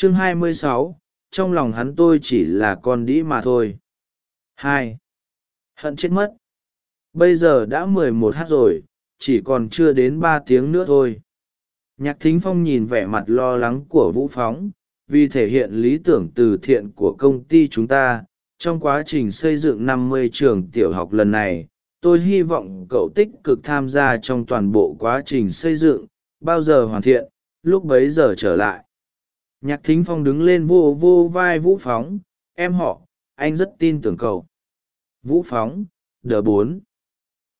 chương 26, trong lòng hắn tôi chỉ là con đĩ mà thôi. Hai. Hận chết mất. Bây giờ đã mười một h rồi chỉ còn chưa đến ba tiếng nữa thôi. Nhạc thính phong nhìn vẻ mặt lo lắng của vũ phóng vì thể hiện lý tưởng từ thiện của công ty chúng ta. Trong quá trình xây dựng năm mươi trường tiểu học lần này tôi hy vọng cậu tích cực tham gia trong toàn bộ quá trình xây dựng bao giờ hoàn thiện lúc bấy giờ trở lại nhạc thính phong đứng lên vô vô vai vũ phóng. Em họ, anh rất tin tưởng cậu. Vũ phóng, đờ bốn.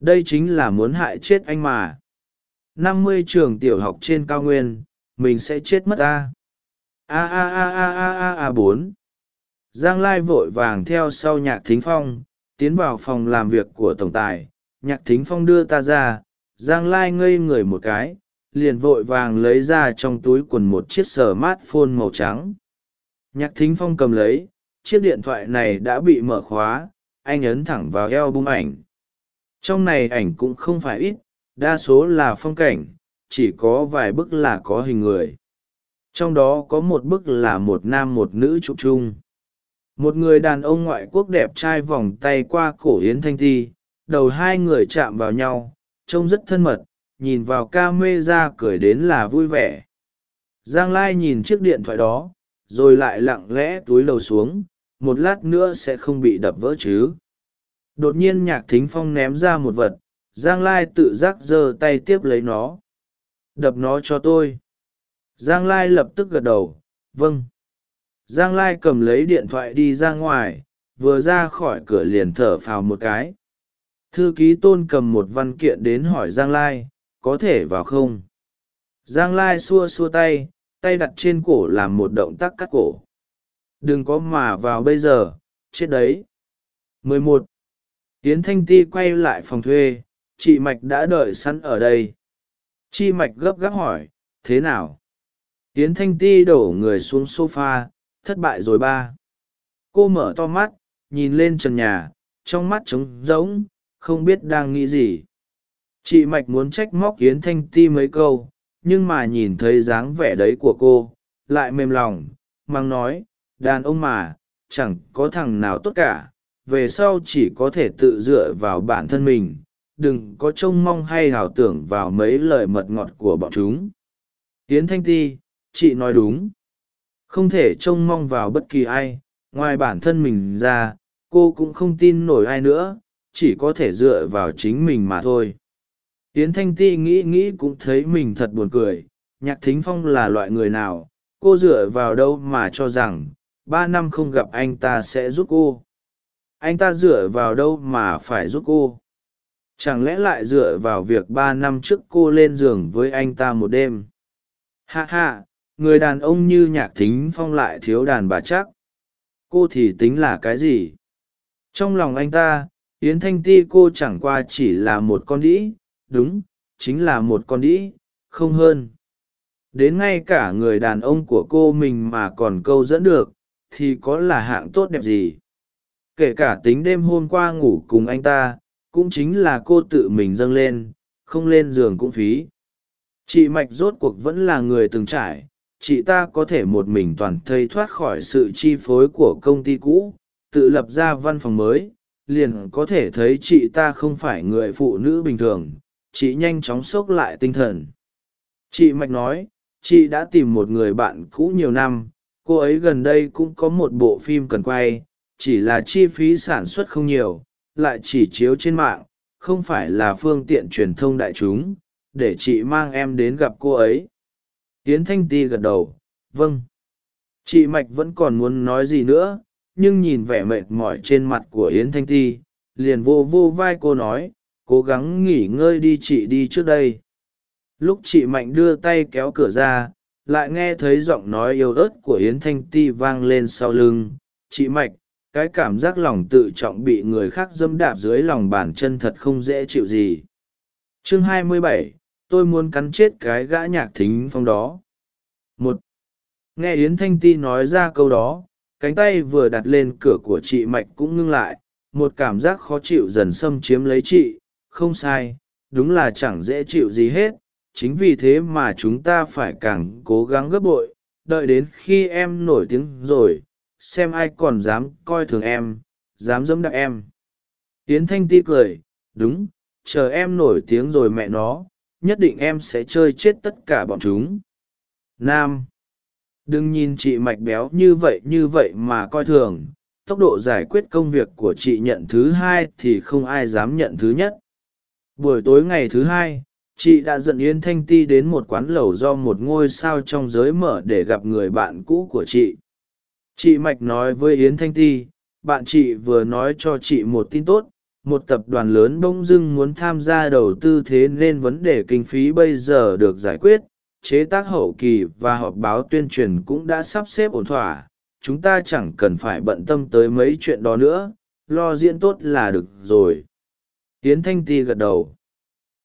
Đây chính là muốn hại chết anh mà. Năm mươi trường tiểu học trên cao nguyên, mình sẽ chết mất ta. A a a a a a a bốn. Giang lai vội vàng theo sau nhạc thính phong, tiến vào phòng làm việc của tổng tài. Nhạc thính phong đưa ta ra. Giang lai ngây người một cái liền vội vàng lấy ra trong túi quần một chiếc sờ mát phôn màu trắng. Nhạc thính phong cầm lấy, chiếc điện thoại này đã bị mở khóa, anh ấn thẳng vào eo bung ảnh. Trong này ảnh cũng không phải ít, đa số là phong cảnh, chỉ có vài bức là có hình người. Trong đó có một bức là một nam một nữ chụp chung. Một người đàn ông ngoại quốc đẹp trai vòng tay qua cổ yến thanh thi, đầu hai người chạm vào nhau, trông rất thân mật nhìn vào ca mê ra cười đến là vui vẻ. Giang lai nhìn chiếc điện thoại đó, rồi lại lặng lẽ túi lầu xuống, một lát nữa sẽ không bị đập vỡ chứ. Đột nhiên nhạc thính phong ném ra một vật, giang lai tự giác giơ tay tiếp lấy nó. Đập nó cho tôi. Giang lai lập tức gật đầu vâng. Giang lai cầm lấy điện thoại đi ra ngoài, vừa ra khỏi cửa liền thở phào một cái. Thư ký tôn cầm một văn kiện đến hỏi giang lai có thể vào không? Giang lai xua xua tay tay đặt trên cổ làm một động tác cắt cổ. Đừng có mà vào bây giờ, chết đấy. 11. tiến thanh ti quay lại phòng thuê, chị mạch đã đợi sẵn ở đây. Chi mạch gấp gáp hỏi, thế nào? Tiến thanh ti đổ người xuống s o f a thất bại rồi ba. Cô mở to mắt, nhìn lên trần nhà, trong mắt trống rỗng, không biết đang nghĩ gì chị mạch muốn trách móc yến thanh ti mấy câu, nhưng mà nhìn thấy dáng vẻ đấy của cô, lại mềm lòng, mang nói, đàn ông mà, chẳng có thằng nào tốt cả, về sau chỉ có thể tự dựa vào bản thân mình, đừng có trông mong hay hào tưởng vào mấy lời mật ngọt của bọn chúng. Yến thanh ti, chị nói đúng. Không thể trông mong vào bất kỳ ai, ngoài bản thân mình ra, cô cũng không tin nổi ai nữa, chỉ có thể dựa vào chính mình mà thôi yến thanh ti nghĩ nghĩ cũng thấy mình thật buồn cười, nhạc thính phong là loại người nào, cô dựa vào đâu mà cho rằng, ba năm không gặp anh ta sẽ giúp cô? Anh ta dựa vào đâu mà phải giúp cô? Chẳng lẽ lại dựa vào việc ba năm trước cô lên giường với anh ta một đêm? Hạ hạ người đàn ông như nhạc thính phong lại thiếu đàn bà chắc. Cô thì tính là cái gì? Trong lòng anh ta, yến thanh ti cô chẳng qua chỉ là một con đĩ đúng, chính là một con đĩ, không hơn. Đến ngay cả người đàn ông của cô mình mà còn câu dẫn được, thì có là hạng tốt đẹp gì? Kể cả tính đêm hôm qua ngủ cùng anh ta, cũng chính là cô tự mình dâng lên, không lên giường cũng phí. Chị mạch rốt cuộc vẫn là người từng trải, chị ta có thể một mình toàn thây thoát khỏi sự chi phối của công ty cũ, tự lập ra văn phòng mới, liền có thể thấy chị ta không phải người phụ nữ bình thường chị nhanh chóng sốc lại tinh thần. Chị mạch nói, chị đã tìm một người bạn cũ nhiều năm, cô ấy gần đây cũng có một bộ phim cần quay, chỉ là chi phí sản xuất không nhiều, lại chỉ chiếu trên mạng, không phải là phương tiện truyền thông đại chúng, để chị mang em đến gặp cô ấy. Yến thanh ti gật đầu vâng. Chị mạch vẫn còn muốn nói gì nữa, nhưng nhìn vẻ mệt mỏi trên mặt của yến thanh ti, liền vô vô vai cô nói cố gắng nghỉ ngơi đi chị đi trước đây. Lúc chị mạnh đưa tay kéo cửa ra lại nghe thấy giọng nói yếu ớt của yến thanh ti vang lên sau lưng. Chị mạch cái cảm giác lòng tự trọng bị người khác dâm đạp dưới lòng bàn chân thật không dễ chịu gì. Chương 27, tôi muốn cắn chết cái gã nhạc thính phong đó. Một nghe yến thanh ti nói ra câu đó cánh tay vừa đặt lên cửa của chị mạch cũng ngưng lại. Một cảm giác khó chịu dần xâm chiếm lấy chị không sai, đúng là chẳng dễ chịu gì hết, chính vì thế mà chúng ta phải càng cố gắng gấp bội, đợi đến khi em nổi tiếng rồi, xem ai còn dám coi thường em, dám dẫm đạp em. Yến thanh ti cười, đúng, chờ em nổi tiếng rồi mẹ nó, nhất định em sẽ chơi chết tất cả bọn chúng. Nam, đừng nhìn chị mạch béo như vậy như vậy mà coi thường, tốc độ giải quyết công việc của chị nhận thứ hai thì không ai dám nhận thứ nhất buổi tối ngày thứ hai, chị đã dẫn yến thanh ti đến một quán lẩu do một ngôi sao trong giới mở để gặp người bạn cũ của chị. Chị mạch nói với yến thanh ti, bạn chị vừa nói cho chị một tin tốt, một tập đoàn lớn bỗng dưng muốn tham gia đầu tư thế nên vấn đề kinh phí bây giờ được giải quyết, chế tác hậu kỳ và họp báo tuyên truyền cũng đã sắp xếp ổn thỏa, chúng ta chẳng cần phải bận tâm tới mấy chuyện đó nữa, lo diễn tốt là được rồi. Yến thanh ti gật đầu.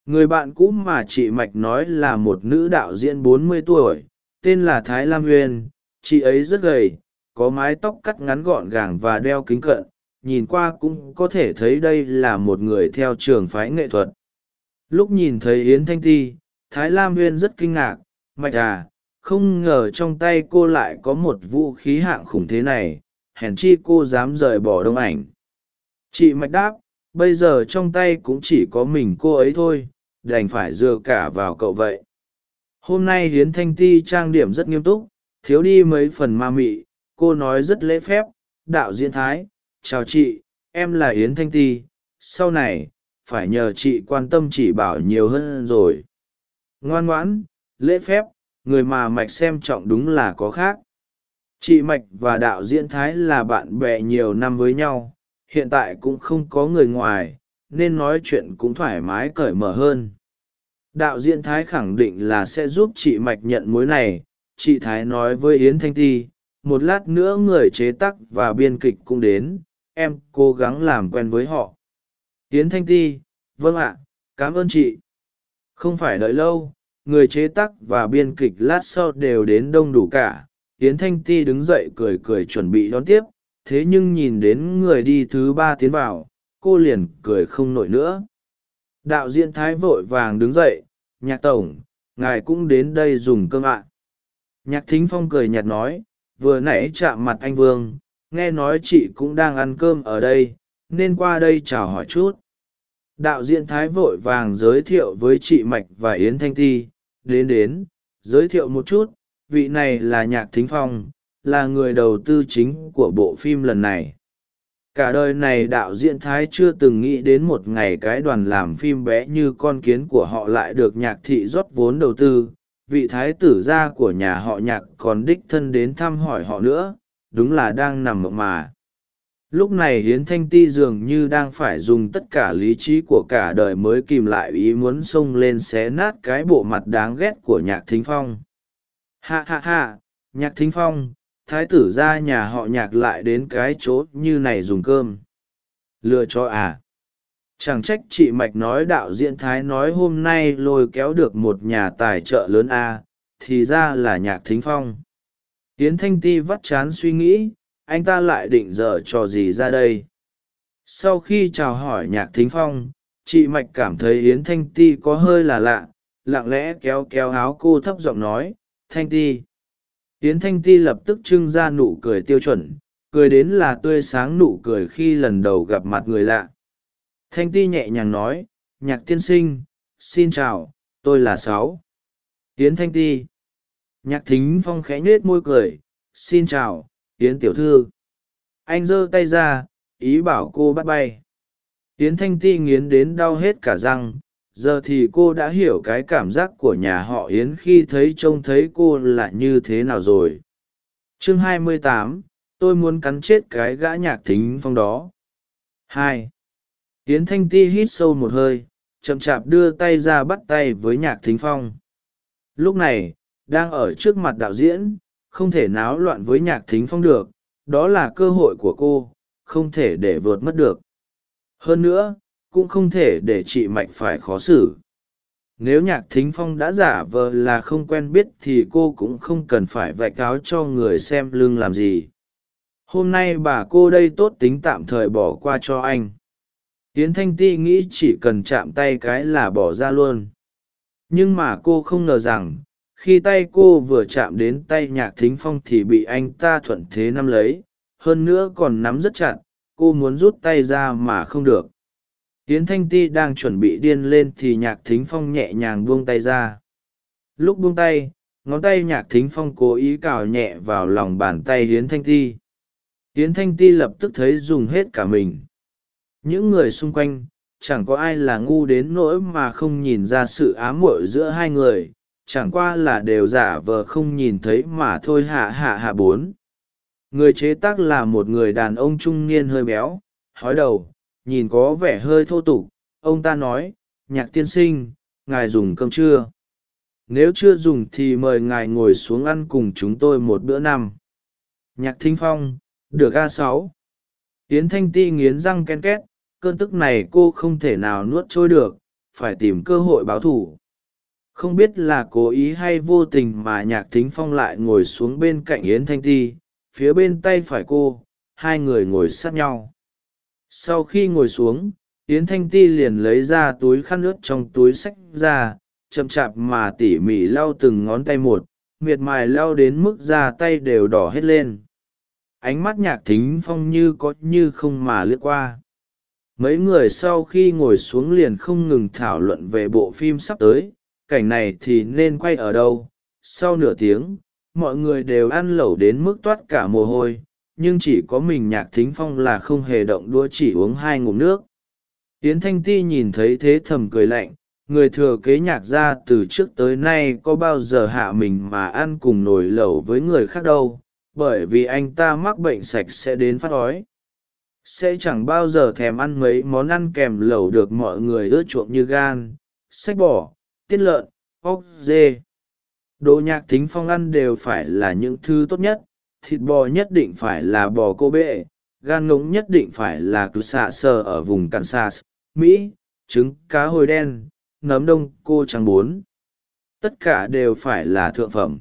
Người bạn cũ mà chị mạch nói là một nữ đạo diễn bốn mươi tuổi, tên là thái lam uyên. Chị ấy rất gầy, có mái tóc cắt ngắn gọn gàng và đeo kính cận. Nhìn qua cũng có thể thấy đây là một người theo trường phái nghệ thuật. Lúc nhìn thấy yến thanh ti, thái lam uyên rất kinh ngạc. Mạch à không ngờ trong tay cô lại có một vũ khí hạng khủng thế này. Hèn chi cô dám rời bỏ đông ảnh. Chị mạch đáp bây giờ trong tay cũng chỉ có mình cô ấy thôi, đành phải dựa cả vào cậu vậy. Hôm nay hiến thanh ti trang điểm rất nghiêm túc, thiếu đi mấy phần ma mị, cô nói rất lễ phép, đạo diễn thái, chào chị, em là yến thanh ti, sau này phải nhờ chị quan tâm chỉ bảo nhiều hơn rồi. Ngoan ngoãn, lễ phép, người mà mạch xem trọng đúng là có khác. Chị mạch và đạo diễn thái là bạn bè nhiều năm với nhau hiện tại cũng không có người ngoài, nên nói chuyện cũng thoải mái cởi mở hơn. Đạo diễn thái khẳng định là sẽ giúp chị mạch nhận mối này, chị thái nói với yến thanh ti, một lát nữa người chế tắc và biên kịch cũng đến, em cố gắng làm quen với họ. Yến thanh ti vâng ạ, cảm ơn chị. Không phải đợi lâu, người chế tắc và biên kịch lát sau đều đến đông đủ cả. Yến thanh ti đứng dậy cười cười chuẩn bị đón tiếp thế nhưng nhìn đến người đi thứ ba tiến vào, cô liền cười không nổi nữa. Đạo diễn thái vội vàng đứng dậy, nhạc tổng, ngài cũng đến đây dùng cơm ạ. Nhạc thính phong cười nhạt nói, vừa nãy chạm mặt anh vương, nghe nói chị cũng đang ăn cơm ở đây, nên qua đây chào hỏi chút. Đạo diễn thái vội vàng giới thiệu với chị mạch và yến thanh ti đến đến, giới thiệu một chút, vị này là nhạc thính phong là người đầu tư chính của bộ phim lần này. Cả đời này đạo diễn thái chưa từng nghĩ đến một ngày cái đoàn làm phim bé như con kiến của họ lại được nhạc thị rót vốn đầu tư. Vị thái tử gia của nhà họ nhạc còn đích thân đến thăm hỏi họ nữa, đúng là đang nằm mộng mà. Lúc này hiến thanh ti dường như đang phải dùng tất cả lý trí của cả đời mới kìm lại ý muốn xông lên xé nát cái bộ mặt đáng ghét của nhạc thính phong. Ha ha ha, nhạc thính phong thái tử ra nhà họ nhạc lại đến cái chỗ như này dùng cơm. Lừa cho à? Chẳng trách chị mạch nói đạo diễn thái nói hôm nay lôi kéo được một nhà tài trợ lớn à, thì ra là nhạc thính phong. Yến thanh ti vắt chán suy nghĩ anh ta lại định dở trò gì ra đây? Sau khi chào hỏi nhạc thính phong chị mạch cảm thấy yến thanh ti có hơi là lạ lặng lẽ kéo kéo áo cô thấp giọng nói thanh ti yến thanh ti lập tức trưng ra nụ cười tiêu chuẩn, cười đến là tươi sáng nụ cười khi lần đầu gặp mặt người lạ. Thanh ti nhẹ nhàng nói, nhạc tiên sinh, xin chào, tôi là sáu. Yến thanh ti. Nhạc thính phong khẽ nhết môi cười, xin chào, yến tiểu thư. Anh giơ tay ra, ý bảo cô bắt bay. Yến thanh ti nghiến đến đau hết cả răng giờ thì cô đã hiểu cái cảm giác của nhà họ yến khi thấy trông thấy cô là như thế nào rồi. Chương 28, tôi muốn cắn chết cái gã nhạc thính phong đó. Hai. Yến thanh ti hít sâu một hơi chậm chạp đưa tay ra bắt tay với nhạc thính phong. Lúc này đang ở trước mặt đạo diễn không thể náo loạn với nhạc thính phong được đó là cơ hội của cô không thể để vượt mất được. Hơn nữa cũng không thể để chị mạch phải khó xử. Nếu nhạc thính phong đã giả vờ là không quen biết thì cô cũng không cần phải vạch áo cho người xem lưng làm gì. Hôm nay bà cô đây tốt tính tạm thời bỏ qua cho anh. Yến thanh ti nghĩ chỉ cần chạm tay cái là bỏ ra luôn. Nhưng mà cô không ngờ rằng, khi tay cô vừa chạm đến tay nhạc thính phong thì bị anh ta thuận thế nắm lấy. Hơn nữa còn nắm rất chặt, cô muốn rút tay ra mà không được yến thanh ti đang chuẩn bị điên lên thì nhạc thính phong nhẹ nhàng buông tay ra. Lúc buông tay, ngón tay nhạc thính phong cố ý cào nhẹ vào lòng bàn tay yến thanh ti. Yến thanh ti lập tức thấy dùng hết cả mình. Những người xung quanh, chẳng có ai là ngu đến nỗi mà không nhìn ra sự ám muội giữa hai người, chẳng qua là đều giả vờ không nhìn thấy mà thôi hạ hạ hạ bốn. Người chế tác là một người đàn ông trung niên hơi béo, hói đầu nhìn có vẻ hơi thô tục, ông ta nói, nhạc tiên sinh, ngài dùng cơm chưa? nếu chưa dùng thì mời ngài ngồi xuống ăn cùng chúng tôi một bữa năm. Nhạc thính phong, được a sáu. Tiến thanh ti nghiến răng ken két, cơn tức này cô không thể nào nuốt trôi được, phải tìm cơ hội báo thù. Không biết là cố ý hay vô tình mà nhạc thính phong lại ngồi xuống bên cạnh yến thanh ti, phía bên tay phải cô, hai người ngồi sát nhau sau khi ngồi xuống, yến thanh ti liền lấy ra túi khăn nước trong túi sách ra, chậm chạp mà tỉ mỉ lau từng ngón tay một, miệt mài lau đến mức da tay đều đỏ hết lên. Ánh mắt nhạc thính phong như có như không mà lướt qua. Mấy người sau khi ngồi xuống liền không ngừng thảo luận về bộ phim sắp tới, cảnh này thì nên quay ở đâu. Sau nửa tiếng, mọi người đều ăn lẩu đến mức toát cả mồ hôi nhưng chỉ có mình nhạc thính phong là không hề động đũa chỉ uống hai ngụm nước. Yến thanh ti nhìn thấy thế thầm cười lạnh, người thừa kế nhạc ra từ trước tới nay có bao giờ hạ mình mà ăn cùng nồi lẩu với người khác đâu, bởi vì anh ta mắc bệnh sạch sẽ đến phát ói. Sẽ chẳng bao giờ thèm ăn mấy món ăn kèm lẩu được mọi người ưa chuộng như gan, sách bò, tiết lợn, ốc dê. Đồ nhạc thính phong ăn đều phải là những thứ tốt nhất thịt bò nhất định phải là bò cô bệ, gan ngỗng nhất định phải là cứ xạ sờ ở vùng kansas mỹ, trứng, cá hồi đen, nấm đông, cô trắng bốn. Tất cả đều phải là thượng phẩm.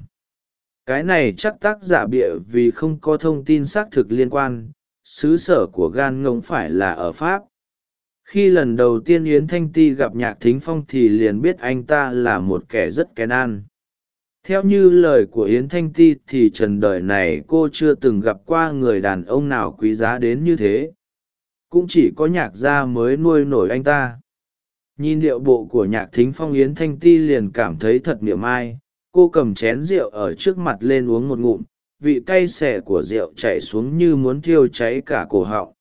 Cái này chắc tác giả bịa vì không có thông tin xác thực liên quan, xứ sở của gan ngỗng phải là ở pháp. Khi lần đầu tiên yến thanh ti gặp nhạc thính phong thì liền biết anh ta là một kẻ rất kén ăn theo như lời của yến thanh ti thì trần đời này cô chưa từng gặp qua người đàn ông nào quý giá đến như thế. Cũng chỉ có nhạc gia mới nuôi nổi anh ta. Nhìn điệu bộ của nhạc thính phong yến thanh ti liền cảm thấy thật niệm ai. Cô cầm chén rượu ở trước mặt lên uống một ngụm, vị cay xẻ của rượu chảy xuống như muốn thiêu cháy cả cổ họng.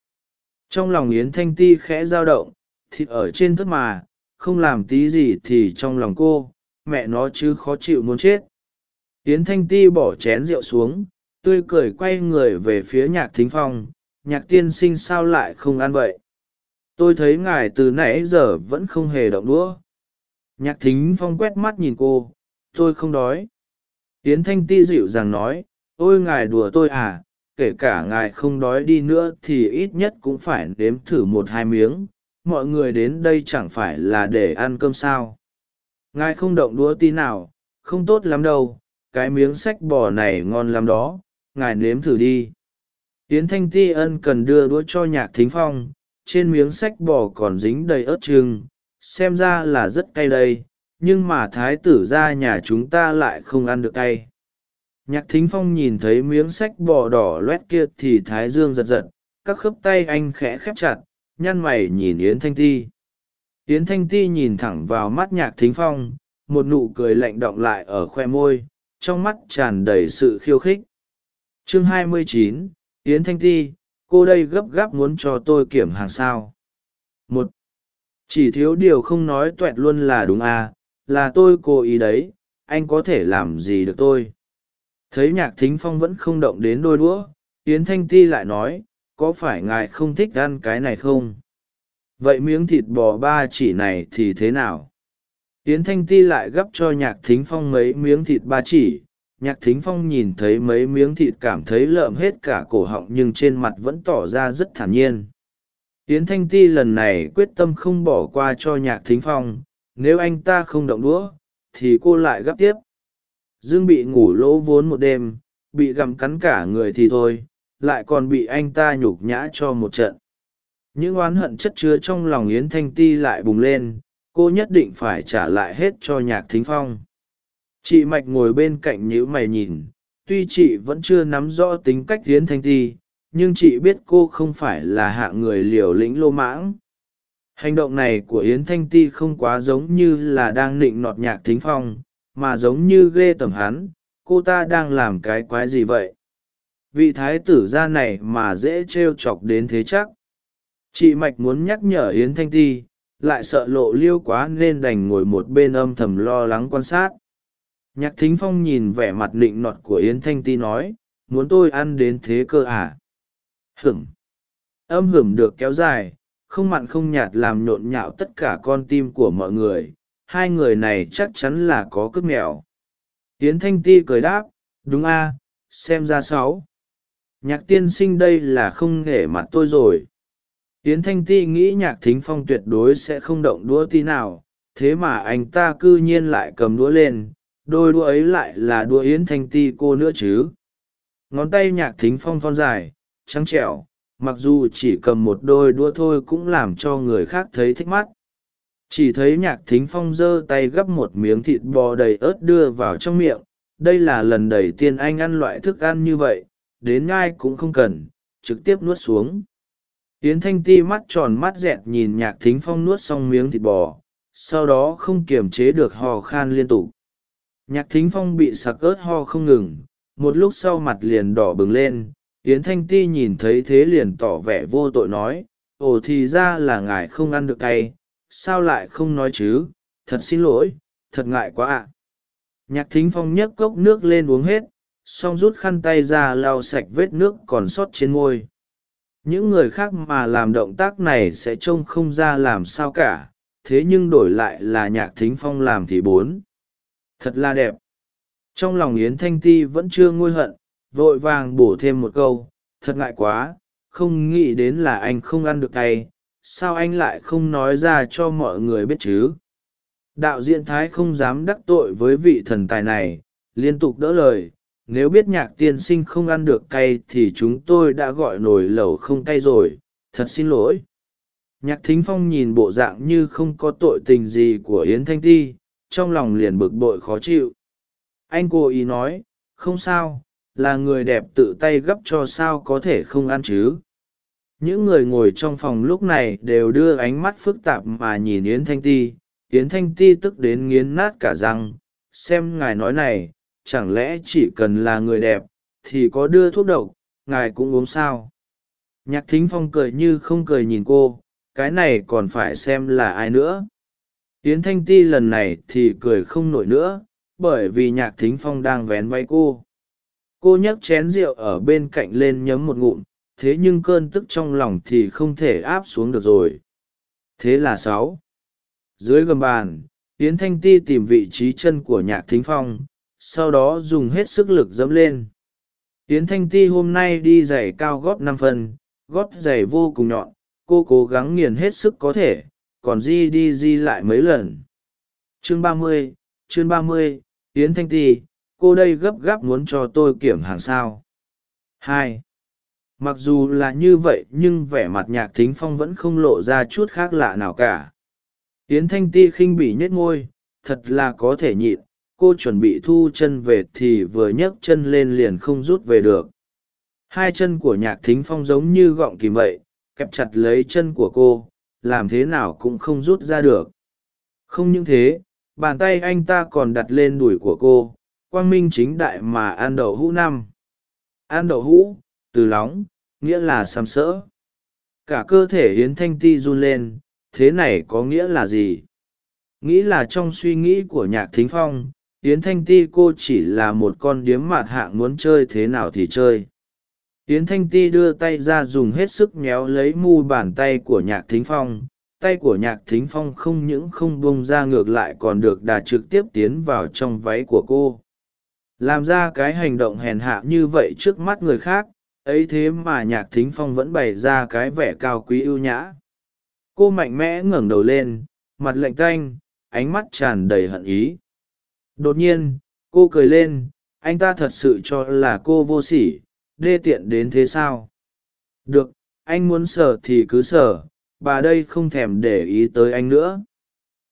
Trong lòng yến thanh ti khẽ dao động thịt ở trên thất mà, không làm tí gì thì trong lòng cô, mẹ nó chứ khó chịu muốn chết yến thanh ti bỏ chén rượu xuống, tươi cười quay người về phía nhạc thính phong. Nhạc tiên sinh sao lại không ăn vậy? Tôi thấy ngài từ nãy giờ vẫn không hề động đũa. Nhạc thính phong quét mắt nhìn cô. Tôi không đói. Yến thanh ti dịu dàng nói, ôi ngài đùa tôi à kể cả ngài không đói đi nữa thì ít nhất cũng phải nếm thử một hai miếng. Mọi người đến đây chẳng phải là để ăn cơm sao? Ngài không động đũa tí nào, không tốt lắm đâu cái miếng sách bò này ngon lắm đó, ngài nếm thử đi. Yến thanh ti ân cần đưa đũa cho nhạc thính phong, trên miếng sách bò còn dính đầy ớt trưng xem ra là rất cay đây, nhưng mà thái tử ra nhà chúng ta lại không ăn được cay. Nhạc thính phong nhìn thấy miếng sách bò đỏ loét kia thì thái dương giật giật, các khớp tay anh khẽ khép chặt, nhăn mày nhìn yến thanh ti. Yến thanh ti nhìn thẳng vào mắt nhạc thính phong, một nụ cười lạnh động lại ở khoe môi trong mắt tràn đầy sự khiêu khích. Chương 29, yến thanh ti cô đây gấp gáp muốn cho tôi kiểm hàng sao? Một chỉ thiếu điều không nói tuẹt luôn là đúng à là tôi cố ý đấy anh có thể làm gì được tôi? Thấy nhạc thính phong vẫn không động đến đôi đũa yến thanh ti lại nói có phải ngài không thích ăn cái này không? Vậy miếng thịt bò ba chỉ này thì thế nào? Yến thanh ti lại gắp cho nhạc thính phong mấy miếng thịt ba chỉ. Nhạc thính phong nhìn thấy mấy miếng thịt cảm thấy lợm hết cả cổ họng nhưng trên mặt vẫn tỏ ra rất thản nhiên. Yến thanh ti lần này quyết tâm không bỏ qua cho nhạc thính phong. Nếu anh ta không động đũa, thì cô lại gắp tiếp. Dương bị ngủ lỗ vốn một đêm, bị gặm cắn cả người thì thôi, lại còn bị anh ta nhục nhã cho một trận. Những oán hận chất chứa trong lòng yến thanh ti lại bùng lên cô nhất định phải trả lại hết cho nhạc thính phong. Chị mạch ngồi bên cạnh nhữ mày nhìn, tuy chị vẫn chưa nắm rõ tính cách hiến thanh ti, nhưng chị biết cô không phải là hạ người liều lĩnh lô mãng. Hành động này của yến thanh ti không quá giống như là đang nịnh nọt nhạc thính phong, mà giống như ghê tởm hắn, cô ta đang làm cái quái gì vậy? Vị thái tử gia này mà dễ t r e o chọc đến thế chắc. Chị mạch muốn nhắc nhở yến thanh ti lại sợ lộ liêu quá nên đành ngồi một bên âm thầm lo lắng quan sát. Nhạc thính phong nhìn vẻ mặt nịnh nọt của yến thanh ti nói, muốn tôi ăn đến thế cơ à? Hửng âm hửng được kéo dài, không mặn không nhạt làm nhộn nhạo tất cả con tim của mọi người, hai người này chắc chắn là có cướp mèo. Yến thanh ti cười đáp, đúng a, xem ra sáu. Nhạc tiên sinh đây là không nể mặt tôi rồi yến thanh ti nghĩ nhạc thính phong tuyệt đối sẽ không động đũa tí nào, thế mà anh ta c ư nhiên lại cầm đũa lên, đôi đũa ấy lại là đũa yến thanh ti cô nữa chứ. Ngón tay nhạc thính phong thon dài, trắng trẻo, mặc dù chỉ cầm một đôi đũa thôi cũng làm cho người khác thấy thích mắt. Chỉ thấy nhạc thính phong giơ tay gắp một miếng thịt bò đầy ớt đưa vào trong miệng, đây là lần đầy tiên anh ăn loại thức ăn như vậy, đến ngai cũng không cần, trực tiếp nuốt xuống yến thanh ti mắt tròn mắt dẹt nhìn nhạc thính phong nuốt xong miếng thịt bò, sau đó không kiềm chế được ho khan liên tục. Nhạc thính phong bị sặc ớt ho không ngừng, một lúc sau mặt liền đỏ bừng lên, yến thanh ti nhìn thấy thế liền tỏ vẻ vô tội nói, ồ, thì ra là ngài không ăn được cay, sao lại không nói chứ? Thật xin lỗi, thật ngại quá ạ. Nhạc thính phong nhấc cốc nước lên uống hết, xong rút khăn tay ra lau sạch vết nước còn sót trên môi những người khác mà làm động tác này sẽ trông không ra làm sao cả, thế nhưng đổi lại là nhạc thính phong làm thì bốn. Thật là đẹp. Trong lòng yến thanh ti vẫn chưa nguôi hận, vội vàng bổ thêm một câu, thật ngại quá, không nghĩ đến là anh không ăn được tay sao anh lại không nói ra cho mọi người biết chứ? Đạo diễn thái không dám đắc tội với vị thần tài này, liên tục đỡ lời nếu biết nhạc tiên sinh không ăn được cay thì chúng tôi đã gọi nồi lẩu không cay rồi, thật xin lỗi. Nhạc thính phong nhìn bộ dạng như không có tội tình gì của yến thanh ti, trong lòng liền bực bội khó chịu. Anh cố ý nói, không sao, là người đẹp tự tay gấp cho sao có thể không ăn chứ. Những người ngồi trong phòng lúc này đều đưa ánh mắt phức tạp mà nhìn yến thanh ti. Yến thanh ti tức đến nghiến nát cả răng, xem ngài nói này chẳng lẽ chỉ cần là người đẹp, thì có đưa thuốc độc, ngài cũng uống sao? Nhạc thính phong cười như không cười nhìn cô, cái này còn phải xem là ai nữa. Yến thanh ti lần này thì cười không nổi nữa, bởi vì nhạc thính phong đang vén váy cô. Cô nhấc chén rượu ở bên cạnh lên nhấm một ngụm, thế nhưng cơn tức trong lòng thì không thể áp xuống được rồi. Thế là sáu. Dưới gầm bàn, yến thanh ti tìm vị trí chân của nhạc thính phong sau đó dùng hết sức lực dẫm lên. Yến thanh ti hôm nay đi giày cao gót năm phân, gót giày vô cùng nhọn, cô cố gắng nghiền hết sức có thể, còn di đi di lại mấy lần. Chương ba mươi, chương ba mươi, yến thanh ti, cô đây gấp gáp muốn cho tôi kiểm hàng sao? Hai, mặc dù là như vậy nhưng vẻ mặt nhạc thính phong vẫn không lộ ra chút khác lạ nào cả. Yến thanh ti khinh bỉ nhếch ngôi thật là có thể nhịn cô chuẩn bị thu chân về thì vừa nhấc chân lên liền không rút về được. Hai chân của nhạc thính phong giống như gọng kìm vậy, kẹp chặt lấy chân của cô, làm thế nào cũng không rút ra được. Không những thế, bàn tay anh ta còn đặt lên đùi của cô, quang minh chính đại mà ăn đậu hũ năm. Ăn đậu hũ, từ lóng, nghĩa là sàm sỡ. Cả cơ thể hiến thanh ti run lên, thế này có nghĩa là gì? Nghĩ là trong suy nghĩ của nhạc thính phong yến thanh ti cô chỉ là một con điếm mạt hạng muốn chơi thế nào thì chơi. Yến thanh ti đưa tay ra dùng hết sức méo lấy mu bàn tay của nhạc thính phong. Tay của nhạc thính phong không những không bông ra ngược lại còn được đà trực tiếp tiến vào trong váy của cô. Làm ra cái hành động hèn hạ như vậy trước mắt người khác, ấy thế mà nhạc thính phong vẫn bày ra cái vẻ cao quý ưu nhã. Cô mạnh mẽ ngẩng đầu lên, mặt lạnh tanh, ánh mắt tràn đầy hận ý đột nhiên, cô cười lên, anh ta thật sự cho là cô vô sỉ, đê tiện đến thế sao? Được, anh muốn sở thì cứ sở, bà đây không thèm để ý tới anh nữa.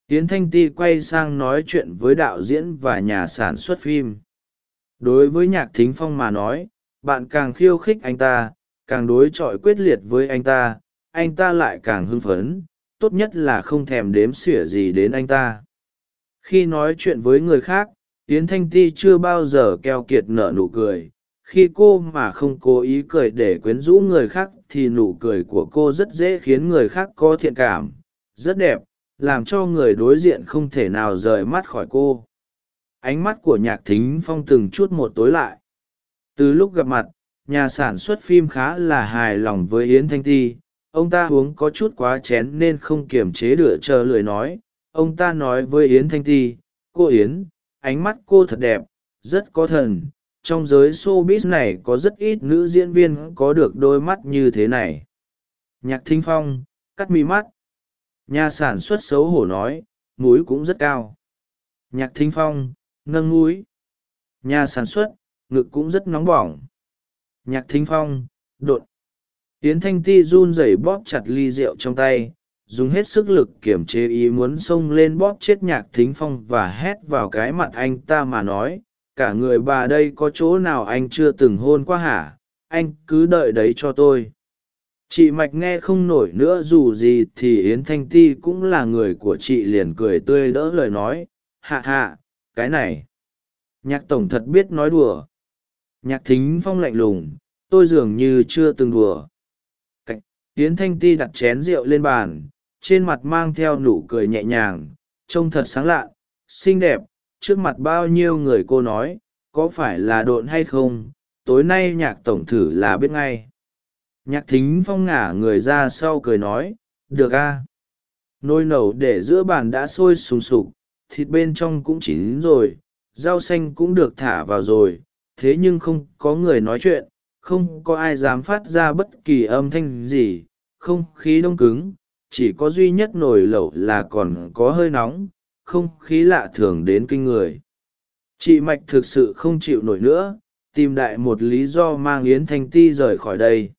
Tiến thanh ti quay sang nói chuyện với đạo diễn và nhà sản xuất phim. Đối với nhạc thính phong mà nói, bạn càng khiêu khích anh ta, càng đối chọi quyết liệt với anh ta anh ta lại càng hưng phấn, tốt nhất là không thèm đếm xỉa gì đến anh ta khi nói chuyện với người khác, yến thanh ti chưa bao giờ keo kiệt nở nụ cười. Khi cô mà không cố ý cười để quyến rũ người khác thì nụ cười của cô rất dễ khiến người khác có thiện cảm, rất đẹp, làm cho người đối diện không thể nào rời mắt khỏi cô. Ánh mắt của nhạc thính phong từng chút một tối lại. Từ lúc gặp mặt, nhà sản xuất phim khá là hài lòng với yến thanh ti. Ông ta uống có chút quá chén nên không kiềm chế được chờ lười nói ông ta nói với yến thanh ti, cô yến, ánh mắt cô thật đẹp, rất có thần. Trong giới showbiz này có rất ít nữ diễn viên có được đôi mắt như thế này. Nhạc thính phong, cắt mi mắt. Nhà sản xuất xấu hổ nói, múi cũng rất cao. Nhạc thính phong, nâng múi. Nhà sản xuất, ngực cũng rất nóng bỏng. Nhạc thính phong, đột. Yến thanh ti run rẩy bóp chặt ly rượu trong tay dùng hết sức lực kiểm chế ý muốn xông lên bóp chết nhạc thính phong và hét vào cái mặt anh ta mà nói, cả người bà đây có chỗ nào anh chưa từng hôn qua hả? Anh cứ đợi đấy cho tôi. Chị mạch nghe không nổi nữa, dù gì thì yến thanh ti cũng là người của chị liền cười tươi đỡ lời nói, hạ hạ, cái này. Nhạc tổng thật biết nói đùa. Nhạc thính phong lạnh lùng, tôi dường như chưa từng đùa yến thanh ti đặt chén rượu lên bàn, trên mặt mang theo nụ cười nhẹ nhàng, trông thật sáng lạ, xinh đẹp, trước mặt bao nhiêu người cô nói, có phải là độn hay không, tối nay nhạc tổng thử là biết ngay. Nhạc thính phong ngả người ra sau cười nói, được a. Nồi nẩu để giữa bàn đã sôi sùng sục, thịt bên trong cũng chín rồi, rau xanh cũng được thả vào rồi, thế nhưng không có người nói chuyện không có ai dám phát ra bất kỳ âm thanh gì, không khí đông cứng, chỉ có duy nhất nồi lẩu là còn có hơi nóng, không khí lạ thường đến kinh người. Chị mạch thực sự không chịu nổi nữa, tìm đại một lý do mang yến thanh ti rời khỏi đây.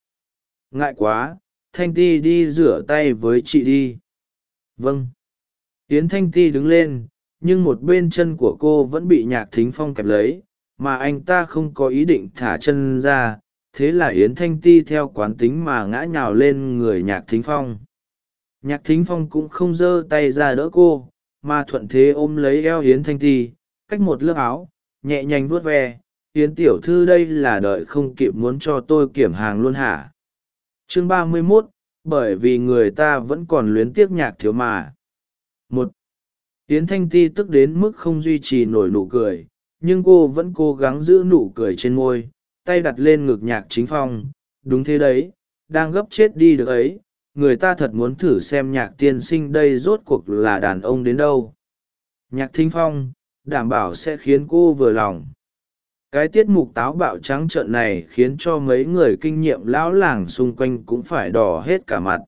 Ngại quá, thanh ti đi rửa tay với chị đi. Vâng. Yến thanh ti đứng lên, nhưng một bên chân của cô vẫn bị nhạc thính phong kẹp lấy, mà anh ta không có ý định thả chân ra thế là yến thanh ti theo quán tính mà ngã nhào lên người nhạc thính phong. Nhạc thính phong cũng không giơ tay ra đỡ cô, mà thuận thế ôm lấy eo yến thanh ti, cách một lớp áo, nhẹ nhàng vuốt ve, yến tiểu thư đây là đợi không kịp muốn cho tôi kiểm hàng luôn hả? Chương ba mươi mốt, bởi vì người ta vẫn còn luyến tiếc nhạc thiếu mà. Một, yến thanh ti tức đến mức không duy trì nổi nụ cười, nhưng cô vẫn cố gắng giữ nụ cười trên môi tay đặt lên ngực nhạc chính phong, đúng thế đấy, đang gấp chết đi được ấy, người ta thật muốn thử xem nhạc tiên sinh đây rốt cuộc là đàn ông đến đâu. Nhạc thính phong, đảm bảo sẽ khiến cô vừa lòng. Cái tiết mục táo bạo trắng trợn này khiến cho mấy người kinh nghiệm lão làng xung quanh cũng phải đỏ hết cả mặt.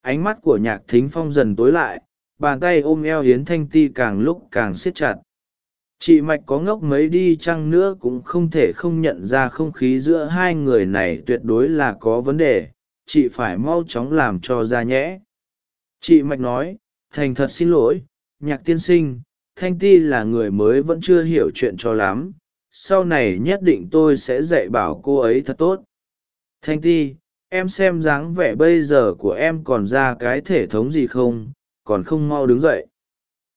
Ánh mắt của nhạc thính phong dần tối lại, bàn tay ôm eo hiến thanh ti càng lúc càng siết chặt chị mạch có ngốc mấy đi chăng nữa cũng không thể không nhận ra không khí giữa hai người này tuyệt đối là có vấn đề. Chị phải mau chóng làm cho ra nhẽ. Chị mạch nói, thành thật xin lỗi, nhạc tiên sinh, thanh ti là người mới vẫn chưa hiểu chuyện cho lắm. Sau này nhất định tôi sẽ dạy bảo cô ấy thật tốt. Thanh ti, em xem dáng vẻ bây giờ của em còn ra cái thể thống gì không? Còn không mau đứng dậy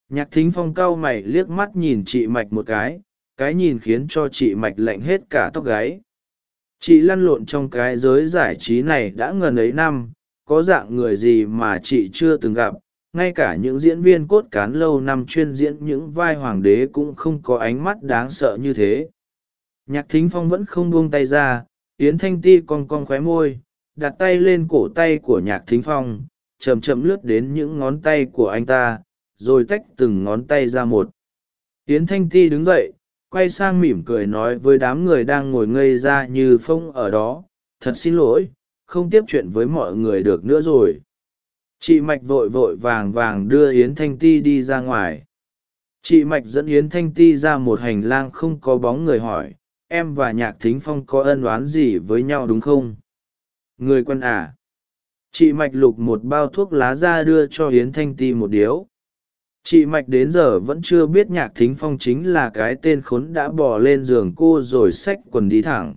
nhạc thính phong cau mày liếc mắt nhìn chị mạch một cái cái nhìn khiến cho chị mạch lạnh hết cả tóc gáy. Chị lăn lộn trong cái giới giải trí này đã ngần ấy năm, có dạng người gì mà chị chưa từng gặp, ngay cả những diễn viên cốt cán lâu năm chuyên diễn những vai hoàng đế cũng không có ánh mắt đáng sợ như thế. Nhạc thính phong vẫn không buông tay ra, yến thanh ti cong cong khóe môi, đặt tay lên cổ tay của nhạc thính phong chầm chậm lướt đến những ngón tay của anh ta rồi tách từng ngón tay ra một. Yến thanh ti đứng dậy, quay sang mỉm cười nói với đám người đang ngồi ngây ra như phông ở đó. Thật xin lỗi, không tiếp chuyện với mọi người được nữa rồi. Chị mạch vội vội vàng vàng đưa yến thanh ti đi ra ngoài. Chị mạch dẫn yến thanh ti ra một hành lang không có bóng người hỏi, em và nhạc thính phong có ân oán gì với nhau đúng không? Người quân à? Chị mạch lục một bao thuốc lá ra đưa cho yến thanh ti một điếu chị mạch đến giờ vẫn chưa biết nhạc thính phong chính là cái tên khốn đã bỏ lên giường cô rồi xách quần đi thẳng.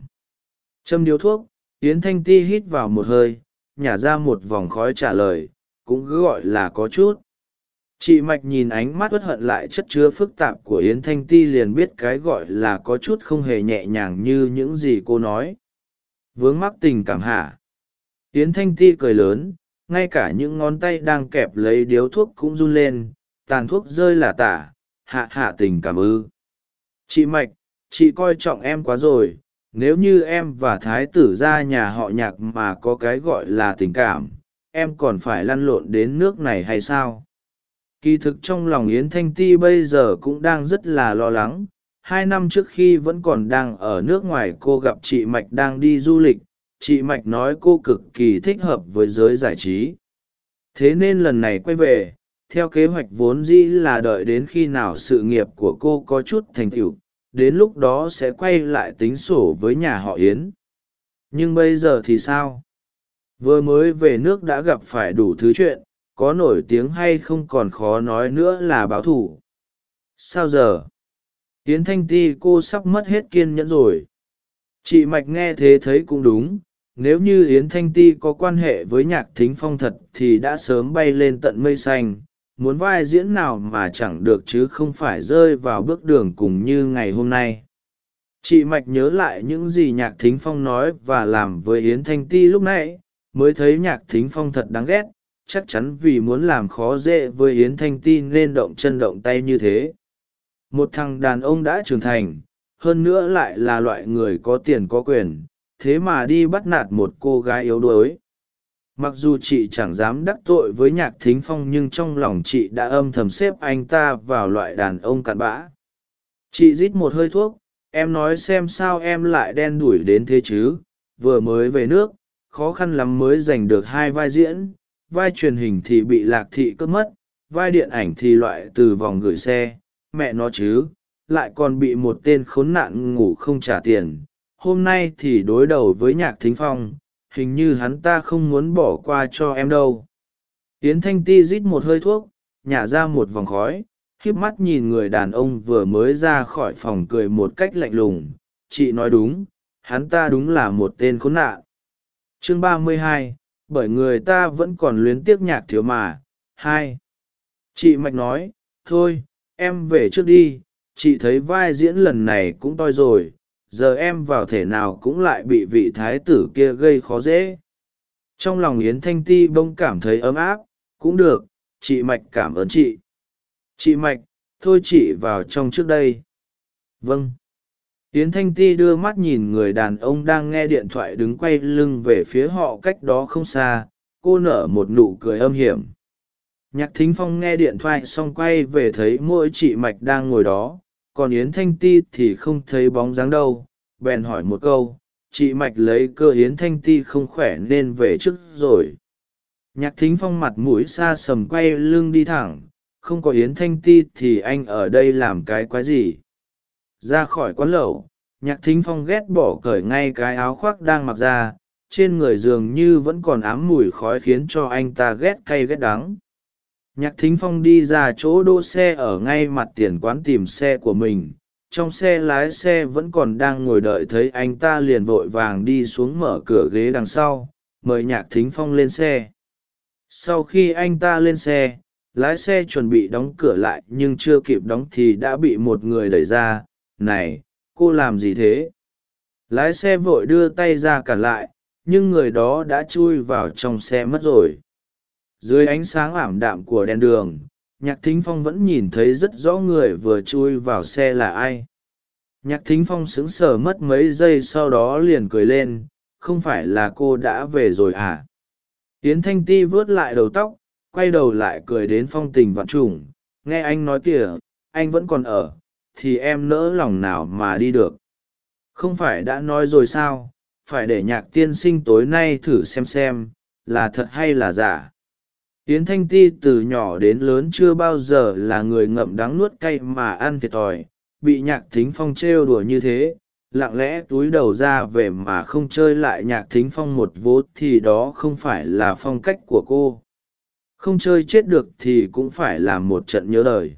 Châm điếu thuốc, yến thanh ti hít vào một hơi, nhả ra một vòng khói trả lời, cũng cứ gọi là có chút. Chị mạch nhìn ánh mắt uất hận lại chất chứa phức tạp của yến thanh ti liền biết cái gọi là có chút không hề nhẹ nhàng như những gì cô nói. Vướng mắc tình cảm hả? Yến thanh ti cười lớn, ngay cả những ngón tay đang kẹp lấy điếu thuốc cũng run lên tàn thuốc rơi là tả, hạ hạ tình cảm ư. Chị mạch, chị coi trọng em quá rồi, nếu như em và thái tử ra nhà họ nhạc mà có cái gọi là tình cảm, em còn phải lăn lộn đến nước này hay sao? Kỳ thực trong lòng yến thanh ti bây giờ cũng đang rất là lo lắng. Hai năm trước khi vẫn còn đang ở nước ngoài, cô gặp chị mạch đang đi du lịch. Chị mạch nói cô cực kỳ thích hợp với giới giải trí. Thế nên lần này quay về theo kế hoạch vốn dĩ là đợi đến khi nào sự nghiệp của cô có chút thành tựu, đến lúc đó sẽ quay lại tính sổ với nhà họ yến. Nhưng bây giờ thì sao? Vừa mới về nước đã gặp phải đủ thứ chuyện, có nổi tiếng hay không còn khó nói nữa là báo thủ. Sao giờ? Yến thanh ti, cô sắp mất hết kiên nhẫn rồi. Chị mạch nghe thế thấy cũng đúng, nếu như yến thanh ti có quan hệ với nhạc thính phong thật thì đã sớm bay lên tận mây xanh muốn vai diễn nào mà chẳng được chứ không phải rơi vào bước đường cùng như ngày hôm nay. Chị mạch nhớ lại những gì nhạc thính phong nói và làm với yến thanh ti lúc nãy, mới thấy nhạc thính phong thật đáng ghét, chắc chắn vì muốn làm khó dễ với yến thanh ti nên động chân động tay như thế. Một thằng đàn ông đã trưởng thành, hơn nữa lại là loại người có tiền có quyền, thế mà đi bắt nạt một cô gái yếu đuối mặc dù chị chẳng dám đắc tội với nhạc thính phong nhưng trong lòng chị đã âm thầm xếp anh ta vào loại đàn ông cặn bã. Chị rít một hơi thuốc, em nói xem sao em lại đen đủi đến thế chứ, vừa mới về nước, khó khăn lắm mới giành được hai vai diễn, vai truyền hình thì bị lạc thị cướp mất, vai điện ảnh thì loại từ vòng gửi xe, mẹ nó chứ, lại còn bị một tên khốn nạn ngủ không trả tiền. Hôm nay thì đối đầu với nhạc thính phong hình như hắn ta không muốn bỏ qua cho em đâu. Yến thanh ti rít một hơi thuốc, nhả ra một vòng khói híp mắt nhìn người đàn ông vừa mới ra khỏi phòng cười một cách lạnh lùng. Chị nói đúng, hắn ta đúng là một tên khốn nạn. Chương ba mươi hai, bởi người ta vẫn còn luyến tiếc nhạc thiếu mà. Hai. Chị mạch nói, thôi, em về trước đi, chị thấy vai diễn lần này cũng toi rồi giờ em vào thể nào cũng lại bị vị thái tử kia gây khó dễ. Trong lòng yến thanh ti bông cảm thấy ấm áp, cũng được, chị mạch cảm ơn chị. Chị mạch, thôi chị vào trong trước đây. Vâng. Yến thanh ti đưa mắt nhìn người đàn ông đang nghe điện thoại đứng quay lưng về phía họ cách đó không xa, cô nở một nụ cười âm hiểm. Nhạc thính phong nghe điện thoại xong quay về thấy mỗi chị mạch đang ngồi đó còn yến thanh ti thì không thấy bóng dáng đâu. Bèn hỏi một câu, chị mạch lấy cơ yến thanh ti không khỏe nên về trước rồi. Nhạc thính phong mặt mũi xa sầm quay lưng đi thẳng. Không có yến thanh ti thì anh ở đây làm cái quái gì? Ra khỏi quán lẩu, nhạc thính phong ghét bỏ cởi ngay cái áo khoác đang mặc ra. Trên người dường như vẫn còn ám mùi khói khiến cho anh ta ghét cay ghét đắng nhạc thính phong đi ra chỗ đỗ xe ở ngay mặt tiền quán tìm xe của mình. Trong xe lái xe vẫn còn đang ngồi đợi thấy anh ta liền vội vàng đi xuống mở cửa ghế đằng sau, mời nhạc thính phong lên xe. Sau khi anh ta lên xe, lái xe chuẩn bị đóng cửa lại nhưng chưa kịp đóng thì đã bị một người đẩy ra. Này, cô làm gì thế? Lái xe vội đưa tay ra cản lại, nhưng người đó đã chui vào trong xe mất rồi dưới ánh sáng ảm đạm của đèn đường, nhạc thính phong vẫn nhìn thấy rất rõ người vừa chui vào xe là ai. Nhạc thính phong sững sờ mất mấy giây sau đó liền cười lên, không phải là cô đã về rồi à? Tiến thanh ti vớt lại đầu tóc, quay đầu lại cười đến phong tình vạn trùng, nghe anh nói kìa, anh vẫn còn ở, thì em nỡ lòng nào mà đi được? Không phải đã nói rồi sao? Phải để nhạc tiên sinh tối nay thử xem xem, là thật hay là giả? Yến thanh ti từ nhỏ đến lớn chưa bao giờ là người ngậm đắng nuốt cay mà ăn thiệt thòi, bị nhạc thính phong trêu đùa như thế, lặng lẽ túi đầu ra về mà không chơi lại nhạc thính phong một vố thì đó không phải là phong cách của cô. Không chơi chết được thì cũng phải làm một trận nhớ đời.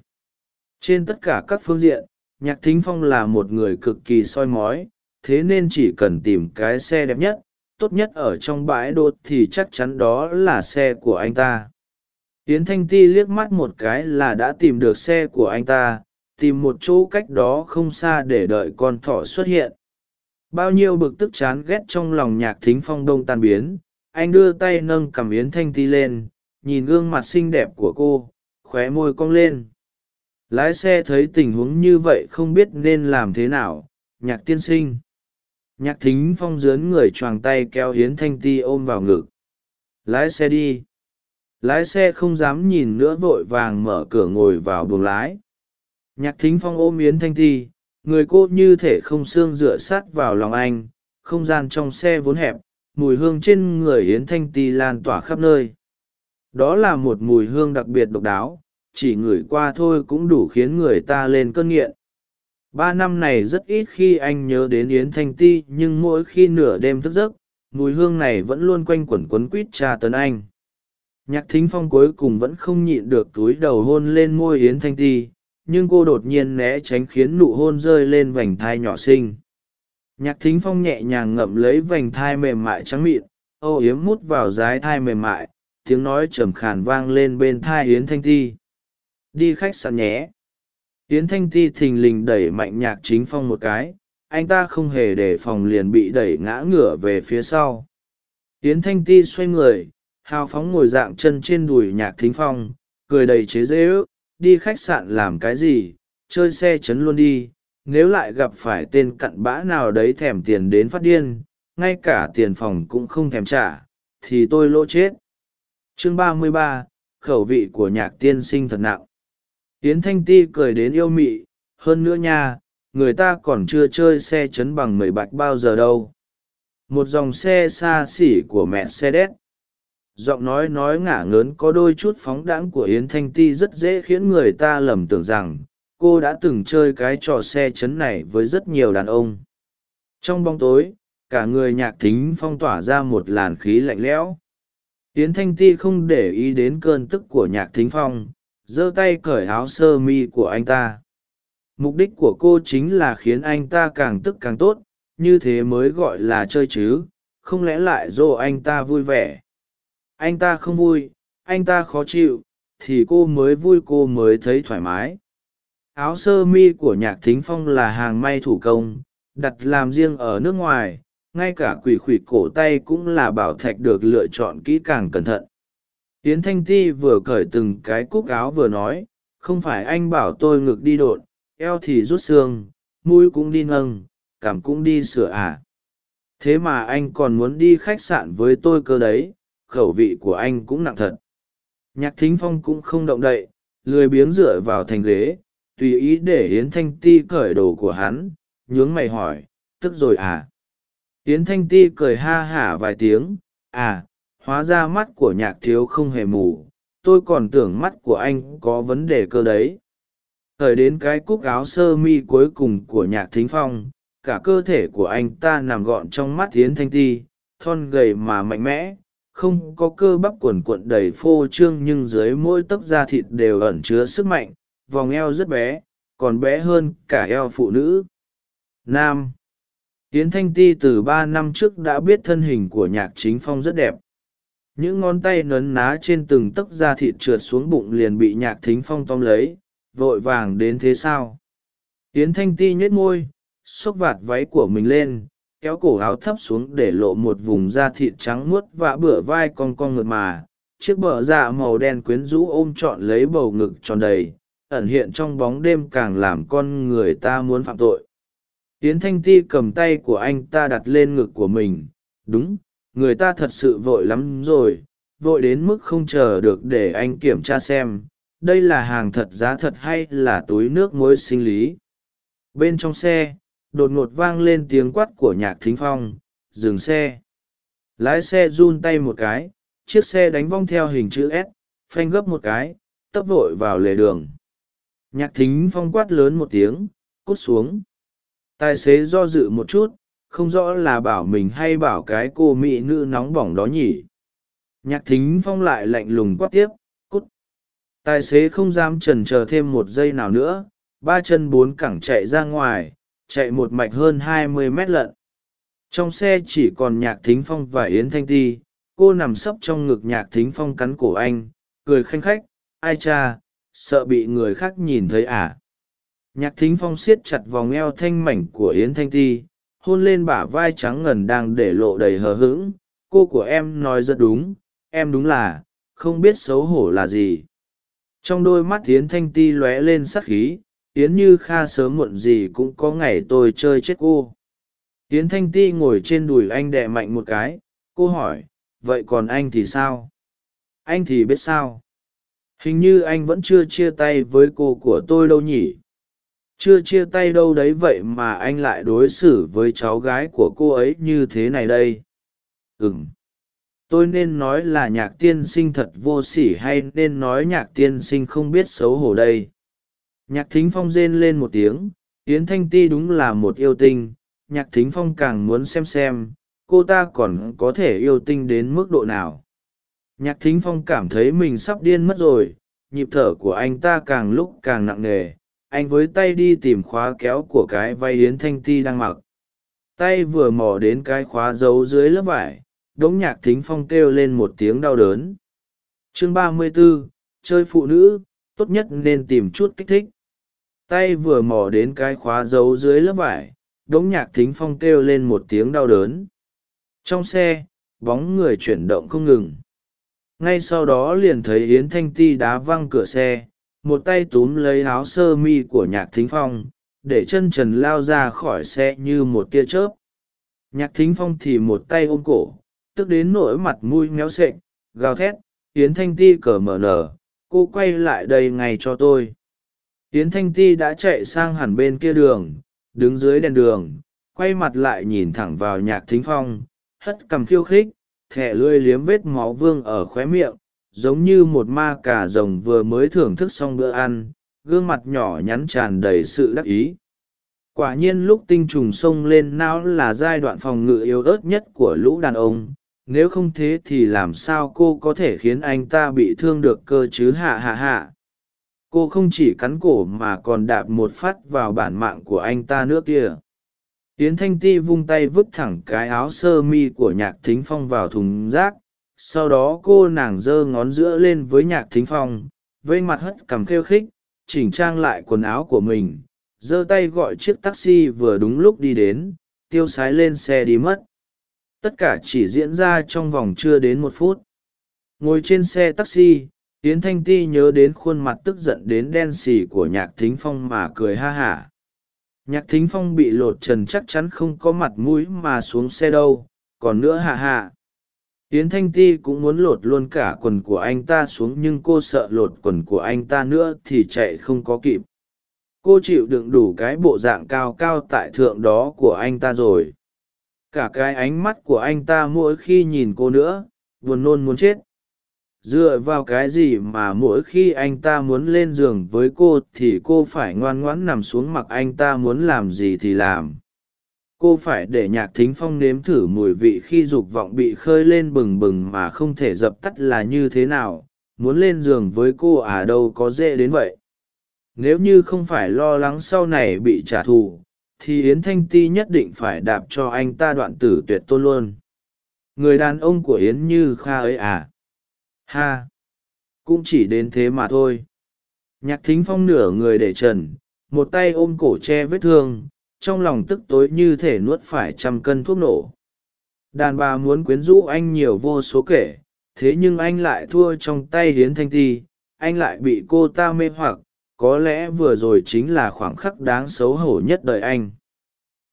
Trên tất cả các phương diện, nhạc thính phong là một người cực kỳ soi mói, thế nên chỉ cần tìm cái xe đẹp nhất tốt nhất ở trong bãi đô thì chắc chắn đó là xe của anh ta. Yến thanh ti liếc mắt một cái là đã tìm được xe của anh ta, tìm một chỗ cách đó không xa để đợi con thỏ xuất hiện. Bao nhiêu bực tức chán ghét trong lòng nhạc thính phong đông tan biến, anh đưa tay nâng cầm yến thanh ti lên, nhìn gương mặt xinh đẹp của cô, khóe môi cong lên. Lái xe thấy tình huống như vậy không biết nên làm thế nào, nhạc tiên sinh nhạc thính phong dướn người choàng tay kéo yến thanh ti ôm vào ngực. Lái xe đi. Lái xe không dám nhìn nữa vội vàng mở cửa ngồi vào buồng lái. Nhạc thính phong ôm yến thanh ti, người cô như thể không xương dựa sát vào lòng anh, không gian trong xe vốn hẹp, mùi hương trên người yến thanh ti lan tỏa khắp nơi. Đó là một mùi hương đặc biệt độc đáo, chỉ ngửi qua thôi cũng đủ khiến người ta lên cơn nghiện ba năm này rất ít khi anh nhớ đến yến thanh ti, nhưng mỗi khi nửa đêm thức giấc, mùi hương này vẫn luôn quanh quẩn quấn quít tra tấn anh. Nhạc thính phong cuối cùng vẫn không nhịn được túi đầu hôn lên môi yến thanh ti, nhưng cô đột nhiên né tránh khiến nụ hôn rơi lên vành thai nhỏ xinh. Nhạc thính phong nhẹ nhàng ngậm lấy vành thai mềm mại trắng mịn âu yếm mút vào dái thai mềm mại, tiếng nói trầm khàn vang lên bên thai yến thanh ti. Đi khách sạn nhé yến thanh ti thình lình đẩy mạnh nhạc chính phong một cái, anh ta không hề đề phòng liền bị đẩy ngã ngửa về phía sau. Yến thanh ti xoay người, hào phóng ngồi dạng chân trên đùi nhạc thính phong, cười đầy chế dễ ước, đi khách sạn làm cái gì, chơi xe chấn luôn đi, nếu lại gặp phải tên cặn bã nào đấy thèm tiền đến phát điên, ngay cả tiền phòng cũng không thèm trả, thì tôi lỗ chết. Chương ba mươi ba, khẩu vị của nhạc tiên sinh thật nặng yến thanh ti cười đến yêu mị, hơn nữa nha, người ta còn chưa chơi xe chấn bằng mười bạch bao giờ đâu. Một dòng xe xa xỉ của mẹ xe đét giọng nói nói ngả ngớn có đôi chút phóng đãng của yến thanh ti rất dễ khiến người ta lầm tưởng rằng, cô đã từng chơi cái trò xe chấn này với rất nhiều đàn ông. Trong bóng tối, cả người nhạc thính phong tỏa ra một làn khí lạnh lẽo. Yến thanh ti không để ý đến cơn tức của nhạc thính phong giơ tay cởi áo sơ mi của anh ta. Mục đích của cô chính là khiến anh ta càng tức càng tốt, như thế mới gọi là chơi chứ, không lẽ lại dỗ anh ta vui vẻ? Anh ta không vui, anh ta khó chịu, thì cô mới vui cô mới thấy thoải mái. Áo sơ mi của nhạc thính phong là hàng may thủ công, đặt làm riêng ở nước ngoài, ngay cả quỷ khủy cổ tay cũng là bảo thạch được lựa chọn kỹ càng cẩn thận yến thanh ti vừa cởi từng cái cúc áo vừa nói, không phải anh bảo tôi ngực đi đột, eo thì rút xương, mũi cũng đi nâng, cảm cũng đi sửa à. thế mà anh còn muốn đi khách sạn với tôi cơ đấy, khẩu vị của anh cũng nặng thật nhạc thính phong cũng không động đậy, lười biếng dựa vào thành ghế, tùy ý để yến thanh ti cởi đồ của hắn, nhướng mày hỏi, tức rồi à yến thanh ti cười ha hả vài tiếng à hóa ra mắt của nhạc thiếu không hề mù. Tôi còn tưởng mắt của anh có vấn đề cơ đấy. Thời đến cái cúc áo sơ mi cuối cùng của nhạc thính phong, cả cơ thể của anh ta nằm gọn trong mắt Thiến thanh ti, thon gầy mà mạnh mẽ. Không có cơ bắp quần quận đầy phô trương nhưng dưới mỗi tấc da thịt đều ẩn chứa sức mạnh, vòng eo rất bé, còn bé hơn cả eo phụ nữ. Nam. Yến thanh ti từ ba năm trước đã biết thân hình của nhạc chính phong rất đẹp những ngón tay nấn ná trên từng tấc da thịt trượt xuống bụng liền bị nhạc thính phong tóm lấy, vội vàng đến thế sao? Yến thanh ti nhếch môi, xốc vạt váy của mình lên, kéo cổ áo thấp xuống để lộ một vùng da thịt trắng muốt và bửa vai cong cong ngực mà. Chiếc bờ dạ màu đen quyến rũ ôm trọn lấy bầu ngực tròn đầy, ẩn hiện trong bóng đêm càng làm con người ta muốn phạm tội. Yến thanh ti cầm tay của anh ta đặt lên ngực của mình. Đúng người ta thật sự vội lắm rồi, vội đến mức không chờ được để anh kiểm tra xem, đây là hàng thật giá thật hay là túi nước muối sinh lý. Bên trong xe, đột ngột vang lên tiếng quát của nhạc thính phong, dừng xe. Lái xe run tay một cái, chiếc xe đánh vong theo hình chữ s, phanh gấp một cái, tấp vội vào lề đường. Nhạc thính phong quát lớn một tiếng, cút xuống. Tài xế do dự một chút không rõ là bảo mình hay bảo cái cô mỹ nữ nóng bỏng đó nhỉ. Nhạc thính phong lại lạnh lùng quát tiếp, cút! tài xế không dám trần chờ thêm một giây nào nữa, ba chân bốn cẳng chạy ra ngoài, chạy một mạch hơn hai mươi mét lận. Trong xe chỉ còn nhạc thính phong và yến thanh ti, cô nằm sấp trong ngực nhạc thính phong cắn cổ anh, cười khanh khách, ai cha, sợ bị người khác nhìn thấy à? Nhạc thính phong siết chặt vòng eo thanh mảnh của yến thanh ti hôn lên bả vai trắng ngần đang để lộ đầy hờ hững. Cô của em nói rất đúng, em đúng là, không biết xấu hổ là gì. Trong đôi mắt yến thanh ti lóe lên sắc khí, yến như kha sớm muộn gì cũng có ngày tôi chơi chết cô. Yến thanh ti ngồi trên đùi anh đệ mạnh một cái, cô hỏi, vậy còn anh thì sao? Anh thì biết sao. Hình như anh vẫn chưa chia tay với cô của tôi đâu nhỉ chưa chia tay đâu đấy vậy mà anh lại đối xử với cháu gái của cô ấy như thế này đây. Ừng tôi nên nói là nhạc tiên sinh thật vô sỉ hay nên nói nhạc tiên sinh không biết xấu hổ đây? Nhạc thính phong rên lên một tiếng, yến thanh ti đúng là một yêu tinh, nhạc thính phong càng muốn xem xem, cô ta còn có thể yêu tinh đến mức độ nào? Nhạc thính phong cảm thấy mình sắp điên mất rồi, nhịp thở của anh ta càng lúc càng nặng nề anh với tay đi tìm khóa kéo của cái váy yến thanh ti đang mặc. Tay vừa mò đến cái khóa giấu dưới lớp vải đống nhạc thính phong kêu lên một tiếng đau đớn. Chương ba mươi 34, chơi phụ nữ tốt nhất nên tìm chút kích thích. Tay vừa mò đến cái khóa giấu dưới lớp vải đống nhạc thính phong kêu lên một tiếng đau đớn. Trong xe bóng người chuyển động không ngừng. Ngay sau đó liền thấy yến thanh ti đá văng cửa xe một tay túm lấy áo sơ mi của nhạc thính phong, để chân trần lao ra khỏi xe như một tia chớp. Nhạc thính phong thì một tay ôm cổ, tức đến nỗi mặt mũi méo xệch gào thét, yến thanh ti cờ mở nở, cô quay lại đây ngay cho tôi. Yến thanh ti đã chạy sang hẳn bên kia đường, đứng dưới đèn đường, quay mặt lại nhìn thẳng vào nhạc thính phong, hất cằm khiêu khích, thẻ lươi liếm vết máu vương ở khóe miệng giống như một ma cà rồng vừa mới thưởng thức xong bữa ăn, gương mặt nhỏ nhắn tràn đầy sự đắc ý. Quả nhiên lúc tinh trùng xông lên não là giai đoạn phòng ngự yếu ớt nhất của lũ đàn ông, nếu không thế thì làm sao cô có thể khiến anh ta bị thương được cơ chứ hạ hạ hạ. Cô không chỉ cắn cổ mà còn đạp một phát vào bản mạng của anh ta nữa kia yến thanh ti vung tay vứt thẳng cái áo sơ mi của nhạc thính phong vào thùng rác sau đó cô nàng giơ ngón giữa lên với nhạc thính phong vây mặt hất cằm khêu khích, chỉnh trang lại quần áo của mình, giơ tay gọi chiếc taxi vừa đúng lúc đi đến, tiêu sái lên xe đi mất. Tất cả chỉ diễn ra trong vòng chưa đến một phút. Ngồi trên xe taxi, yến thanh ti nhớ đến khuôn mặt tức giận đến đen xì của nhạc thính phong mà cười ha hả. Nhạc thính phong bị lột trần chắc chắn không có mặt mũi mà xuống xe đâu, còn nữa hạ hạ yến thanh ti cũng muốn lột luôn cả quần của anh ta xuống nhưng cô sợ lột quần của anh ta nữa thì chạy không có kịp. Cô chịu đựng đủ cái bộ dạng cao cao tại thượng đó của anh ta rồi. Cả cái ánh mắt của anh ta mỗi khi nhìn cô nữa, buồn nôn muốn chết. Dựa vào cái gì mà mỗi khi anh ta muốn lên giường với cô thì cô phải ngoan ngoãn nằm xuống mặc anh ta muốn làm gì thì làm cô phải để nhạc thính phong nếm thử mùi vị khi dục vọng bị khơi lên bừng bừng mà không thể dập tắt là như thế nào. Muốn lên giường với cô à đâu có dễ đến vậy. Nếu như không phải lo lắng sau này bị trả thù, thì yến thanh ti nhất định phải đạp cho anh ta đoạn tử tuyệt tôn luôn. Người đàn ông của yến như kha ấy à? Ha! Cũng chỉ đến thế mà thôi. Nhạc thính phong nửa người để trần, một tay ôm cổ che vết thương trong lòng tức tối như thể nuốt phải trăm cân thuốc nổ. Đàn bà muốn quyến rũ anh nhiều vô số kể, thế nhưng anh lại thua trong tay hiến thanh ti, anh lại bị cô ta mê hoặc, có lẽ vừa rồi chính là khoảng khắc đáng xấu hổ nhất đời anh.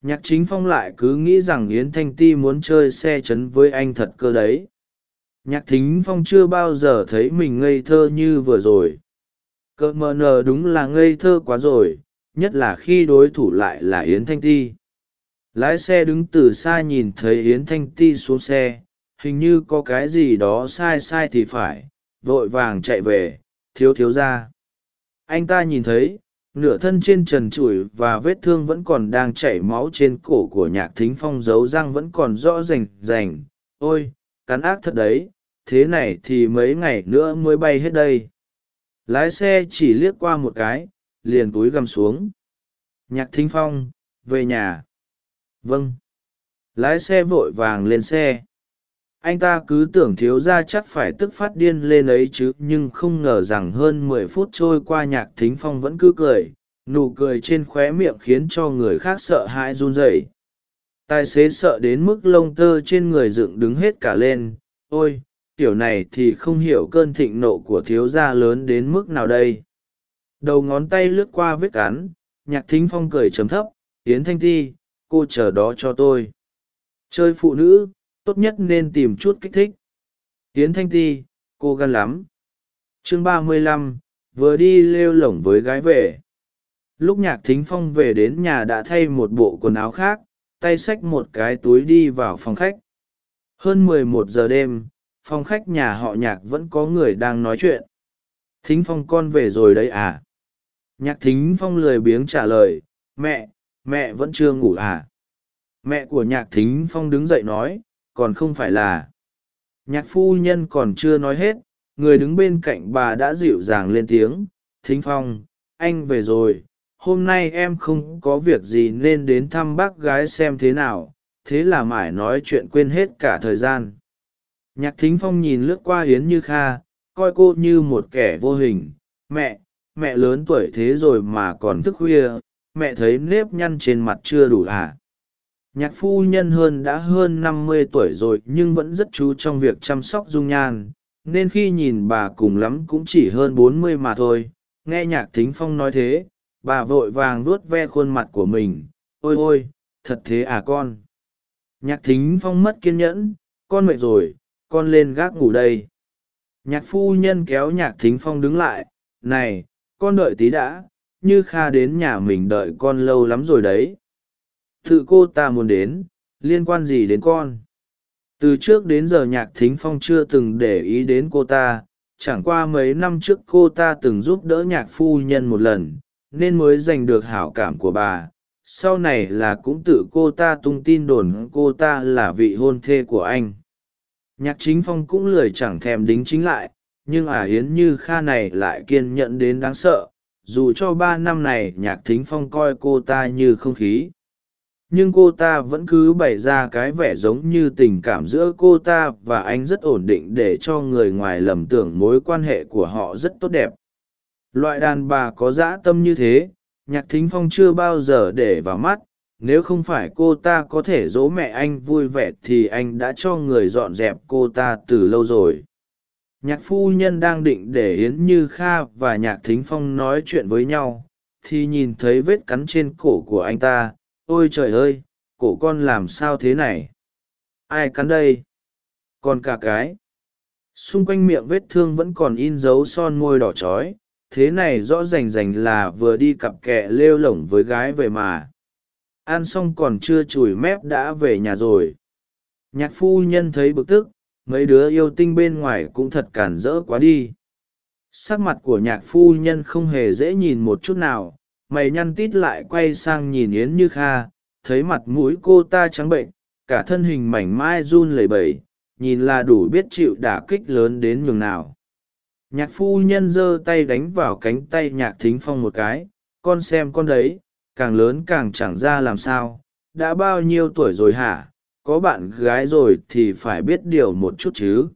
Nhạc chính phong lại cứ nghĩ rằng yến thanh ti muốn chơi xe chấn với anh thật cơ đấy. Nhạc thính phong chưa bao giờ thấy mình ngây thơ như vừa rồi. Cợt mờ nờ đúng là ngây thơ quá rồi nhất là khi đối thủ lại là yến thanh ti. Lái xe đứng từ xa nhìn thấy yến thanh ti xuống xe, hình như có cái gì đó sai sai thì phải, vội vàng chạy về, thiếu thiếu ra. Anh ta nhìn thấy, nửa thân trên trần trụi và vết thương vẫn còn đang chảy máu trên cổ của nhạc thính phong dấu răng vẫn còn rõ rành rành. Ôi, cắn ác thật đấy, thế này thì mấy ngày nữa mới bay hết đây. Lái xe chỉ liếc qua một cái liền túi găm xuống. Nhạc thính phong, về nhà. Vâng. Lái xe vội vàng lên xe. Anh ta cứ tưởng thiếu ra chắc phải tức phát điên lên ấy chứ, nhưng không ngờ rằng hơn mười phút trôi qua nhạc thính phong vẫn cứ cười. Nụ cười trên khóe miệng khiến cho người khác sợ hãi run rẩy. Tài xế sợ đến mức lông tơ trên người dựng đứng hết cả lên. Ôi, tiểu này thì không hiểu cơn thịnh nộ của thiếu gia lớn đến mức nào đây đầu ngón tay lướt qua vết cắn nhạc thính phong cười chấm thấp, yến thanh ti cô chờ đó cho tôi. Chơi phụ nữ, tốt nhất nên tìm chút kích thích. Yến thanh ti cô gan lắm. Chương ba mươi lăm, vừa đi lêu lổng với gái về. Lúc nhạc thính phong về đến nhà đã thay một bộ quần áo khác, tay xách một cái túi đi vào phòng khách. Hơn mười một giờ đêm, phòng khách nhà họ nhạc vẫn có người đang nói chuyện. Thính phong, con về rồi đấy à? Nhạc thính phong lười biếng trả lời, mẹ mẹ vẫn chưa ngủ à? Mẹ của nhạc thính phong đứng dậy nói, còn không phải là. Nhạc phu nhân còn chưa nói hết, người đứng bên cạnh bà đã dịu dàng lên tiếng, thính phong, anh về rồi, hôm nay em không có việc gì nên đến thăm bác gái xem thế nào, thế là mải nói chuyện quên hết cả thời gian. Nhạc thính phong nhìn lướt qua hiến như kha, coi cô như một kẻ vô hình, mẹ mẹ lớn tuổi thế rồi mà còn thức khuya, mẹ thấy nếp nhăn trên mặt chưa đủ à? Nhạc phu nhân hơn đã hơn năm mươi tuổi rồi nhưng vẫn rất chú trong việc chăm sóc dung nhan, nên khi nhìn bà cùng lắm cũng chỉ hơn bốn mươi mà thôi. Nghe nhạc thính phong nói thế, bà vội vàng vuốt ve khuôn mặt của mình. Ôi ôi, thật thế à con? Nhạc thính phong mất kiên nhẫn, con mệt rồi, con lên gác ngủ đây. Nhạc phu nhân kéo nhạc thính phong đứng lại, này con đợi tí đã, như kha đến nhà mình đợi con lâu lắm rồi đấy. Tự cô ta muốn đến, liên quan gì đến con? Từ trước đến giờ nhạc thính phong chưa từng để ý đến cô ta, chẳng qua mấy năm trước cô ta từng giúp đỡ nhạc phu nhân một lần, nên mới giành được hảo cảm của bà. Sau này là cũng tự cô ta tung tin đồn cô ta là vị hôn thê của anh. Nhạc chính phong cũng lười chẳng thèm đính chính lại nhưng ả hiến như kha này lại kiên nhẫn đến đáng sợ, dù cho ba năm này nhạc thính phong coi cô ta như không khí. Nhưng cô ta vẫn cứ bày ra cái vẻ giống như tình cảm giữa cô ta và anh rất ổn định để cho người ngoài lầm tưởng mối quan hệ của họ rất tốt đẹp. Loại đàn bà có dã tâm như thế, nhạc thính phong chưa bao giờ để vào mắt. Nếu không phải cô ta có thể dỗ mẹ anh vui vẻ thì anh đã cho người dọn dẹp cô ta từ lâu rồi nhạc phu nhân đang định để yến như kha và nhạc thính phong nói chuyện với nhau, thì nhìn thấy vết cắn trên cổ của anh ta. Ôi trời ơi, cổ con làm sao thế này? Ai cắn đây? Còn cả cái? Xung quanh miệng vết thương vẫn còn in dấu son môi đỏ trói thế này rõ rành rành là vừa đi cặp kẹ lêu lổng với gái về mà. Ăn xong còn chưa chùi mép đã về nhà rồi. Nhạc phu nhân thấy bực tức mấy đứa yêu tinh bên ngoài cũng thật cản rỡ quá đi. Sắc mặt của nhạc phu nhân không hề dễ nhìn một chút nào, mày nhăn tít lại quay sang nhìn yến như kha, thấy mặt mũi cô ta trắng bệnh, cả thân hình mảnh mai run lẩy bẩy, nhìn là đủ biết chịu đả kích lớn đến nhường nào. Nhạc phu nhân giơ tay đánh vào cánh tay nhạc thính phong một cái, con xem con đấy, càng lớn càng chẳng ra làm sao, đã bao nhiêu tuổi rồi hả? Có bạn gái rồi thì phải biết điều một chút chứ.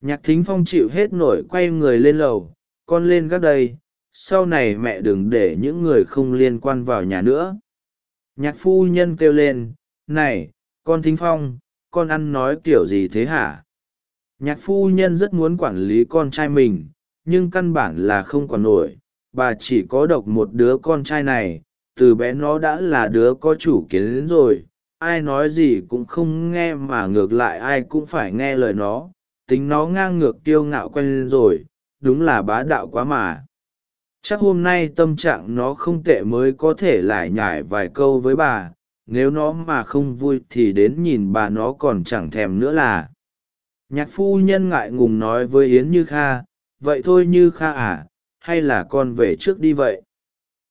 Nhạc thính phong chịu hết nổi quay người lên lầu, con lên gác đây, sau này mẹ đừng để những người không liên quan vào nhà nữa. Nhạc phu nhân kêu lên, này, con thính phong, con ăn nói kiểu gì thế hả? Nhạc phu nhân rất muốn quản lý con trai mình, nhưng căn bản là không còn nổi. Bà chỉ có độc một đứa con trai này, từ bé nó đã là đứa có chủ kiến rồi ai nói gì cũng không nghe mà ngược lại ai cũng phải nghe lời nó, tính nó ngang ngược kiêu ngạo quen rồi, đúng là bá đạo quá mà. Chắc hôm nay tâm trạng nó không tệ mới có thể lải nhải vài câu với bà, nếu nó mà không vui thì đến nhìn bà nó còn chẳng thèm nữa là. Nhạc phu nhân ngại ngùng nói với yến như kha, vậy thôi như kha à hay là con về trước đi vậy?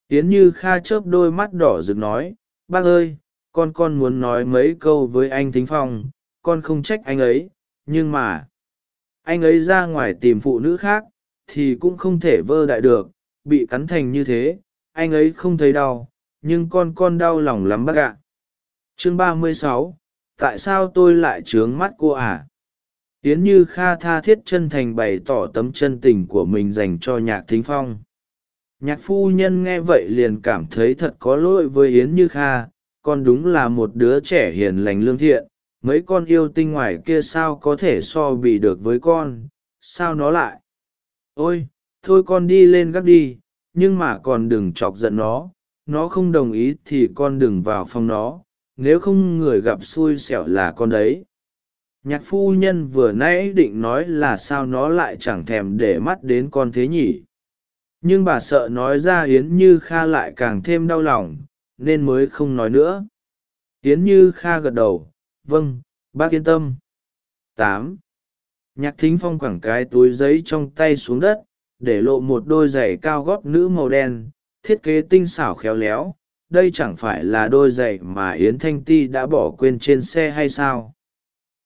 Yến như kha chớp đôi mắt đỏ rực nói, bác ơi con con muốn nói mấy câu với anh thính phong, con không trách anh ấy, nhưng mà anh ấy ra ngoài tìm phụ nữ khác thì cũng không thể vơ đại được, bị cắn thành như thế, anh ấy không thấy đau, nhưng con con đau lòng lắm bác ạ. Chương ba mươi sáu, tại sao tôi lại trướng mắt cô à yến như kha tha thiết chân thành bày tỏ tấm chân tình của mình dành cho nhạc thính phong. Nhạc phu nhân nghe vậy liền cảm thấy thật có lỗi với yến như kha con đúng là một đứa trẻ hiền lành lương thiện, mấy con yêu tinh ngoài kia sao có thể so bì được với con, sao nó lại? Ôi, thôi con đi lên gác đi, nhưng mà còn đừng chọc giận nó nó không đồng ý thì con đừng vào phòng nó, nếu không người gặp xui xẻo là con đấy. Nhạc phu nhân vừa nãy định nói là sao nó lại chẳng thèm để mắt đến con thế nhỉ? Nhưng bà sợ nói ra yến như kha lại càng thêm đau lòng nên mới không nói nữa. Yến như kha gật đầu vâng bác yên tâm. Tám. Nhạc thính phong quẳng cái túi giấy trong tay xuống đất, để lộ một đôi giày cao gót nữ màu đen, thiết kế tinh xảo khéo léo. Đây chẳng phải là đôi giày mà yến thanh ti đã bỏ quên trên xe hay sao?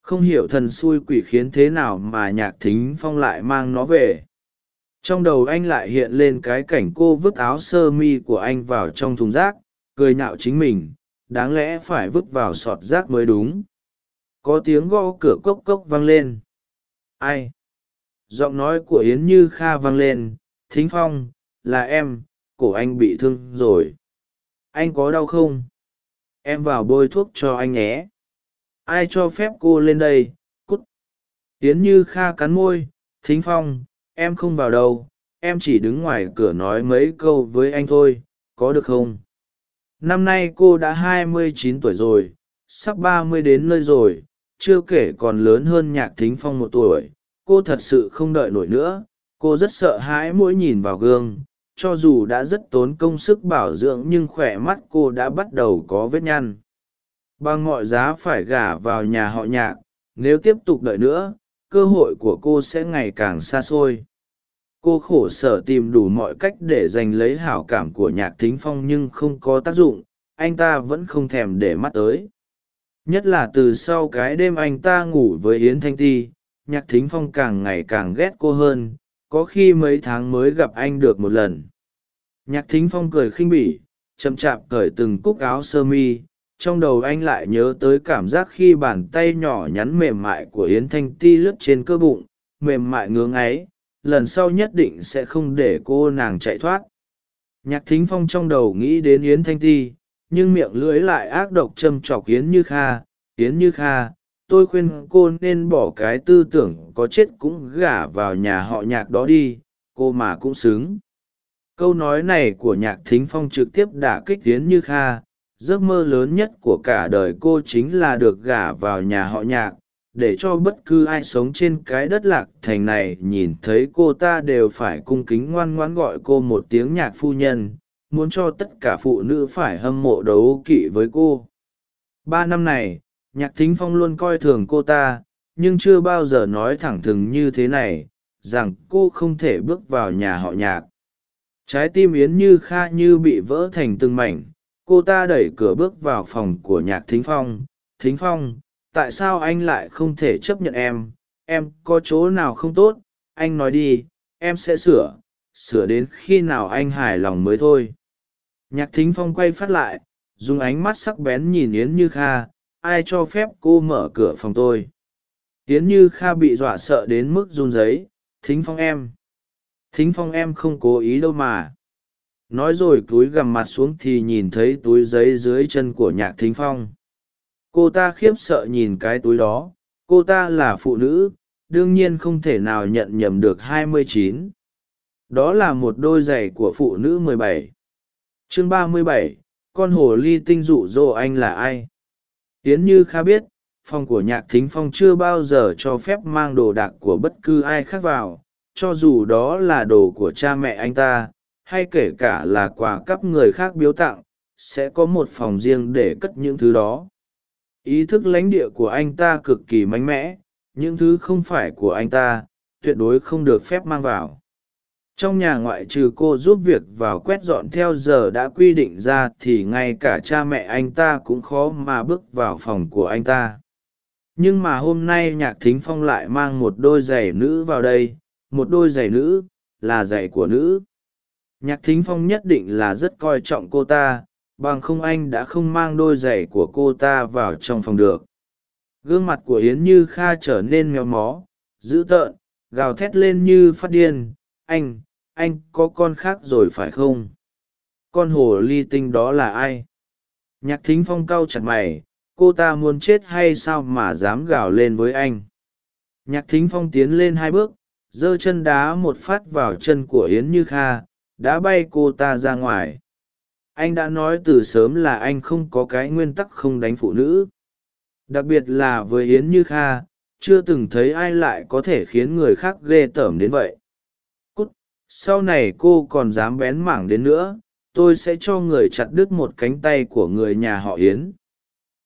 Không hiểu thần xui quỷ khiến thế nào mà nhạc thính phong lại mang nó về. Trong đầu anh lại hiện lên cái cảnh cô vứt áo sơ mi của anh vào trong thùng rác cười nhạo chính mình, đáng lẽ phải vứt vào sọt rác mới đúng. Có tiếng gõ cửa cốc cốc vang lên. Ai? Giọng nói của yến như kha vang lên. Thính phong, là em, cổ anh bị thương rồi. Anh có đau không? Em vào bôi thuốc cho anh nhé. Ai cho phép cô lên đây? Cút. Yến như kha cắn môi. Thính phong, em không vào đâu. Em chỉ đứng ngoài cửa nói mấy câu với anh thôi. Có được không? Năm nay cô đã hai mươi chín tuổi rồi, sắp ba mươi đến nơi rồi, chưa kể còn lớn hơn nhạc thính phong một tuổi. Cô thật sự không đợi nổi nữa, cô rất sợ hãi mỗi nhìn vào gương. Cho dù đã rất tốn công sức bảo dưỡng nhưng khỏe mắt cô đã bắt đầu có vết nhăn. Bằng mọi giá phải gả vào nhà họ nhạc, nếu tiếp tục đợi nữa, cơ hội của cô sẽ ngày càng xa xôi cô khổ sở tìm đủ mọi cách để giành lấy hảo cảm của nhạc thính phong nhưng không có tác dụng, anh ta vẫn không thèm để mắt tới. Nhất là từ sau cái đêm anh ta ngủ với yến thanh ti, nhạc thính phong càng ngày càng ghét cô hơn, có khi mấy tháng mới gặp anh được một lần. Nhạc thính phong cười khinh bỉ, chậm chạp cởi từng cúc áo sơ mi, trong đầu anh lại nhớ tới cảm giác khi bàn tay nhỏ nhắn mềm mại của yến thanh ti lướt trên cơ bụng, mềm mại ngưỡng ấy lần sau nhất định sẽ không để cô nàng chạy thoát. Nhạc thính phong trong đầu nghĩ đến yến thanh ti, nhưng miệng lưỡi lại ác độc châm chọc yến như kha. Yến như kha, tôi khuyên cô nên bỏ cái tư tưởng có chết cũng gả vào nhà họ nhạc đó đi, cô mà cũng xứng. Câu nói này của nhạc thính phong trực tiếp đả kích yến như kha. Giấc mơ lớn nhất của cả đời cô chính là được gả vào nhà họ nhạc để cho bất cứ ai sống trên cái đất lạc thành này nhìn thấy cô ta đều phải cung kính ngoan ngoãn gọi cô một tiếng nhạc phu nhân, muốn cho tất cả phụ nữ phải hâm mộ đấu kỵ với cô. Ba năm này, nhạc thính phong luôn coi thường cô ta, nhưng chưa bao giờ nói thẳng thừng như thế này, rằng cô không thể bước vào nhà họ nhạc. Trái tim yến như kha như bị vỡ thành từng mảnh, cô ta đẩy cửa bước vào phòng của nhạc thính phong. Thính phong tại sao anh lại không thể chấp nhận em? Em có chỗ nào không tốt? Anh nói đi, em sẽ sửa sửa đến khi nào anh hài lòng mới thôi. Nhạc thính phong quay phát lại, dùng ánh mắt sắc bén nhìn yến như kha, ai cho phép cô mở cửa phòng tôi? Yến như kha bị dọa sợ đến mức run giấy. thính phong em, thính phong em không cố ý đâu mà. Nói rồi túi gằm mặt xuống thì nhìn thấy túi giấy dưới chân của nhạc thính phong cô ta khiếp sợ nhìn cái túi đó. Cô ta là phụ nữ, đương nhiên không thể nào nhận nhầm được hai mươi chín. Đó là một đôi giày của phụ nữ mười bảy. Chương ba mươi bảy, con hồ ly tinh dụ dỗ anh là ai? Tiến như kha biết, phòng của nhạc thính phong chưa bao giờ cho phép mang đồ đạc của bất cứ ai khác vào, cho dù đó là đồ của cha mẹ anh ta, hay kể cả là quà cắp người khác biếu tặng, sẽ có một phòng riêng để cất những thứ đó ý thức lãnh địa của anh ta cực kỳ mạnh mẽ, những thứ không phải của anh ta, tuyệt đối không được phép mang vào. Trong nhà ngoại trừ cô giúp việc vào quét dọn theo giờ đã quy định ra thì ngay cả cha mẹ anh ta cũng khó mà bước vào phòng của anh ta. Nhưng mà hôm nay nhạc thính phong lại mang một đôi giày nữ vào đây, một đôi giày nữ là giày của nữ. Nhạc thính phong nhất định là rất coi trọng cô ta bằng không anh đã không mang đôi giày của cô ta vào trong phòng được. Gương mặt của yến như kha trở nên méo mó, dữ tợn, gào thét lên như phát điên. Anh anh có con khác rồi phải không? Con hồ ly tinh đó là ai? Nhạc thính phong cau chặt mày, cô ta muốn chết hay sao mà dám gào lên với anh? Nhạc thính phong tiến lên hai bước, giơ chân đá một phát vào chân của yến như kha, đã bay cô ta ra ngoài anh đã nói từ sớm là anh không có cái nguyên tắc không đánh phụ nữ. Đặc biệt là với yến như kha, chưa từng thấy ai lại có thể khiến người khác ghê tởm đến vậy. Cút, sau này cô còn dám bén mảng đến nữa, tôi sẽ cho người chặt đứt một cánh tay của người nhà họ yến.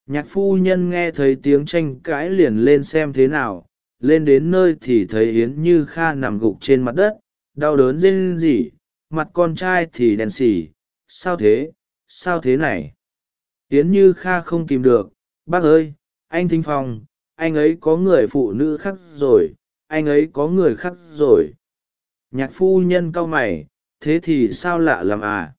Nhạc phu nhân nghe thấy tiếng tranh cãi liền lên xem thế nào, lên đến nơi thì thấy yến như kha nằm gục trên mặt đất, đau đớn rên rỉ, mặt con trai thì đèn xỉ sao thế sao thế này? Yến như kha không kìm được, bác ơi, anh thính phong, anh ấy có người phụ nữ khác rồi, anh ấy có người khác rồi. Nhạc phu nhân cau mày, thế thì sao lạ lắm à?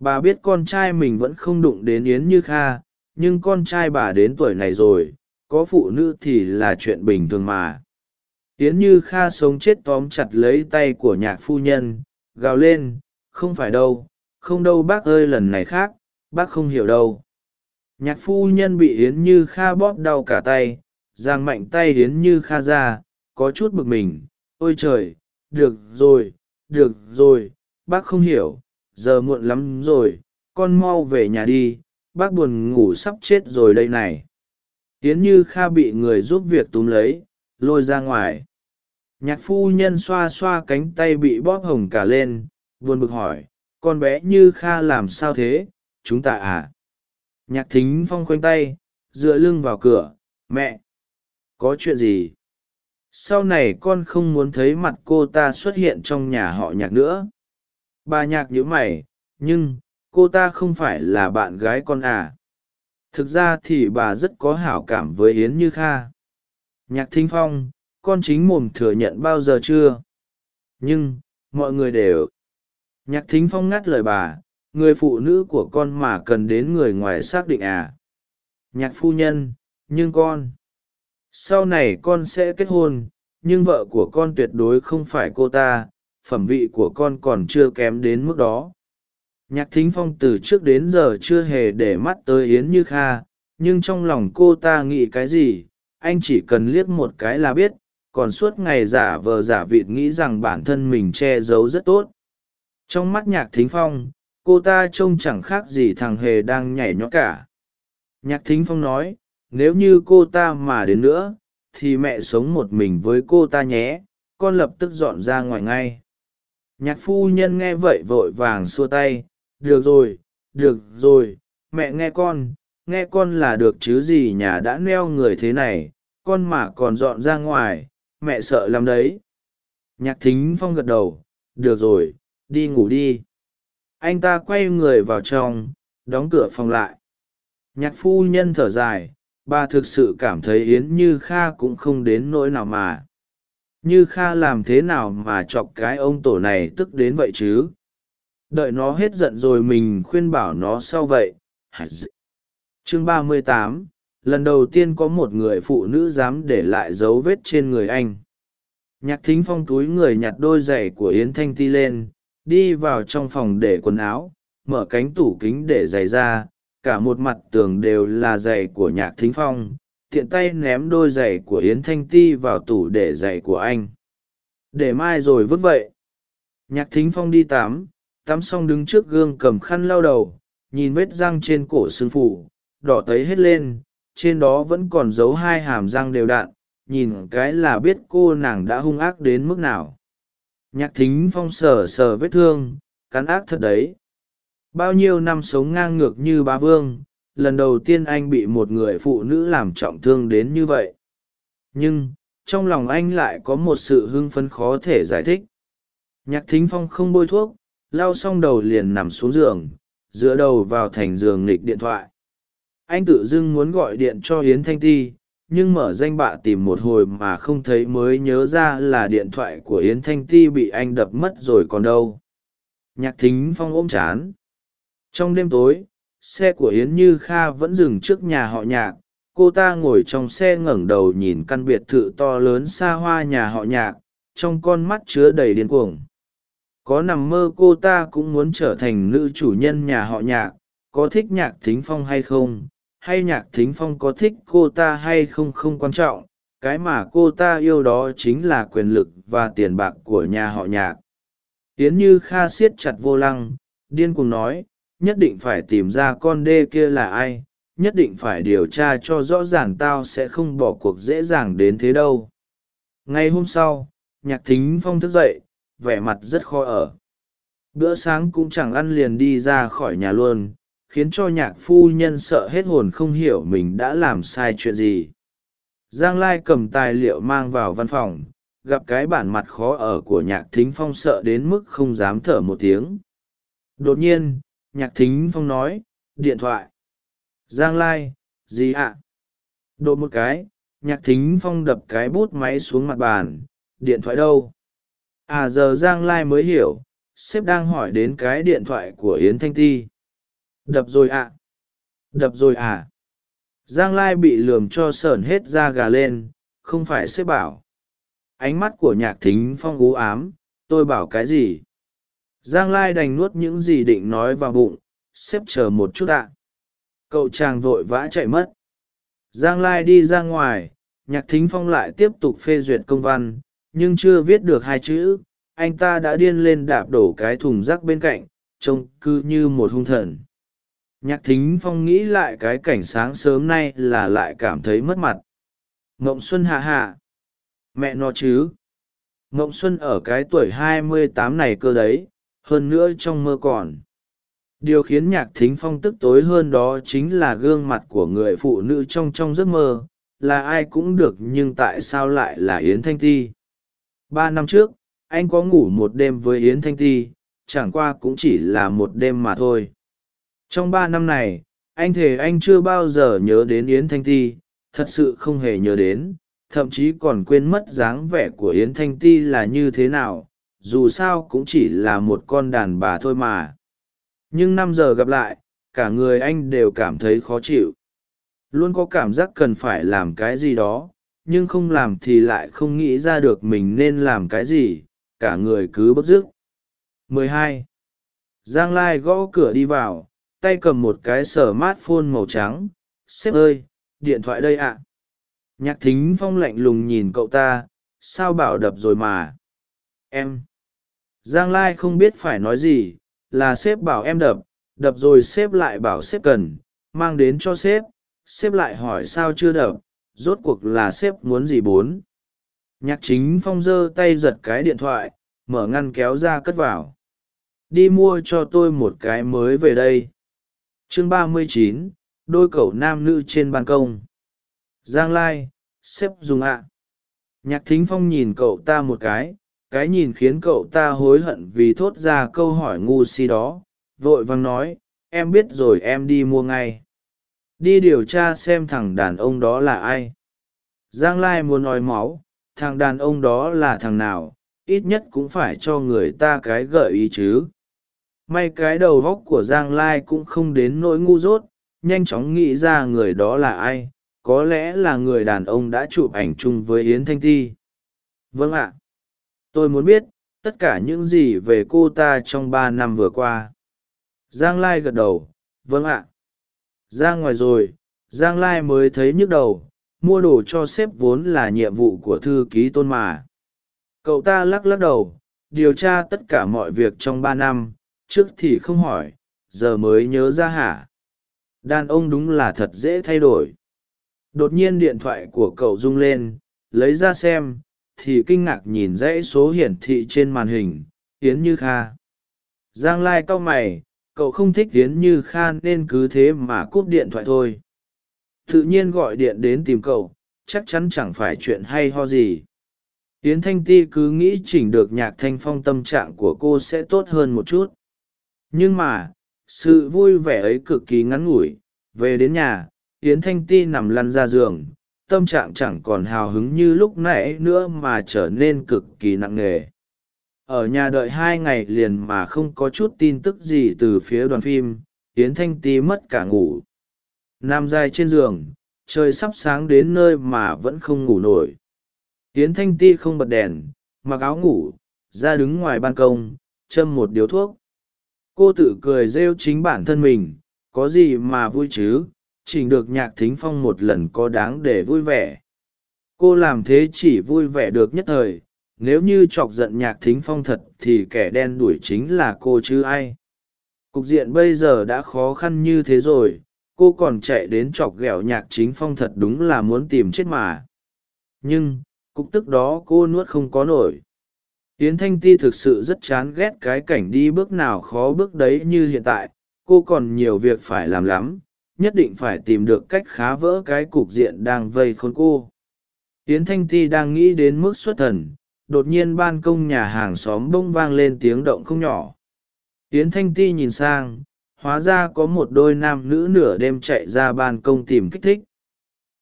Bà biết con trai mình vẫn không đụng đến yến như kha, nhưng con trai bà đến tuổi này rồi, có phụ nữ thì là chuyện bình thường mà. Yến như kha sống chết tóm chặt lấy tay của nhạc phu nhân, gào lên, không phải đâu không đâu bác ơi lần này khác, bác không hiểu đâu. Nhạc phu nhân bị yến như kha bóp đau cả tay, giang mạnh tay yến như kha ra, có chút bực mình. Ôi trời, được rồi được rồi, bác không hiểu, giờ muộn lắm rồi, con mau về nhà đi, bác buồn ngủ sắp chết rồi đây này. Yến như kha bị người giúp việc túm lấy, lôi ra ngoài. Nhạc phu nhân xoa xoa cánh tay bị bóp hồng cả lên, buồn bực hỏi con bé như kha làm sao thế, chúng ta à? Nhạc thính phong khoanh tay, dựa lưng vào cửa, mẹ, có chuyện gì? Sau này con không muốn thấy mặt cô ta xuất hiện trong nhà họ nhạc nữa. Bà nhạc nhớ mày, nhưng, cô ta không phải là bạn gái con à? Thực ra thì bà rất có hảo cảm với yến như kha. Nhạc thính phong, con chính mồm thừa nhận bao giờ chưa? Nhưng, mọi người đều nhạc thính phong ngắt lời bà, người phụ nữ của con mà cần đến người ngoài xác định à? Nhạc phu nhân, nhưng con, sau này con sẽ kết hôn, nhưng vợ của con tuyệt đối không phải cô ta, phẩm vị của con còn chưa kém đến mức đó. Nhạc thính phong từ trước đến giờ chưa hề để mắt tới yến như kha, nhưng trong lòng cô ta nghĩ cái gì? Anh chỉ cần liếc một cái là biết, còn suốt ngày giả vờ giả vịt nghĩ rằng bản thân mình che giấu rất tốt trong mắt nhạc thính phong, cô ta trông chẳng khác gì thằng hề đang nhảy nhót cả. Nhạc thính phong nói, nếu như cô ta mà đến nữa, thì mẹ sống một mình với cô ta nhé, con lập tức dọn ra ngoài ngay. Nhạc phu nhân nghe vậy vội vàng xua tay, được rồi được rồi, mẹ nghe con nghe con là được chứ gì nhà đã neo người thế này, con mà còn dọn ra ngoài, mẹ sợ lắm đấy. Nhạc thính phong gật đầu, được rồi đi ngủ đi. Anh ta quay người vào trong, đóng cửa phòng lại. Nhạc phu nhân thở dài, bà thực sự cảm thấy yến như kha cũng không đến nỗi nào mà. Như kha làm thế nào mà chọc cái ông tổ này tức đến vậy chứ? Đợi nó hết giận rồi mình khuyên bảo nó sau vậy. Chương ba mươi tám, lần đầu tiên có một người phụ nữ dám để lại dấu vết trên người anh. Nhạc thính phong túi người nhặt đôi giày của yến thanh ti lên đi vào trong phòng để quần áo, mở cánh tủ kính để giày ra cả một mặt tường đều là giày của nhạc thính phong, tiện tay ném đôi giày của yến thanh ti vào tủ để giày của anh. Để mai rồi vứt vậy. Nhạc thính phong đi tắm tắm xong đứng trước gương cầm khăn lau đầu, nhìn vết răng trên cổ xương phủ, đỏ tấy hết lên, trên đó vẫn còn giấu hai hàm răng đều đặn, nhìn cái là biết cô nàng đã hung ác đến mức nào nhạc thính phong sờ sờ vết thương, cắn ác thật đấy. Bao nhiêu năm sống ngang ngược như bá vương, lần đầu tiên anh bị một người phụ nữ làm trọng thương đến như vậy. Nhưng, trong lòng anh lại có một sự hưng phấn khó thể giải thích. Nhạc thính phong không bôi thuốc, lau xong đầu liền nằm xuống giường, dựa đầu vào thành giường nghịch điện thoại. Anh tự dưng muốn gọi điện cho hiến thanh ti nhưng mở danh bạ tìm một hồi mà không thấy mới nhớ ra là điện thoại của yến thanh ti bị anh đập mất rồi còn đâu. Nhạc thính phong ôm chán. Trong đêm tối, xe của yến như kha vẫn dừng trước nhà họ nhạc. Cô ta ngồi trong xe ngẩng đầu nhìn căn biệt thự to lớn xa hoa nhà họ nhạc, trong con mắt chứa đầy điên cuồng. Có nằm mơ cô ta cũng muốn trở thành nữ chủ nhân nhà họ nhạc, có thích nhạc thính phong hay không hay nhạc thính phong có thích cô ta hay không không quan trọng, cái mà cô ta yêu đó chính là quyền lực và tiền bạc của nhà họ nhạc. Tiến như kha siết chặt vô lăng, điên cuồng nói, nhất định phải tìm ra con đê kia là ai, nhất định phải điều tra cho rõ ràng tao sẽ không bỏ cuộc dễ dàng đến thế đâu. Ngay hôm sau, nhạc thính phong thức dậy, vẻ mặt rất khó ở. Bữa sáng cũng chẳng ăn liền đi ra khỏi nhà luôn khiến cho nhạc phu nhân sợ hết hồn không hiểu mình đã làm sai chuyện gì. Giang lai cầm tài liệu mang vào văn phòng, gặp cái bản mặt khó ở của nhạc thính phong sợ đến mức không dám thở một tiếng. Đột nhiên, nhạc thính phong nói, điện thoại. Giang lai, gì ạ? À? đột một cái, nhạc thính phong đập cái bút máy xuống mặt bàn, điện thoại đâu? À giờ giang lai mới hiểu, sếp đang hỏi đến cái điện thoại của yến thanh ti đập rồi ạ. Đập rồi à giang lai bị lường cho sởn hết da gà lên, không phải sếp bảo. Ánh mắt của nhạc thính phong ú ám, tôi bảo cái gì? Giang lai đành nuốt những gì định nói vào bụng, sếp chờ một chút ạ. Cậu chàng vội vã chạy mất. Giang lai đi ra ngoài, nhạc thính phong lại tiếp tục phê duyệt công văn, nhưng chưa viết được hai chữ. Anh ta đã điên lên đạp đổ cái thùng rác bên cạnh, trông cứ như một hung thần nhạc thính phong nghĩ lại cái cảnh sáng sớm nay là lại cảm thấy mất mặt. Mộng xuân hạ hạ. Mẹ nó chứ. Mộng xuân ở cái tuổi hai mươi tám này cơ đấy, hơn nữa trong mơ còn. Điều khiến nhạc thính phong tức tối hơn đó chính là gương mặt của người phụ nữ trong trong giấc mơ, là ai cũng được nhưng tại sao lại là yến thanh ti? Ba năm trước, anh có ngủ một đêm với yến thanh ti, chẳng qua cũng chỉ là một đêm mà thôi trong ba năm này, anh thề anh chưa bao giờ nhớ đến yến thanh ti, thật sự không hề nhớ đến, thậm chí còn quên mất dáng vẻ của yến thanh ti là như thế nào, dù sao cũng chỉ là một con đàn bà thôi mà nhưng năm giờ gặp lại, cả người anh đều cảm thấy khó chịu luôn có cảm giác cần phải làm cái gì đó, nhưng không làm thì lại không nghĩ ra được mình nên làm cái gì, cả người cứ bất dứt. 12. giang lai gõ cửa đi vào tay cầm một cái sở mát phôn màu trắng, sếp ơi, điện thoại đây ạ. Nhạc thính phong lạnh lùng nhìn cậu ta, sao bảo đập rồi mà? Em. Giang lai không biết phải nói gì, là sếp bảo em đập đập rồi sếp lại bảo sếp cần, mang đến cho sếp sếp lại hỏi sao chưa đập, rốt cuộc là sếp muốn gì bốn? Nhạc chính phong giơ tay giật cái điện thoại, mở ngăn kéo ra cất vào. Đi mua cho tôi một cái mới về đây chương ba mươi chín, đôi cậu nam nữ trên ban công. Giang lai xếp dùng ạ. Nhạc thính phong nhìn cậu ta một cái cái nhìn khiến cậu ta hối hận vì thốt ra câu hỏi ngu si đó, vội vàng nói, em biết rồi, em đi mua ngay. Đi điều tra xem thằng đàn ông đó là ai. Giang lai muốn nói máu, thằng đàn ông đó là thằng nào? Ít nhất cũng phải cho người ta cái gợi ý chứ may cái đầu góc của giang lai cũng không đến nỗi ngu dốt, nhanh chóng nghĩ ra người đó là ai, có lẽ là người đàn ông đã chụp ảnh chung với yến thanh ti. Vâng ạ. Tôi muốn biết, tất cả những gì về cô ta trong ba năm vừa qua? Giang lai gật đầu vâng ạ. Ra ngoài rồi, giang lai mới thấy nhức đầu, mua đồ cho sếp vốn là nhiệm vụ của thư ký tôn mà. Cậu ta lắc lắc đầu, điều tra tất cả mọi việc trong ba năm trước thì không hỏi, giờ mới nhớ ra hả? Đàn ông đúng là thật dễ thay đổi. Đột nhiên điện thoại của cậu rung lên, lấy ra xem, thì kinh ngạc nhìn dãy số hiển thị trên màn hình, yến như kha. Giang lai cau mày, cậu không thích yến như kha nên cứ thế mà cúp điện thoại thôi. Tự nhiên gọi điện đến tìm cậu, chắc chắn chẳng phải chuyện hay ho gì. Yến thanh ti cứ nghĩ chỉnh được nhạc thanh phong tâm trạng của cô sẽ tốt hơn một chút nhưng mà, sự vui vẻ ấy cực kỳ ngắn ngủi. Về đến nhà, yến thanh ti nằm lăn ra giường, tâm trạng chẳng còn hào hứng như lúc nãy nữa mà trở nên cực kỳ nặng nề. Ở nhà đợi hai ngày liền mà không có chút tin tức gì từ phía đoàn phim, yến thanh ti mất cả ngủ. Nằm dài trên giường, trời sắp sáng đến nơi mà vẫn không ngủ nổi. Yến thanh ti không bật đèn, mặc áo ngủ, ra đứng ngoài ban công, châm một điếu thuốc cô tự cười rêu chính bản thân mình, có gì mà vui chứ, chỉnh được nhạc thính phong một lần có đáng để vui vẻ. Cô làm thế chỉ vui vẻ được nhất thời, nếu như chọc giận nhạc thính phong thật thì kẻ đen đuổi chính là cô chứ ai. Cục diện bây giờ đã khó khăn như thế rồi, cô còn chạy đến chọc ghẹo nhạc chính phong thật đúng là muốn tìm chết mà. Nhưng, cục tức đó cô nuốt không có nổi yến thanh ti thực sự rất chán ghét cái cảnh đi bước nào khó bước đấy như hiện tại, cô còn nhiều việc phải làm lắm, nhất định phải tìm được cách khá vỡ cái cục diện đang vây khốn cô. Yến thanh ti đang nghĩ đến mức xuất thần, đột nhiên ban công nhà hàng xóm bông vang lên tiếng động không nhỏ. Yến thanh ti nhìn sang, hóa ra có một đôi nam nữ nửa đêm chạy ra ban công tìm kích thích.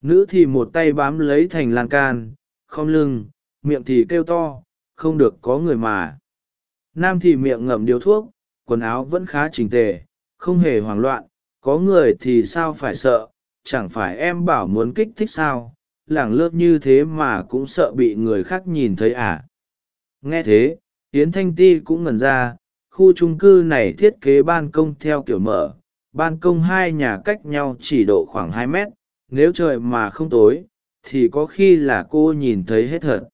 Nữ thì một tay bám lấy thành lan can không lưng, miệng thì kêu to không được có người mà. Nam thì miệng ngậm điếu thuốc, quần áo vẫn khá chỉnh tề, không hề hoảng loạn, có người thì sao phải sợ, chẳng phải em bảo muốn kích thích sao lảng lớp như thế mà cũng sợ bị người khác nhìn thấy à. Nghe thế, yến thanh ti cũng ngần ra, khu trung cư này thiết kế ban công theo kiểu mở, ban công hai nhà cách nhau chỉ độ khoảng hai mét, nếu trời mà không tối, thì có khi là cô nhìn thấy hết thật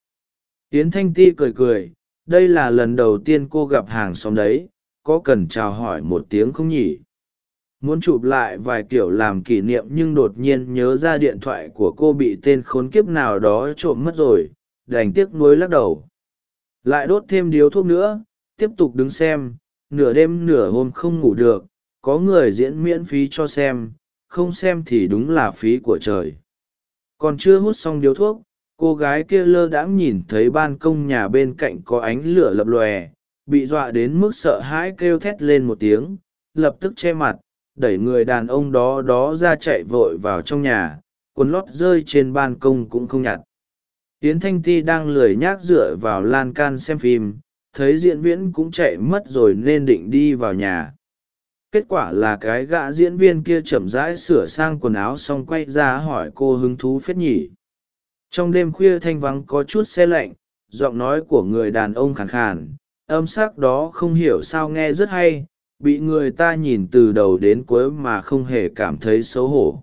yến thanh ti cười cười, đây là lần đầu tiên cô gặp hàng xóm đấy, có cần chào hỏi một tiếng không nhỉ? Muốn chụp lại vài kiểu làm kỷ niệm nhưng đột nhiên nhớ ra điện thoại của cô bị tên khốn kiếp nào đó trộm mất rồi, đành tiếc nuối lắc đầu. Lại đốt thêm điếu thuốc nữa, tiếp tục đứng xem, nửa đêm nửa hôm không ngủ được, có người diễn miễn phí cho xem, không xem thì đúng là phí của trời. Còn chưa hút xong điếu thuốc cô gái kia lơ đãng nhìn thấy ban công nhà bên cạnh có ánh lửa lập lòe, bị dọa đến mức sợ hãi kêu thét lên một tiếng, lập tức che mặt, đẩy người đàn ông đó đó ra chạy vội vào trong nhà, quần lót rơi trên ban công cũng không nhặt. Tiến thanh ti đang lười nhác dựa vào lan can xem phim, thấy diễn viễn cũng chạy mất rồi nên định đi vào nhà. Kết quả là cái gã diễn viên kia chậm rãi sửa sang quần áo xong quay ra hỏi cô hứng thú phết nhỉ trong đêm khuya thanh vắng có chút xe lạnh, giọng nói của người đàn ông khàn khàn, âm sắc đó không hiểu sao nghe rất hay, bị người ta nhìn từ đầu đến cuối mà không hề cảm thấy xấu hổ.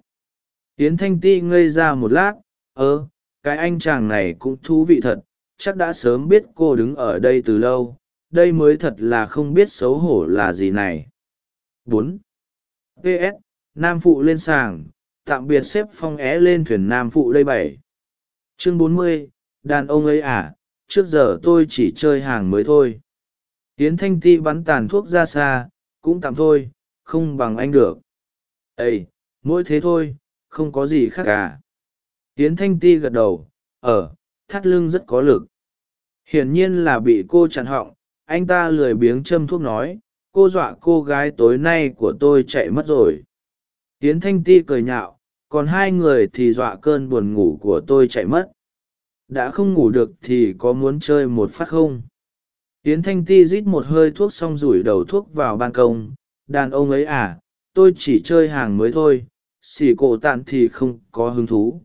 Yến thanh ti ngây ra một lát, ơ, cái anh chàng này cũng thú vị thật, chắc đã sớm biết cô đứng ở đây từ lâu, đây mới thật là không biết xấu hổ là gì này. Bốn. Ps nam phụ lên sàng, tạm biệt xếp phong é lên thuyền nam phụ đây bảy chương bốn mươi đàn ông ấy à trước giờ tôi chỉ chơi hàng mới thôi. Tiến thanh ti bắn tàn thuốc ra xa cũng tạm thôi không bằng anh được. Ây mỗi thế thôi không có gì khác cả. Tiến thanh ti gật đầu ở ờ, thắt lưng rất có lực. Hiển nhiên là bị cô chặn họng anh ta lười biếng châm thuốc nói cô dọa cô gái tối nay của tôi chạy mất rồi. Tiến thanh ti cười nhạo còn hai người thì dọa cơn buồn ngủ của tôi chạy mất. Đã không ngủ được thì có muốn chơi một phát không? Yến thanh ti rít một hơi thuốc xong rủi đầu thuốc vào ban công. Đàn ông ấy à tôi chỉ chơi hàng mới thôi xỉ cổ tạn thì không có hứng thú.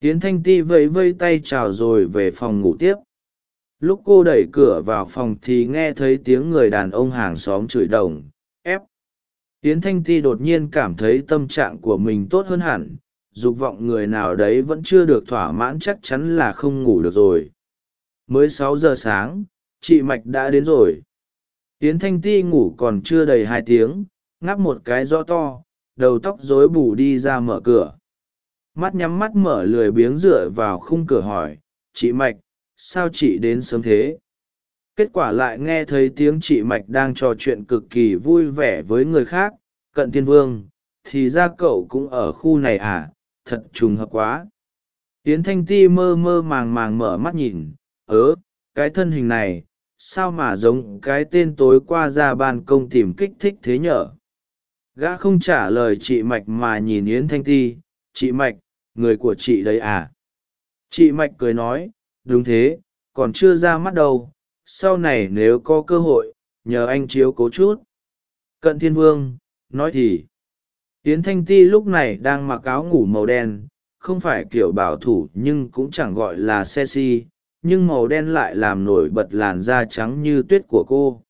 Yến thanh ti vẫy vây tay chào rồi về phòng ngủ tiếp. Lúc cô đẩy cửa vào phòng thì nghe thấy tiếng người đàn ông hàng xóm chửi đồng yến thanh ti đột nhiên cảm thấy tâm trạng của mình tốt hơn hẳn, dục vọng người nào đấy vẫn chưa được thỏa mãn chắc chắn là không ngủ được rồi. Mới sáu giờ sáng, chị mạch đã đến rồi. Yến thanh ti ngủ còn chưa đầy hai tiếng, ngáp một cái rõ to, đầu tóc rối bù đi ra mở cửa. Mắt nhắm mắt mở lười biếng dựa vào khung cửa hỏi, chị mạch, sao chị đến sớm thế? Kết quả lại nghe thấy tiếng chị mạch đang trò chuyện cực kỳ vui vẻ với người khác, cận thiên vương, thì ra cậu cũng ở khu này à? Thật trùng hợp quá. Yến thanh ti mơ mơ màng màng mở mắt nhìn, ớ, cái thân hình này, sao mà giống cái tên tối qua ra ban công tìm kích thích thế nhở? Gã không trả lời chị mạch mà nhìn yến thanh ti, chị mạch, người của chị đấy à? Chị mạch cười nói, đúng thế, còn chưa ra mắt đâu sau này nếu có cơ hội, nhờ anh chiếu cố chút. Cận thiên vương, nói thì, yến thanh ti lúc này đang mặc áo ngủ màu đen, không phải kiểu bảo thủ nhưng cũng chẳng gọi là sexy nhưng màu đen lại làm nổi bật làn da trắng như tuyết của cô.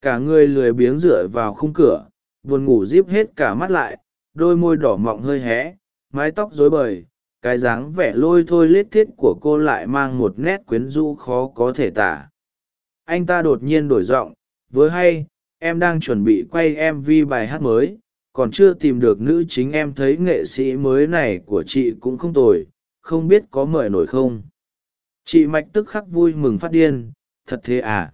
Cả người lười biếng dựa vào khung cửa, buồn ngủ díp hết cả mắt lại, đôi môi đỏ mọng hơi hé, mái tóc rối bời, cái dáng vẻ lôi thôi lết thiết của cô lại mang một nét quyến rũ khó có thể tả anh ta đột nhiên đổi giọng với hay, em đang chuẩn bị quay mv bài hát mới, còn chưa tìm được nữ chính em thấy nghệ sĩ mới này của chị cũng không tồi, không biết có mời nổi không? Chị mạch tức khắc vui mừng phát điên, thật thế à?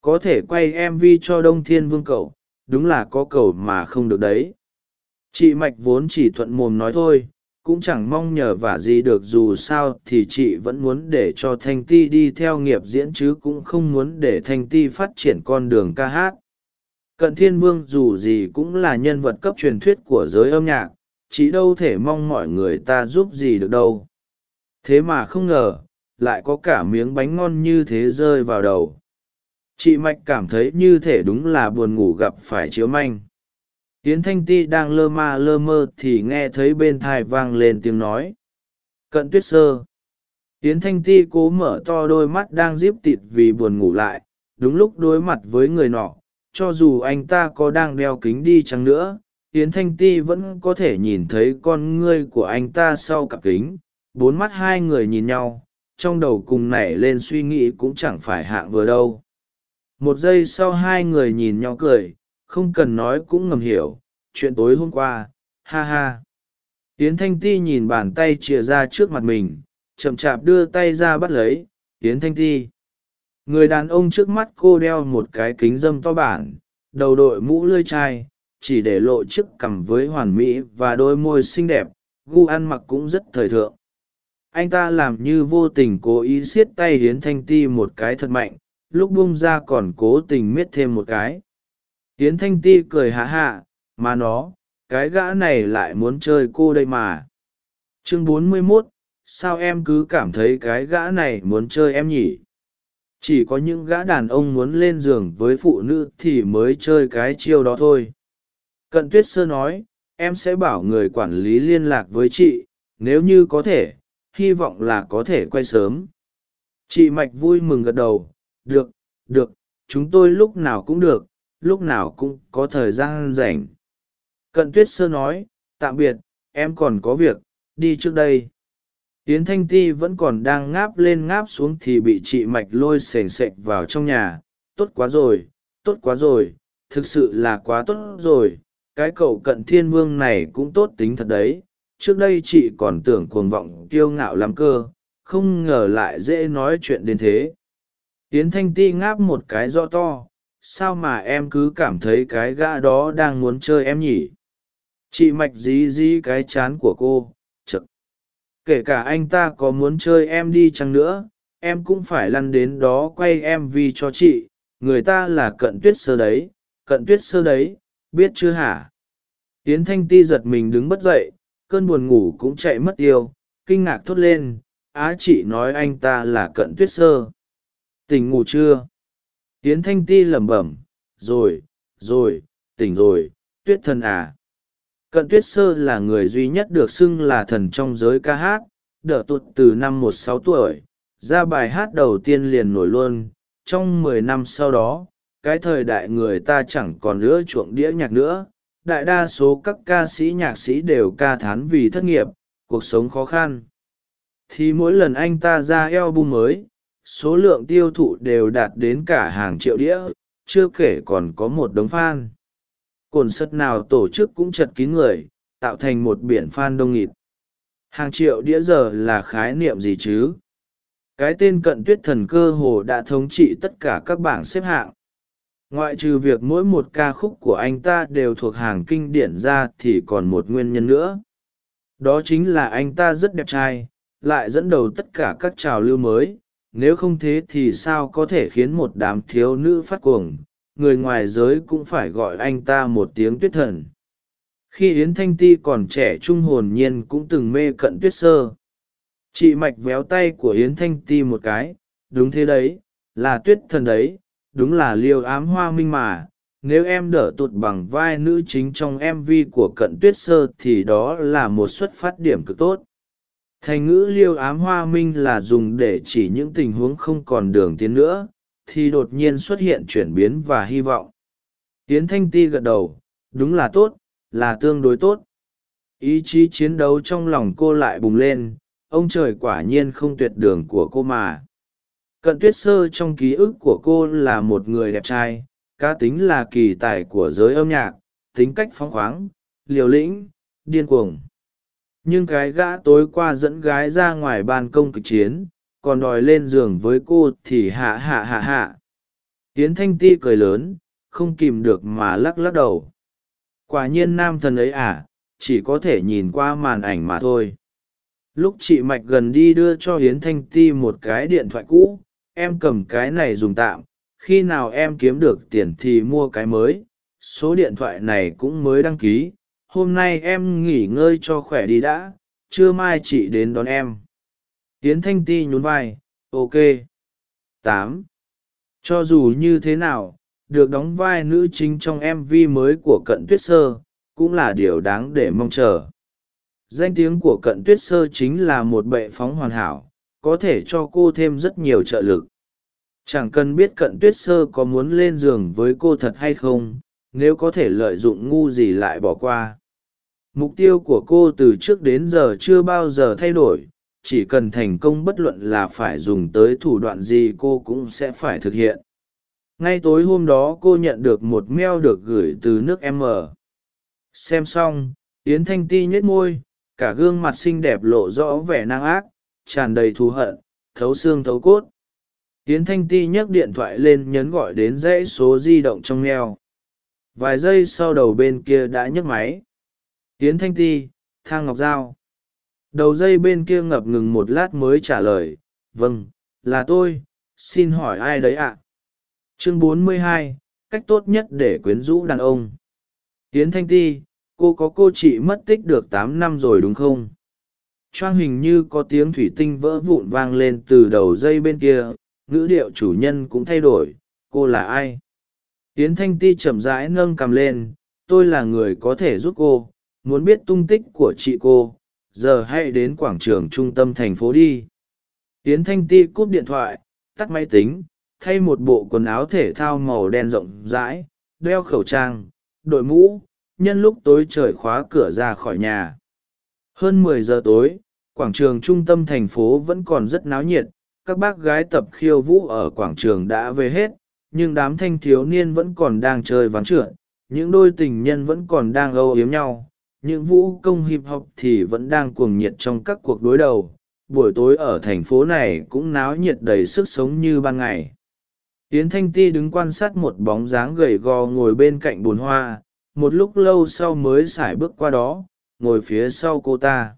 Có thể quay mv cho đông thiên vương cậu, đúng là có cầu mà không được đấy. Chị mạch vốn chỉ thuận mồm nói thôi cũng chẳng mong nhờ vả gì được dù sao thì chị vẫn muốn để cho thanh ti đi theo nghiệp diễn chứ cũng không muốn để thanh ti phát triển con đường ca hát. Cận thiên vương dù gì cũng là nhân vật cấp truyền thuyết của giới âm nhạc, chị đâu thể mong mọi người ta giúp gì được đâu. Thế mà không ngờ, lại có cả miếng bánh ngon như thế rơi vào đầu. Chị mạch cảm thấy như thể đúng là buồn ngủ gặp phải chiếu manh yến thanh ti đang lơ ma lơ mơ thì nghe thấy bên thai vang lên tiếng nói. Cận tuyết sơ. Yến thanh ti cố mở to đôi mắt đang díp tịt vì buồn ngủ lại, đúng lúc đối mặt với người nọ. Cho dù anh ta có đang đeo kính đi chăng nữa, yến thanh ti vẫn có thể nhìn thấy con ngươi của anh ta sau cặp kính. Bốn mắt hai người nhìn nhau, trong đầu cùng nảy lên suy nghĩ cũng chẳng phải hạng vừa đâu. Một giây sau hai người nhìn nhau cười không cần nói cũng ngầm hiểu, chuyện tối hôm qua, ha ha. Yến thanh ti nhìn bàn tay chìa ra trước mặt mình, chậm chạp đưa tay ra bắt lấy, yến thanh ti. Người đàn ông trước mắt cô đeo một cái kính dâm to bản, đầu đội mũ lươi chai, chỉ để lộ chiếc cằm với hoàn mỹ và đôi môi xinh đẹp, gu ăn mặc cũng rất thời thượng. Anh ta làm như vô tình cố ý siết tay hiến thanh ti một cái thật mạnh, lúc bung ra còn cố tình miết thêm một cái yến thanh ti cười hạ hạ mà nó cái gã này lại muốn chơi cô đây mà. Chương bốn mươi 41, sao em cứ cảm thấy cái gã này muốn chơi em nhỉ? Chỉ có những gã đàn ông muốn lên giường với phụ nữ thì mới chơi cái chiêu đó thôi. Cận tuyết sơ nói em sẽ bảo người quản lý liên lạc với chị nếu như có thể hy vọng là có thể quay sớm. Chị mạch vui mừng gật đầu được được chúng tôi lúc nào cũng được lúc nào cũng có thời gian rảnh. Cận tuyết sơ nói, tạm biệt, em còn có việc, đi trước đây. Yến thanh ti vẫn còn đang ngáp lên ngáp xuống thì bị chị mạch lôi sềnh sệch vào trong nhà. Tốt quá rồi, tốt quá rồi, thực sự là quá tốt rồi. Cái cậu cận thiên vương này cũng tốt tính thật đấy. Trước đây chị còn tưởng cuồng vọng kiêu ngạo lắm cơ, không ngờ lại dễ nói chuyện đến thế. Yến thanh ti ngáp một cái rõ to sao mà em cứ cảm thấy cái gã đó đang muốn chơi em nhỉ? Chị mạch dí dí cái chán của cô chực kể cả anh ta có muốn chơi em đi chăng nữa, em cũng phải lăn đến đó quay em vì cho chị. Người ta là cận tuyết sơ đấy, cận tuyết sơ đấy, biết chưa hả? Yến thanh ti giật mình đứng bất dậy, cơn buồn ngủ cũng chạy mất tiêu, kinh ngạc thốt lên. Á chị nói anh ta là cận tuyết sơ. Tỉnh ngủ chưa? Yến thanh ti lẩm bẩm, rồi rồi, tỉnh rồi, tuyết thần à. Cận tuyết sơ là người duy nhất được xưng là thần trong giới ca hát, đỡ tụt từ năm một sáu tuổi, ra bài hát đầu tiên liền nổi luôn. Trong mười năm sau đó, cái thời đại người ta chẳng còn nữa chuộng đĩa nhạc nữa. Đại đa số các ca sĩ nhạc sĩ đều ca thán vì thất nghiệp, cuộc sống khó khăn. Thì mỗi lần anh ta ra album mới số lượng tiêu thụ đều đạt đến cả hàng triệu đĩa, chưa kể còn có một đống fan. Cồn sất nào tổ chức cũng chật kín người, tạo thành một biển fan đông nghịt. Hàng triệu đĩa giờ là khái niệm gì chứ? Cái tên cận tuyết thần cơ hồ đã thống trị tất cả các bảng xếp hạng. Ngoại trừ việc mỗi một ca khúc của anh ta đều thuộc hàng kinh điển ra thì còn một nguyên nhân nữa. Đó chính là anh ta rất đẹp trai, lại dẫn đầu tất cả các trào lưu mới nếu không thế thì sao có thể khiến một đám thiếu nữ phát cuồng? Người ngoài giới cũng phải gọi anh ta một tiếng tuyết thần. Khi yến thanh ti còn trẻ trung hồn nhiên cũng từng mê cận tuyết sơ. Chị mạch véo tay của yến thanh ti một cái. Đúng thế đấy, là tuyết thần đấy. Đúng là liều ám hoa minh mà. Nếu em đỡ tụt bằng vai nữ chính trong mv của cận tuyết sơ thì đó là một xuất phát điểm cực tốt thành ngữ liêu ám hoa minh là dùng để chỉ những tình huống không còn đường tiến nữa, thì đột nhiên xuất hiện chuyển biến và hy vọng. Yến thanh ti gật đầu, đúng là tốt, là tương đối tốt. Ý chí chiến đấu trong lòng cô lại bùng lên, ông trời quả nhiên không tuyệt đường của cô mà. Cận tuyết sơ trong ký ức của cô là một người đẹp trai, cá tính là kỳ tài của giới âm nhạc, tính cách phóng khoáng, liều lĩnh, điên cuồng nhưng cái gã tối qua dẫn gái ra ngoài ban công kịch chiến, còn đòi lên giường với cô thì hạ hạ hạ hạ. Hiến thanh ti cười lớn, không kìm được mà lắc lắc đầu. Quả nhiên nam thần ấy à chỉ có thể nhìn qua màn ảnh mà thôi. Lúc chị mạch gần đi đưa cho hiến thanh ti một cái điện thoại cũ, em cầm cái này dùng tạm, khi nào em kiếm được tiền thì mua cái mới, số điện thoại này cũng mới đăng ký hôm nay em nghỉ ngơi cho khỏe đi đã, trưa mai chị đến đón em. Tiến thanh ti nhún vai, ok. Tám. Cho dù như thế nào, được đóng vai nữ chính trong mv mới của cận tuyết sơ cũng là điều đáng để mong chờ. Danh tiếng của cận tuyết sơ chính là một bệ phóng hoàn hảo, có thể cho cô thêm rất nhiều trợ lực. Chẳng cần biết cận tuyết sơ có muốn lên giường với cô thật hay không nếu có thể lợi dụng ngu gì lại bỏ qua. Mục tiêu của cô từ trước đến giờ chưa bao giờ thay đổi, chỉ cần thành công bất luận là phải dùng tới thủ đoạn gì cô cũng sẽ phải thực hiện. Ngay tối hôm đó cô nhận được một mail được gửi từ nước m. Xem xong, yến thanh ti nhếch môi, cả gương mặt xinh đẹp lộ rõ vẻ năng ác, tràn đầy thù hận, thấu xương thấu cốt. Yến thanh ti nhấc điện thoại lên nhấn gọi đến dãy số di động trong mail vài giây sau đầu bên kia đã nhấc máy. Tiến thanh ti thang ngọc giao. Đầu dây bên kia ngập ngừng một lát mới trả lời vâng là tôi xin hỏi ai đấy ạ? Chương 42, cách tốt nhất để quyến rũ đàn ông. Tiến thanh ti cô có cô chị mất tích được tám năm rồi đúng không? Choang hình như có tiếng thủy tinh vỡ vụn vang lên từ đầu dây bên kia ngữ điệu chủ nhân cũng thay đổi cô là ai? Yến thanh ti chậm rãi nâng cằm lên, tôi là người có thể giúp cô, muốn biết tung tích của chị cô, giờ hãy đến quảng trường trung tâm thành phố đi. Yến thanh ti cúp điện thoại, tắt máy tính, thay một bộ quần áo thể thao màu đen rộng rãi, đeo khẩu trang, đội mũ, nhân lúc tối trời khóa cửa ra khỏi nhà. Hơn mười giờ tối, quảng trường trung tâm thành phố vẫn còn rất náo nhiệt, các bác gái tập khiêu vũ ở quảng trường đã về hết nhưng đám thanh thiếu niên vẫn còn đang chơi ván trượt, những đôi tình nhân vẫn còn đang âu yếm nhau, những vũ công hip hop thì vẫn đang cuồng nhiệt trong các cuộc đối đầu. Buổi tối ở thành phố này cũng náo nhiệt đầy sức sống như ban ngày. Yến thanh ti đứng quan sát một bóng dáng gầy gò ngồi bên cạnh bồn hoa, một lúc lâu sau mới x ả i bước qua đó, ngồi phía sau cô ta.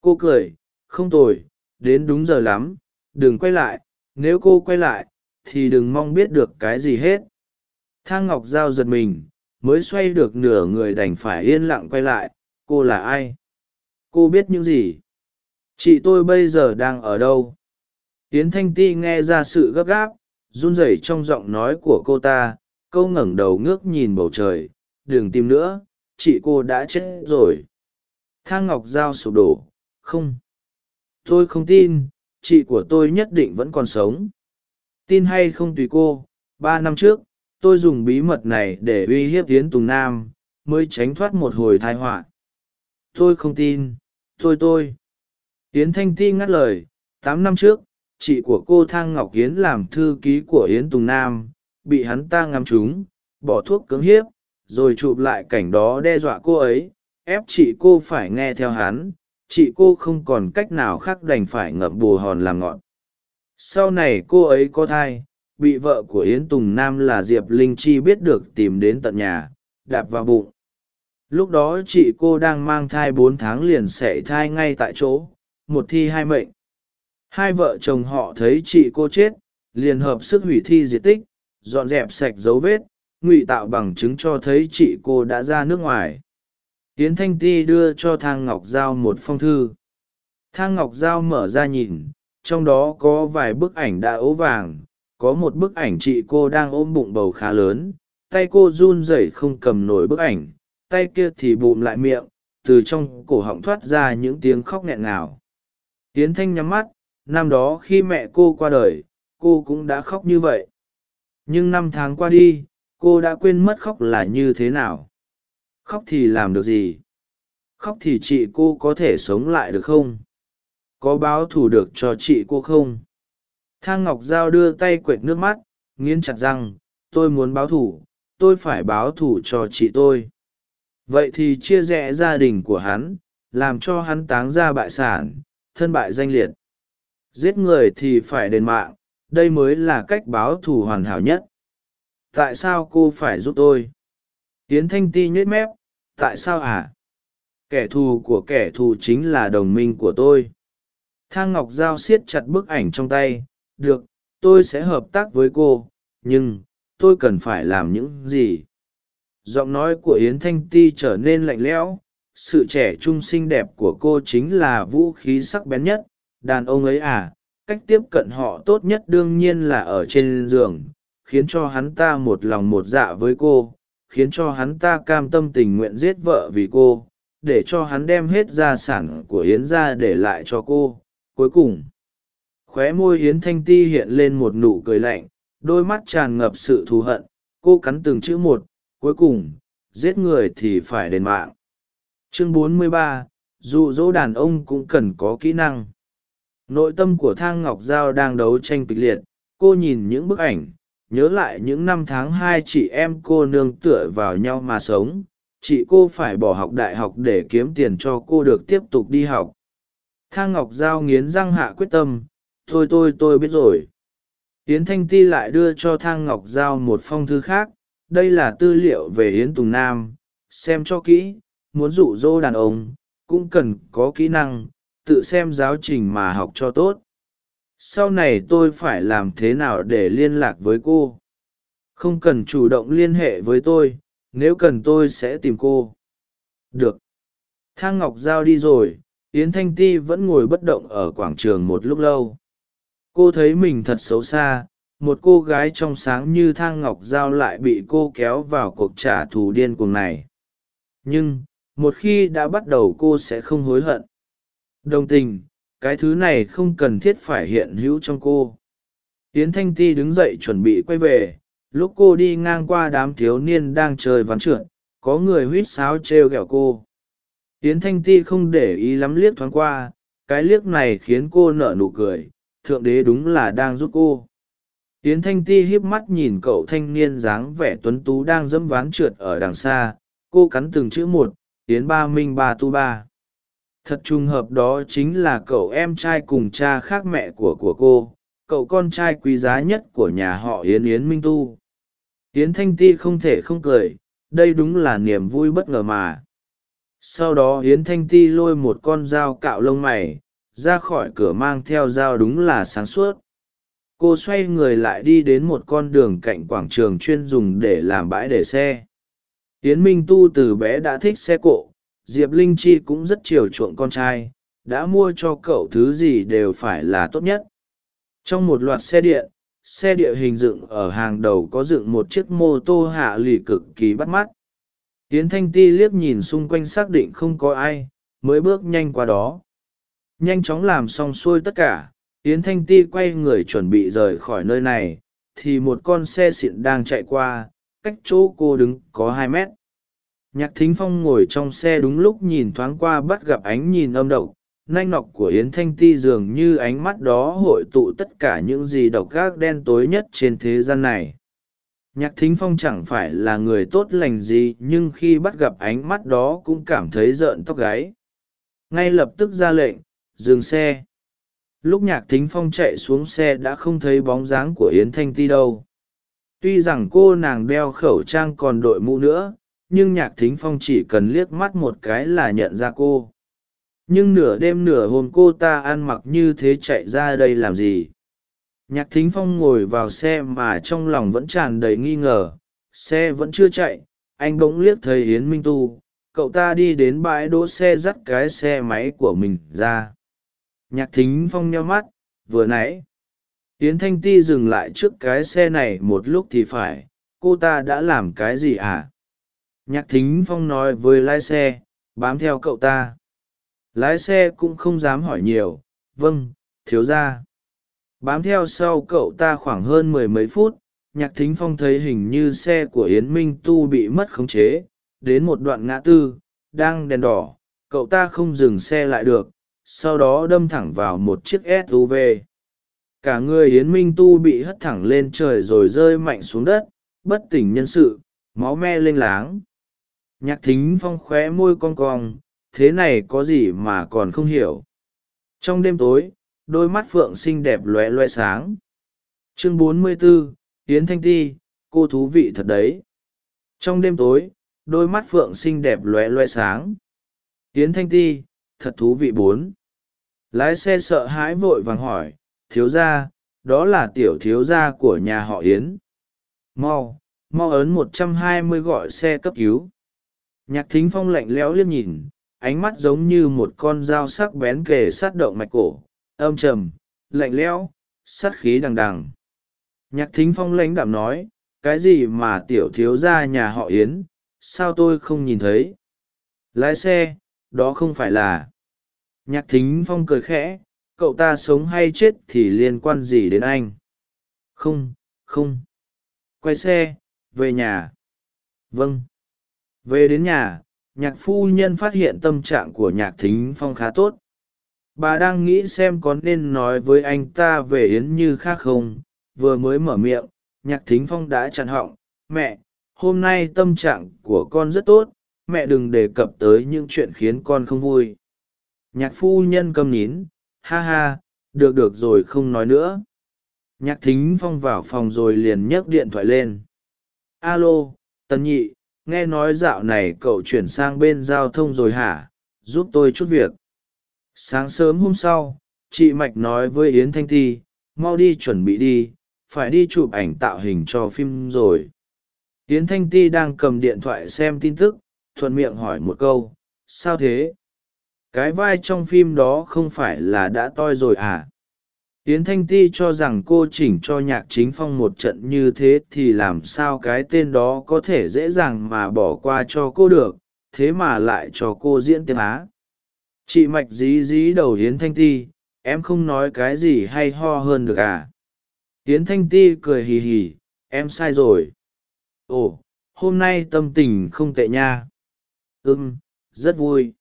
Cô cười, không tồi, đến đúng giờ lắm, đừng quay lại, nếu cô quay lại thì đừng mong biết được cái gì hết. Thang ngọc giao giật mình, mới xoay được nửa người đành phải yên lặng quay lại, cô là ai? Cô biết những gì? Chị tôi bây giờ đang ở đâu? Tiến thanh ti nghe ra sự gấp gáp, run rẩy trong giọng nói của cô ta, câu ngẩng đầu ngước nhìn bầu trời, đừng tìm nữa, chị cô đã chết rồi. Thang ngọc giao sụp đổ, không, tôi không tin, chị của tôi nhất định vẫn còn sống tin hay không tùy cô, ba năm trước, tôi dùng bí mật này để uy hiếp tiến tùng nam, mới tránh thoát một hồi thai họa. Tôi không tin tôi tôi. Yến thanh ti ngắt lời, tám năm trước, chị của cô thang ngọc yến làm thư ký của yến tùng nam, bị hắn ta ngắm trúng, bỏ thuốc cưỡng hiếp, rồi chụp lại cảnh đó đe dọa cô ấy, ép chị cô phải nghe theo hắn, chị cô không còn cách nào khác đành phải ngậm bù hòn làm ngọn sau này cô ấy có thai, bị vợ của yến tùng nam là diệp linh chi biết được tìm đến tận nhà, đạp vào bụng. Lúc đó chị cô đang mang thai bốn tháng liền sẻ thai ngay tại chỗ, một thi hai mệnh. Hai vợ chồng họ thấy chị cô chết, liền hợp sức hủy thi diệt tích, dọn dẹp sạch dấu vết, ngụy tạo bằng chứng cho thấy chị cô đã ra nước ngoài. Yến thanh ti đưa cho thang ngọc giao một phong thư. Thang ngọc giao mở ra nhìn trong đó có vài bức ảnh đã ố vàng, có một bức ảnh chị cô đang ôm bụng bầu khá lớn, tay cô run rẩy không cầm nổi bức ảnh, tay kia thì bụm lại miệng, từ trong cổ họng thoát ra những tiếng khóc nghẹn ngào. Yến thanh nhắm mắt, năm đó khi mẹ cô qua đời, cô cũng đã khóc như vậy. Nhưng năm tháng qua đi, cô đã quên mất khóc là như thế nào. Khóc thì làm được gì? Khóc thì chị cô có thể sống lại được không? Có báo thù được cho chị cô không? Thang ngọc giao đưa tay quệt nước mắt, nghiến chặt răng, tôi muốn báo thù, tôi phải báo thù cho chị tôi. Vậy thì chia rẽ gia đình của hắn, làm cho hắn táng ra bại sản, thân bại danh liệt. Giết người thì phải đền mạng, đây mới là cách báo thù hoàn hảo nhất. Tại sao cô phải giúp tôi? Tiến thanh ti nhếch mép, tại sao à kẻ thù của kẻ thù chính là đồng minh của tôi thang ngọc giao siết chặt bức ảnh trong tay, được, tôi sẽ hợp tác với cô, nhưng tôi cần phải làm những gì? Giọng nói của yến thanh ti trở nên lạnh lẽo, sự trẻ trung xinh đẹp của cô chính là vũ khí sắc bén nhất. Đàn ông ấy à cách tiếp cận họ tốt nhất đương nhiên là ở trên giường, khiến cho hắn ta một lòng một dạ với cô, khiến cho hắn ta cam tâm tình nguyện giết vợ vì cô, để cho hắn đem hết gia sản của yến ra để lại cho cô cuối cùng. Khóe môi yến thanh ti hiện lên một nụ cười lạnh đôi mắt tràn ngập sự thù hận cô cắn từng chữ một cuối cùng giết người thì phải đền mạng. Chương 43, dụ dỗ đàn ông cũng cần có kỹ năng. Nội tâm của thang ngọc giao đang đấu tranh kịch liệt cô nhìn những bức ảnh nhớ lại những năm tháng hai chị em cô nương tựa vào nhau mà sống. Chị cô phải bỏ học đại học để kiếm tiền cho cô được tiếp tục đi học thang ngọc giao nghiến răng hạ quyết tâm, thôi tôi tôi biết rồi. Yến thanh ti lại đưa cho thang ngọc giao một phong thư khác, đây là tư liệu về yến tùng nam, xem cho kỹ, muốn dụ dỗ đàn ông, cũng cần có kỹ năng, tự xem giáo trình mà học cho tốt. Sau này tôi phải làm thế nào để liên lạc với cô? Không cần chủ động liên hệ với tôi, nếu cần tôi sẽ tìm cô. Được. Thang ngọc giao đi rồi yến thanh ti vẫn ngồi bất động ở quảng trường một lúc lâu. Cô thấy mình thật xấu xa, một cô gái trong sáng như thang ngọc giao lại bị cô kéo vào cuộc trả thù điên cuồng này. Nhưng, một khi đã bắt đầu cô sẽ không hối hận. Đồng tình, cái thứ này không cần thiết phải hiện hữu trong cô. Yến thanh ti đứng dậy chuẩn bị quay về, lúc cô đi ngang qua đám thiếu niên đang chơi ván trượt, có người huýt sáo t r e o g ẹ o cô yến thanh ti không để ý lắm liếc thoáng qua, cái liếc này khiến cô nở nụ cười, thượng đế đúng là đang giúp cô. Yến thanh ti híp mắt nhìn cậu thanh niên dáng vẻ tuấn tú đang dẫm ván trượt ở đằng xa, cô cắn từng chữ một, yến ba minh ba tu ba. Thật trùng hợp đó chính là cậu em trai cùng cha khác mẹ của của cô, cậu con trai quý giá nhất của nhà họ yến yến minh tu. Yến thanh ti không thể không cười, đây đúng là niềm vui bất ngờ mà sau đó yến thanh ti lôi một con dao cạo lông mày, ra khỏi cửa mang theo dao đúng là sáng suốt. Cô xoay người lại đi đến một con đường cạnh quảng trường chuyên dùng để làm bãi để xe. Hiến minh tu từ bé đã thích xe cộ, diệp linh chi cũng rất chiều chuộng con trai, đã mua cho cậu thứ gì đều phải là tốt nhất. Trong một loạt xe điện, xe địa hình dựng ở hàng đầu có dựng một chiếc mô tô hạ lì cực kỳ bắt mắt. Yến thanh ti liếc nhìn xung quanh xác định không có ai, mới bước nhanh qua đó. Nhanh chóng làm xong xuôi tất cả, yến thanh ti quay người chuẩn bị rời khỏi nơi này, thì một con xe xịn đang chạy qua, cách chỗ cô đứng có hai mét. Nhạc thính phong ngồi trong xe đúng lúc nhìn thoáng qua bắt gặp ánh nhìn âm độc, nanh nọc của yến thanh ti dường như ánh mắt đó hội tụ tất cả những gì độc gác đen tối nhất trên thế gian này nhạc thính phong chẳng phải là người tốt lành gì, nhưng khi bắt gặp ánh mắt đó cũng cảm thấy rợn tóc gáy. Ngay lập tức ra lệnh, dừng xe. Lúc nhạc thính phong chạy xuống xe đã không thấy bóng dáng của yến thanh ti đâu. Tuy rằng cô nàng đeo khẩu trang còn đội mũ nữa, nhưng nhạc thính phong chỉ cần liếc mắt một cái là nhận ra cô. Nhưng nửa đêm nửa hôm cô ta ăn mặc như thế chạy ra đây làm gì? Nhạc thính phong ngồi vào xe mà trong lòng vẫn tràn đầy nghi ngờ. Xe vẫn chưa chạy, anh bỗng liếc thấy yến minh tu. Cậu ta đi đến bãi đỗ xe dắt cái xe máy của mình ra. Nhạc thính phong nheo mắt, vừa nãy. Yến thanh ti dừng lại trước cái xe này một lúc thì phải, cô ta đã làm cái gì à? Nhạc thính phong nói với lái xe, bám theo cậu ta. Lái xe cũng không dám hỏi nhiều vâng thiếu ra bám theo sau cậu ta khoảng hơn mười mấy phút, nhạc thính phong thấy hình như xe của yến minh tu bị mất khống chế, đến một đoạn ngã tư, đang đèn đỏ, cậu ta không dừng xe lại được, sau đó đâm thẳng vào một chiếc suv cả người yến minh tu bị hất thẳng lên trời rồi rơi mạnh xuống đất, bất tỉnh nhân sự, máu me lênh láng. Nhạc thính phong khóe môi con cong, thế này có gì mà còn không hiểu. Trong đêm tối đôi mắt phượng xinh đẹp lóe loe sáng. Chương 44, yến thanh ti cô thú vị thật đấy. Trong đêm tối đôi mắt phượng xinh đẹp lóe loe sáng. Yến thanh ti thật thú vị bốn. Lái xe sợ hãi vội vàng hỏi thiếu gia đó là tiểu thiếu gia của nhà họ yến. Mau mau ấn một trăm hai mươi gọi xe cấp cứu. Nhạc thính phong lạnh lẽo liếc nhìn ánh mắt giống như một con dao sắc bén kề sát động mạch cổ âm trầm, lạnh lẽo sắt khí đằng đằng. Nhạc thính phong lãnh đạm nói, cái gì mà tiểu thiếu gia nhà họ yến, sao tôi không nhìn thấy? Lái xe, đó không phải là. Nhạc thính phong cười khẽ, cậu ta sống hay chết thì liên quan gì đến anh? Không không. Quay xe, về nhà. Vâng. Về đến nhà, nhạc phu nhân phát hiện tâm trạng của nhạc thính phong khá tốt bà đang nghĩ xem có nên nói với anh ta về yến như khác không? Vừa mới mở miệng, nhạc thính phong đã chặn họng. Mẹ, hôm nay tâm trạng của con rất tốt. Mẹ đừng đề cập tới những chuyện khiến con không vui. Nhạc phu nhân câm nín. Ha ha, được được rồi không nói nữa. Nhạc thính phong vào phòng rồi liền nhấc điện thoại lên. Alo, tần nhị, nghe nói dạo này cậu chuyển sang bên giao thông rồi hả? Giúp tôi chút việc sáng sớm hôm sau, chị mạch nói với yến thanh ti, mau đi chuẩn bị đi, phải đi chụp ảnh tạo hình cho phim rồi. Yến thanh ti đang cầm điện thoại xem tin tức, thuận miệng hỏi một câu, sao thế? Cái vai trong phim đó không phải là đã toi rồi à? Yến thanh ti cho rằng cô chỉnh cho nhạc chính phong một trận như thế thì làm sao cái tên đó có thể dễ dàng mà bỏ qua cho cô được, thế mà lại cho cô diễn tiếng á chị mạch dí dí đầu yến thanh ti, em không nói cái gì hay ho hơn được à? Yến thanh ti cười hì hì, em sai rồi. Ồ, hôm nay tâm tình không tệ nha. Ưng rất vui.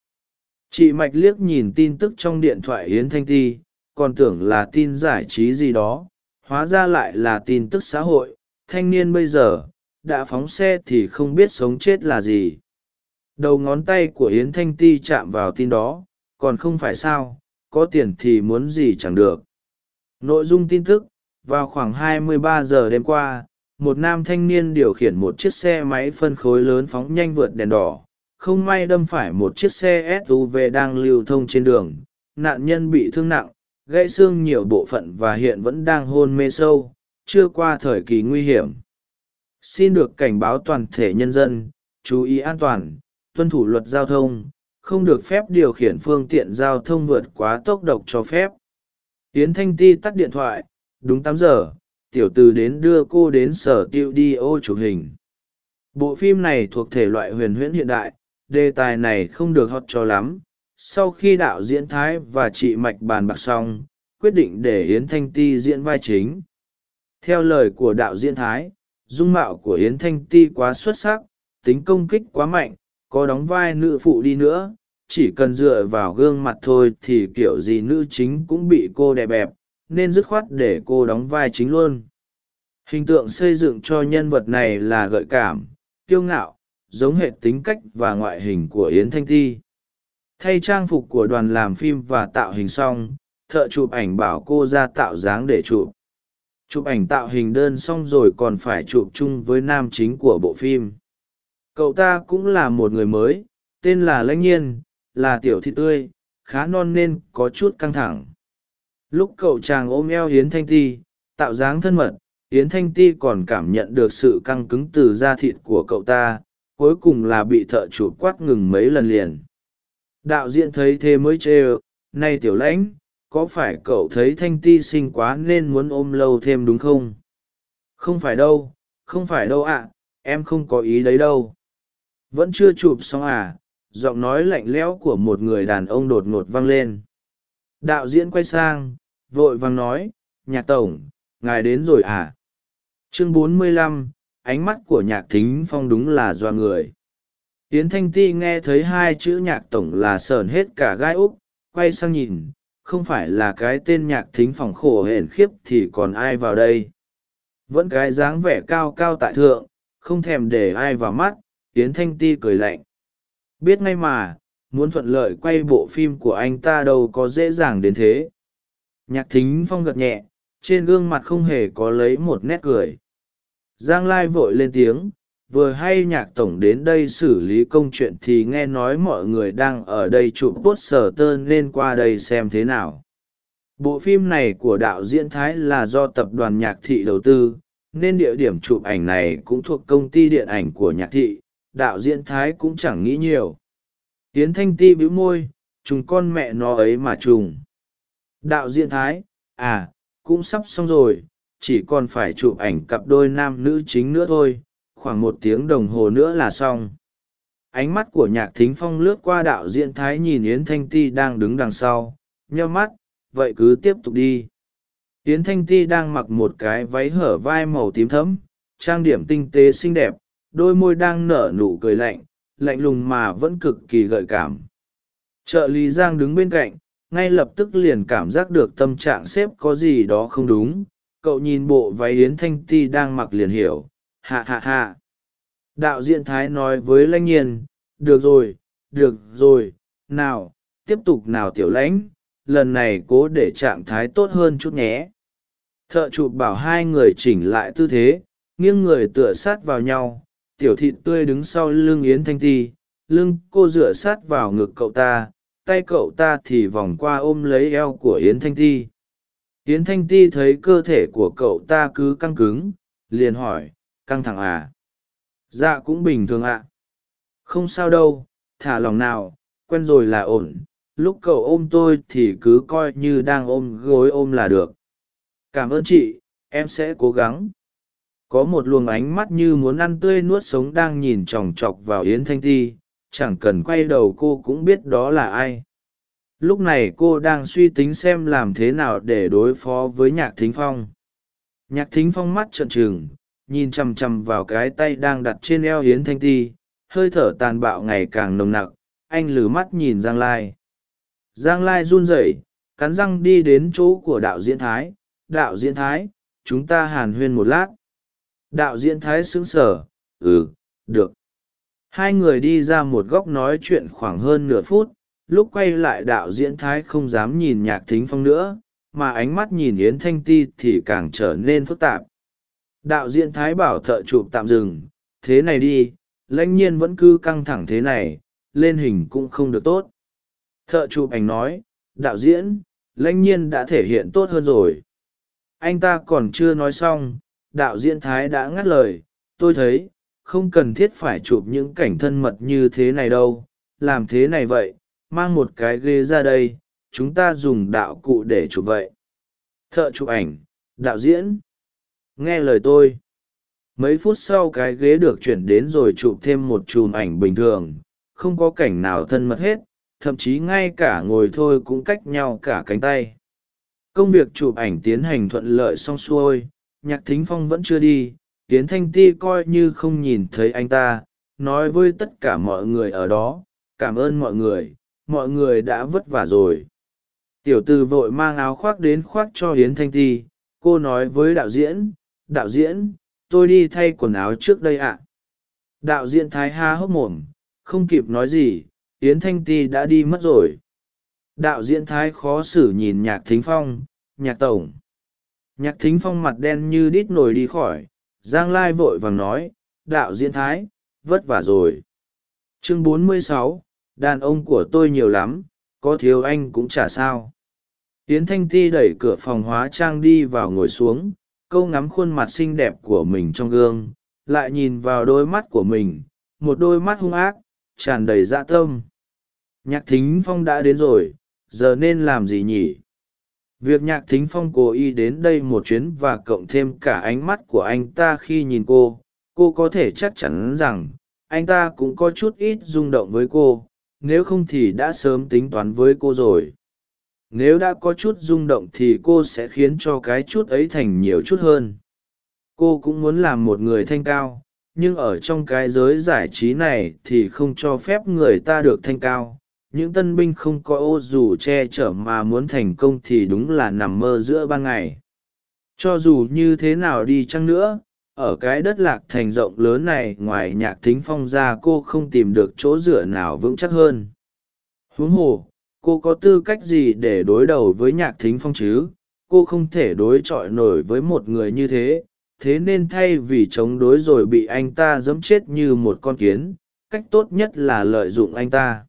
Chị mạch liếc nhìn tin tức trong điện thoại yến thanh ti, còn tưởng là tin giải trí gì đó, hóa ra lại là tin tức xã hội. Thanh niên bây giờ, đã phóng xe thì không biết sống chết là gì. Đầu ngón tay của yến thanh ti chạm vào tin đó còn không phải sao, có tiền thì muốn gì chẳng được. Nội dung tin tức, vào khoảng 23 giờ đêm qua, một nam thanh niên điều khiển một chiếc xe máy phân khối lớn phóng nhanh vượt đèn đỏ, không may đâm phải một chiếc xe suv đang lưu thông trên đường, nạn nhân bị thương nặng, gãy xương nhiều bộ phận và hiện vẫn đang hôn mê sâu, chưa qua thời kỳ nguy hiểm. Xin được cảnh báo toàn thể nhân dân, chú ý an toàn, tuân thủ luật giao thông không được phép điều khiển phương tiện giao thông vượt quá tốc độ cho phép. Yến thanh ti tắt điện thoại, đúng tám giờ, tiểu từ đến đưa cô đến sở tiêu đi ô chụp hình. Bộ phim này thuộc thể loại huyền huyễn hiện đại, đề tài này không được hot cho lắm. Sau khi đạo diễn thái và chị mạch bàn bạc xong, quyết định để yến thanh ti diễn vai chính. Theo lời của đạo diễn thái, dung mạo của yến thanh ti quá xuất sắc, tính công kích quá mạnh có đóng vai nữ phụ đi nữa, chỉ cần dựa vào gương mặt thôi thì kiểu gì nữ chính cũng bị cô đè bẹp, nên dứt khoát để cô đóng vai chính luôn. Hình tượng xây dựng cho nhân vật này là gợi cảm, kiêu ngạo, giống hệ tính cách và ngoại hình của yến thanh ti. Thay trang phục của đoàn làm phim và tạo hình xong, thợ chụp ảnh bảo cô ra tạo dáng để chụp. Chụp ảnh tạo hình đơn xong rồi còn phải chụp chung với nam chính của bộ phim cậu ta cũng là một người mới, tên là lãnh nhiên, là tiểu thị tươi, khá non nên có chút căng thẳng. Lúc cậu chàng ôm eo Yến thanh ti, tạo dáng thân mật, Yến thanh ti còn cảm nhận được sự căng cứng từ da thịt của cậu ta, cuối cùng là bị thợ chụp quát ngừng mấy lần liền. Đạo diễn thấy thế mới chê ơ nay tiểu lãnh, có phải cậu thấy thanh ti xinh quá nên muốn ôm lâu thêm đúng không? Không phải đâu, không phải đâu ạ, em không có ý đấy đâu vẫn chưa chụp xong à giọng nói lạnh lẽo của một người đàn ông đột ngột vang lên. Đạo diễn quay sang, vội vàng nói, nhạc tổng, ngài đến rồi à? Chương bốn mươi lăm, ánh mắt của nhạc thính phong đúng là do người. Yến thanh ti nghe thấy hai chữ nhạc tổng là sờn hết cả gai úc, quay sang nhìn, không phải là cái tên nhạc thính phòng khổ hển khiếp thì còn ai vào đây? Vẫn cái dáng vẻ cao cao tại thượng, không thèm để ai vào mắt yến thanh ti cười lạnh. Biết ngay mà, muốn thuận lợi quay bộ phim của anh ta đâu có dễ dàng đến thế. Nhạc thính phong gật nhẹ, trên gương mặt không hề có lấy một nét cười. Giang lai vội lên tiếng, vừa hay nhạc tổng đến đây xử lý công chuyện thì nghe nói mọi người đang ở đây chụp post sở tơ nên qua đây xem thế nào. Bộ phim này của đạo diễn thái là do tập đoàn nhạc thị đầu tư, nên địa điểm chụp ảnh này cũng thuộc công ty điện ảnh của nhạc thị đạo diễn thái cũng chẳng nghĩ nhiều. Yến thanh ti bĩu môi chúng con mẹ nó ấy mà trùng. Đạo diễn thái à cũng sắp xong rồi, chỉ còn phải chụp ảnh cặp đôi nam nữ chính nữa thôi, khoảng một tiếng đồng hồ nữa là xong. Ánh mắt của nhạc thính phong lướt qua đạo diễn thái nhìn yến thanh ti đang đứng đằng sau, nheo mắt, vậy cứ tiếp tục đi. Yến thanh ti đang mặc một cái váy hở vai màu tím thẫm, trang điểm tinh tế xinh đẹp đôi môi đang nở nụ cười lạnh lạnh lùng mà vẫn cực kỳ gợi cảm. Trợ lý giang đứng bên cạnh, ngay lập tức liền cảm giác được tâm trạng sếp có gì đó không đúng. Cậu nhìn bộ váy yến thanh ti đang mặc liền hiểu hạ hạ hạ đạo diễn thái nói với lãnh nhiên, được rồi được rồi, nào, tiếp tục nào tiểu lãnh, lần này cố để trạng thái tốt hơn chút nhé. Thợ chụp bảo hai người chỉnh lại tư thế, nghiêng người tựa sát vào nhau tiểu thịt tươi đứng sau lưng yến thanh ti, lưng cô dựa sát vào ngực cậu ta, tay cậu ta thì vòng qua ôm lấy eo của yến thanh ti. Yến thanh ti thấy cơ thể của cậu ta cứ căng cứng, liền hỏi, căng thẳng à? Dạ cũng bình thường ạ. Không sao đâu, thả lòng nào, quen rồi là ổn, lúc cậu ôm tôi thì cứ coi như đang ôm gối ôm là được. Cảm ơn chị, em sẽ cố gắng có một luồng ánh mắt như muốn ăn tươi nuốt sống đang nhìn chòng chọc vào yến thanh ti, chẳng cần quay đầu cô cũng biết đó là ai. Lúc này cô đang suy tính xem làm thế nào để đối phó với nhạc thính phong. Nhạc thính phong mắt trợn trừng, nhìn chằm chằm vào cái tay đang đặt trên eo yến thanh ti, hơi thở tàn bạo ngày càng nồng nặc, anh lử mắt nhìn giang lai. Giang lai run rẩy, cắn răng đi đến chỗ của đạo diễn thái. Đạo diễn thái, chúng ta hàn huyên một lát đạo diễn thái xứng sở ừ được. Hai người đi ra một góc nói chuyện khoảng hơn nửa phút, lúc quay lại đạo diễn thái không dám nhìn nhạc thính phong nữa, mà ánh mắt nhìn yến thanh ti thì càng trở nên phức tạp. Đạo diễn thái bảo thợ chụp tạm dừng, thế này đi, lãnh nhiên vẫn cứ căng thẳng thế này, lên hình cũng không được tốt. Thợ chụp ảnh nói, đạo diễn, lãnh nhiên đã thể hiện tốt hơn rồi. Anh ta còn chưa nói xong đạo diễn thái đã ngắt lời, tôi thấy, không cần thiết phải chụp những cảnh thân mật như thế này đâu, làm thế này vậy, mang một cái ghế ra đây, chúng ta dùng đạo cụ để chụp vậy. Thợ chụp ảnh, đạo diễn. Nghe lời tôi. Mấy phút sau cái ghế được chuyển đến rồi chụp thêm một chùm ảnh bình thường, không có cảnh nào thân mật hết, thậm chí ngay cả ngồi thôi cũng cách nhau cả cánh tay. Công việc chụp ảnh tiến hành thuận lợi xong xuôi nhạc thính phong vẫn chưa đi tiến thanh ti coi như không nhìn thấy anh ta, nói với tất cả mọi người ở đó, cảm ơn mọi người mọi người đã vất vả rồi. Tiểu t ử vội mang áo khoác đến khoác cho hiến thanh ti, cô nói với đạo diễn đạo diễn, tôi đi thay quần áo trước đây ạ. Đạo diễn thái ha hốc mồm, không kịp nói gì, yến thanh ti đã đi mất rồi. Đạo diễn thái khó xử nhìn nhạc thính phong, nhạc tổng nhạc thính phong mặt đen như đít nồi đi khỏi giang lai vội vàng nói đạo diễn thái vất vả rồi. Chương 46, đàn ông của tôi nhiều lắm có thiếu anh cũng chả sao. Tiến thanh ti đẩy cửa phòng hóa trang đi vào ngồi xuống câu ngắm khuôn mặt xinh đẹp của mình trong gương lại nhìn vào đôi mắt của mình một đôi mắt hung ác tràn đầy dạ tâm. Nhạc thính phong đã đến rồi giờ nên làm gì nhỉ? Việc nhạc thính phong cố ý đến đây một chuyến và cộng thêm cả ánh mắt của anh ta khi nhìn cô cô có thể chắc chắn rằng, anh ta cũng có chút ít rung động với cô, nếu không thì đã sớm tính toán với cô rồi. Nếu đã có chút rung động thì cô sẽ khiến cho cái chút ấy thành nhiều chút hơn. Cô cũng muốn làm một người thanh cao, nhưng ở trong cái giới giải trí này thì không cho phép người ta được thanh cao những tân binh không có ô dù che chở mà muốn thành công thì đúng là nằm mơ giữa ban ngày. Cho dù như thế nào đi chăng nữa, ở cái đất lạc thành rộng lớn này, ngoài nhạc thính phong ra cô không tìm được chỗ dựa nào vững chắc hơn. Huống hồ, cô có tư cách gì để đối đầu với nhạc thính phong chứ? Cô không thể đối chọi nổi với một người như thế. Thế nên thay vì chống đối rồi bị anh ta giẫm chết như một con kiến, cách tốt nhất là lợi dụng anh ta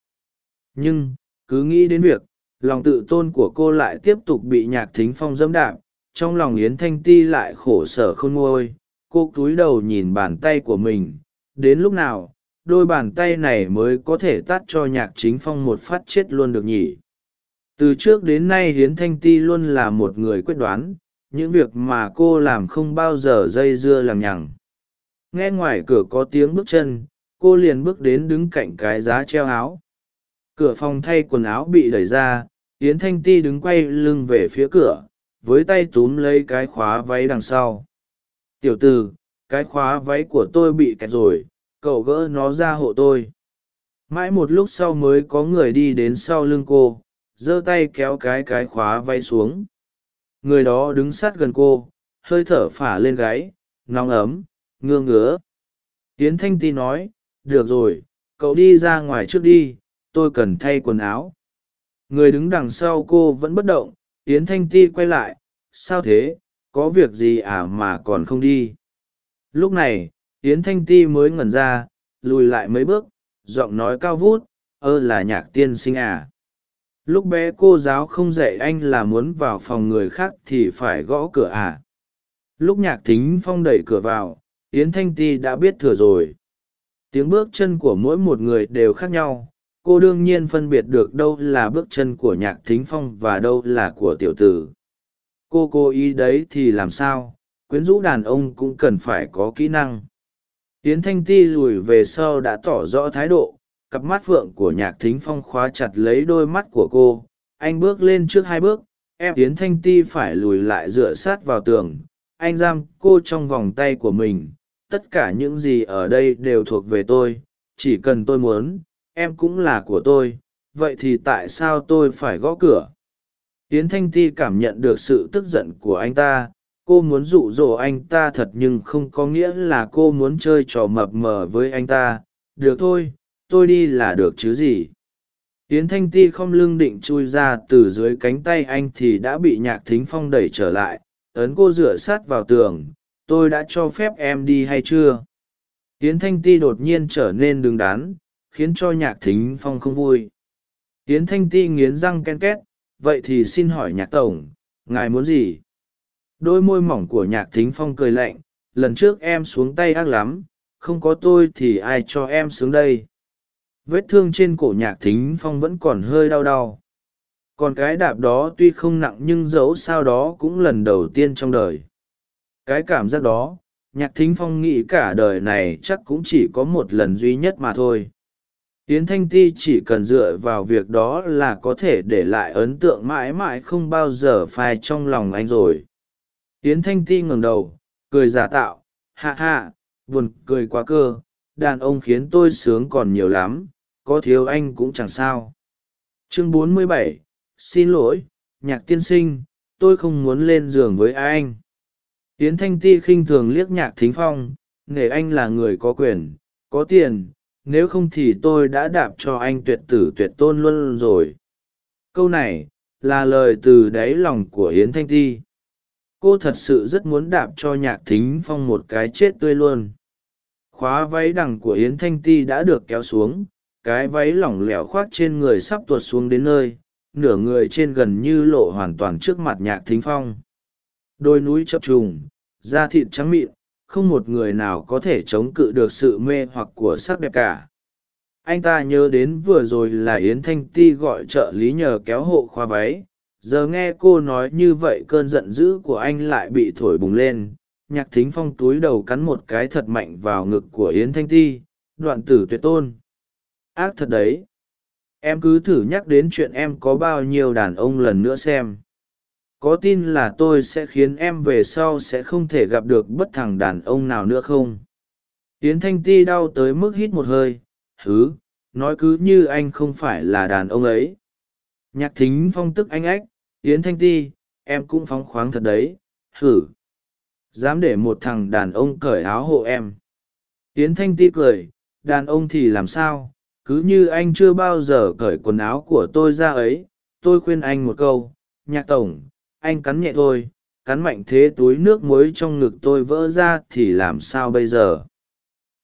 nhưng, cứ nghĩ đến việc, lòng tự tôn của cô lại tiếp tục bị nhạc thính phong dẫm đạp, trong lòng yến thanh ti lại khổ sở khôn ngôi cô cúi đầu nhìn bàn tay của mình, đến lúc nào, đôi bàn tay này mới có thể tắt cho nhạc chính phong một phát chết luôn được nhỉ? Từ trước đến nay hiến thanh ti luôn là một người quyết đoán, những việc mà cô làm không bao giờ dây dưa lằng nhằng. Nghe ngoài cửa có tiếng bước chân, cô liền bước đến đứng cạnh cái giá treo áo cửa phòng thay quần áo bị đẩy ra, yến thanh ti đứng quay lưng về phía cửa, với tay túm lấy cái khóa váy đằng sau. Tiểu t ử cái khóa váy của tôi bị kẹt rồi, cậu gỡ nó ra hộ tôi. Mãi một lúc sau mới có người đi đến sau lưng cô, giơ tay kéo cái cái khóa váy xuống. Người đó đứng sát gần cô, hơi thở phả lên gáy, nóng ấm ngương ngứa. Yến thanh ti nói, được rồi, cậu đi ra ngoài trước đi tôi cần thay quần áo. Người đứng đằng sau cô vẫn bất động, yến thanh ti quay lại, sao thế? Có việc gì à mà còn không đi? Lúc này, yến thanh ti mới ngẩn ra, lùi lại mấy bước, giọng nói cao vút, ơ là nhạc tiên sinh à. Lúc bé cô giáo không dạy anh là muốn vào phòng người khác thì phải gõ cửa à? Lúc nhạc thính phong đẩy cửa vào, yến thanh ti đã biết thừa rồi. Tiếng bước chân của mỗi một người đều khác nhau cô đương nhiên phân biệt được đâu là bước chân của nhạc thính phong và đâu là của tiểu tử. Cô cố ý đấy thì làm sao? Quyến rũ đàn ông cũng cần phải có kỹ năng. Yến thanh ti lùi về sau đã tỏ rõ thái độ. Cặp mắt phượng của nhạc thính phong khóa chặt lấy đôi mắt của cô. Anh bước lên trước hai bước em yến thanh ti phải lùi lại dựa sát vào tường. Anh giam cô trong vòng tay của mình. Tất cả những gì ở đây đều thuộc về tôi. Chỉ cần tôi muốn em cũng là của tôi, vậy thì tại sao tôi phải gõ cửa? Yến thanh ti cảm nhận được sự tức giận của anh ta, cô muốn dụ dỗ anh ta thật nhưng không có nghĩa là cô muốn chơi trò mập mờ với anh ta. Được thôi, tôi đi là được chứ gì? Yến thanh ti không lưng định chui ra từ dưới cánh tay anh thì đã bị nhạc thính phong đẩy trở lại. Ấn cô dựa sát vào tường, tôi đã cho phép em đi hay chưa? Yến thanh ti đột nhiên trở nên đứng đắn khiến cho nhạc thính phong không vui. Yến thanh ti nghiến răng ken két, vậy thì xin hỏi nhạc tổng, ngài muốn gì? Đôi môi mỏng của nhạc thính phong cười lạnh, lần trước em xuống tay ác lắm, không có tôi thì ai cho em xuống đây? Vết thương trên cổ nhạc thính phong vẫn còn hơi đau đau. Còn cái đạp đó tuy không nặng nhưng dẫu sao đó cũng lần đầu tiên trong đời. Cái cảm giác đó, nhạc thính phong nghĩ cả đời này chắc cũng chỉ có một lần duy nhất mà thôi yến thanh ti chỉ cần dựa vào việc đó là có thể để lại ấn tượng mãi mãi không bao giờ phai trong lòng anh rồi. Yến thanh ti ngẩng đầu cười giả tạo hạ hạ buồn cười quá cơ đàn ông khiến tôi sướng còn nhiều lắm có thiếu anh cũng chẳng sao. Chương 47, xin lỗi nhạc tiên sinh tôi không muốn lên giường với anh. Yến thanh ti khinh thường liếc nhạc thính phong nể anh là người có quyền có tiền nếu không thì tôi đã đạp cho anh tuyệt tử tuyệt tôn luôn rồi. Câu này là lời từ đáy lòng của Hiến thanh ti. Cô thật sự rất muốn đạp cho nhạc thính phong một cái chết tươi luôn. Khóa váy đằng của Hiến thanh ti đã được kéo xuống, cái váy lỏng lẻo khoác trên người sắp tuột xuống đến nơi, nửa người trên gần như lộ hoàn toàn trước mặt nhạc thính phong. Đôi núi chập trùng, da thịt trắng mịn không một người nào có thể chống cự được sự mê hoặc của sắc đẹp cả. Anh ta nhớ đến vừa rồi là yến thanh ti gọi trợ lý nhờ kéo hộ khoa váy. Giờ nghe cô nói như vậy cơn giận dữ của anh lại bị thổi bùng lên. Nhạc thính phong túi đầu cắn một cái thật mạnh vào ngực của yến thanh ti. Đoạn tử tuyệt tôn. Ác thật đấy. Em cứ thử nhắc đến chuyện em có bao nhiêu đàn ông lần nữa xem có tin là tôi sẽ khiến em về sau sẽ không thể gặp được bất thằng đàn ông nào nữa không? Yến thanh ti đau tới mức hít một hơi, hứ, nói cứ như anh không phải là đàn ông ấy. Nhạc thính phong tức anh ách, yến thanh ti, em cũng phóng khoáng thật đấy, hử, dám để một thằng đàn ông cởi áo hộ em. Yến thanh ti cười, đàn ông thì làm sao? Cứ như anh chưa bao giờ cởi quần áo của tôi ra ấy, tôi khuyên anh một câu, nhạc tổng anh cắn nhẹ thôi, cắn mạnh thế túi nước muối trong ngực tôi vỡ ra thì làm sao bây giờ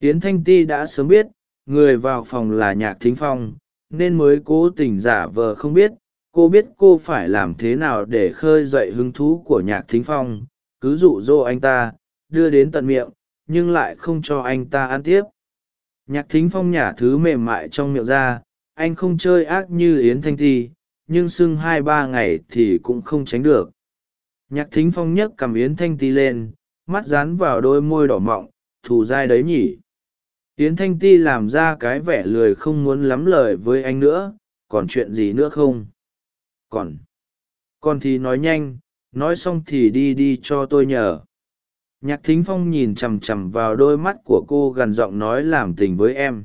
yến thanh ti đã sớm biết, người vào phòng là nhạc thính phong, nên mới cố tình giả vờ không biết, cô biết cô phải làm thế nào để khơi dậy hứng thú của nhạc thính phong, cứ dụ dỗ anh ta, đưa đến tận miệng, nhưng lại không cho anh ta ăn tiếp nhạc thính phong nhả thứ mềm mại trong miệng ra, anh không chơi ác như yến thanh Ti nhưng sưng hai ba ngày thì cũng không tránh được. Nhạc thính phong nhấc cầm yến thanh ti lên, mắt dán vào đôi môi đỏ mọng, thù dai đấy nhỉ. Yến thanh ti làm ra cái vẻ lười không muốn lắm lời với anh nữa, còn chuyện gì nữa không? Còn còn thì nói nhanh, nói xong thì đi đi cho tôi nhờ. Nhạc thính phong nhìn chằm chằm vào đôi mắt của cô gần giọng nói làm tình với em.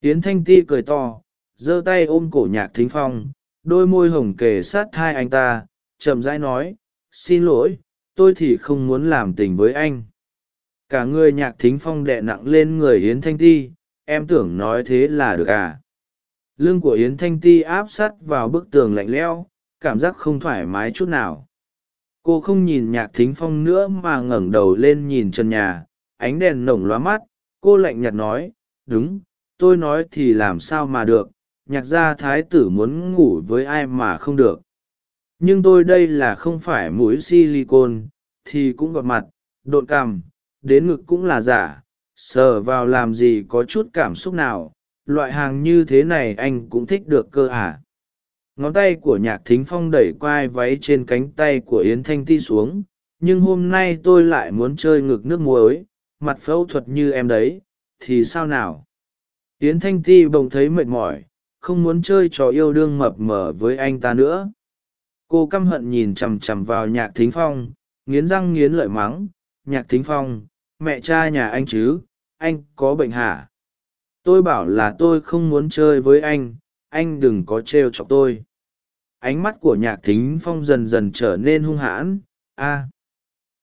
Yến thanh ti cười to, giơ tay ôm cổ nhạc thính phong đôi môi hồng kề sát hai anh ta, chậm rãi nói, xin lỗi, tôi thì không muốn làm tình với anh. Cả người nhạc thính phong đệ nặng lên người yến thanh ti, em tưởng nói thế là được à? Lưng của yến thanh ti áp sát vào bức tường lạnh lẽo, cảm giác không thoải mái chút nào. Cô không nhìn nhạc thính phong nữa mà ngẩng đầu lên nhìn trần nhà, ánh đèn nồng lóa mắt, cô lạnh nhạt nói, đúng, tôi nói thì làm sao mà được nhạc gia thái tử muốn ngủ với ai mà không được. Nhưng tôi đây là không phải mũi silicon thì cũng gọt mặt, độn cằm, đến ngực cũng là giả, sờ vào làm gì có chút cảm xúc nào, loại hàng như thế này anh cũng thích được cơ à? Ngón tay của nhạc thính phong đẩy quai váy trên cánh tay của yến thanh ti xuống, nhưng hôm nay tôi lại muốn chơi ngực nước muối, mặt phẫu thuật như em đấy, thì sao nào? Yến thanh ti bỗng thấy mệt mỏi không muốn chơi trò yêu đương mập mờ với anh ta nữa. Cô căm hận nhìn chằm chằm vào nhạc thính phong nghiến răng nghiến lợi mắng nhạc thính phong mẹ cha nhà anh chứ anh có bệnh hả? Tôi bảo là tôi không muốn chơi với anh anh đừng có trêu chọc tôi. Ánh mắt của nhạc thính phong dần dần trở nên hung hãn. A à,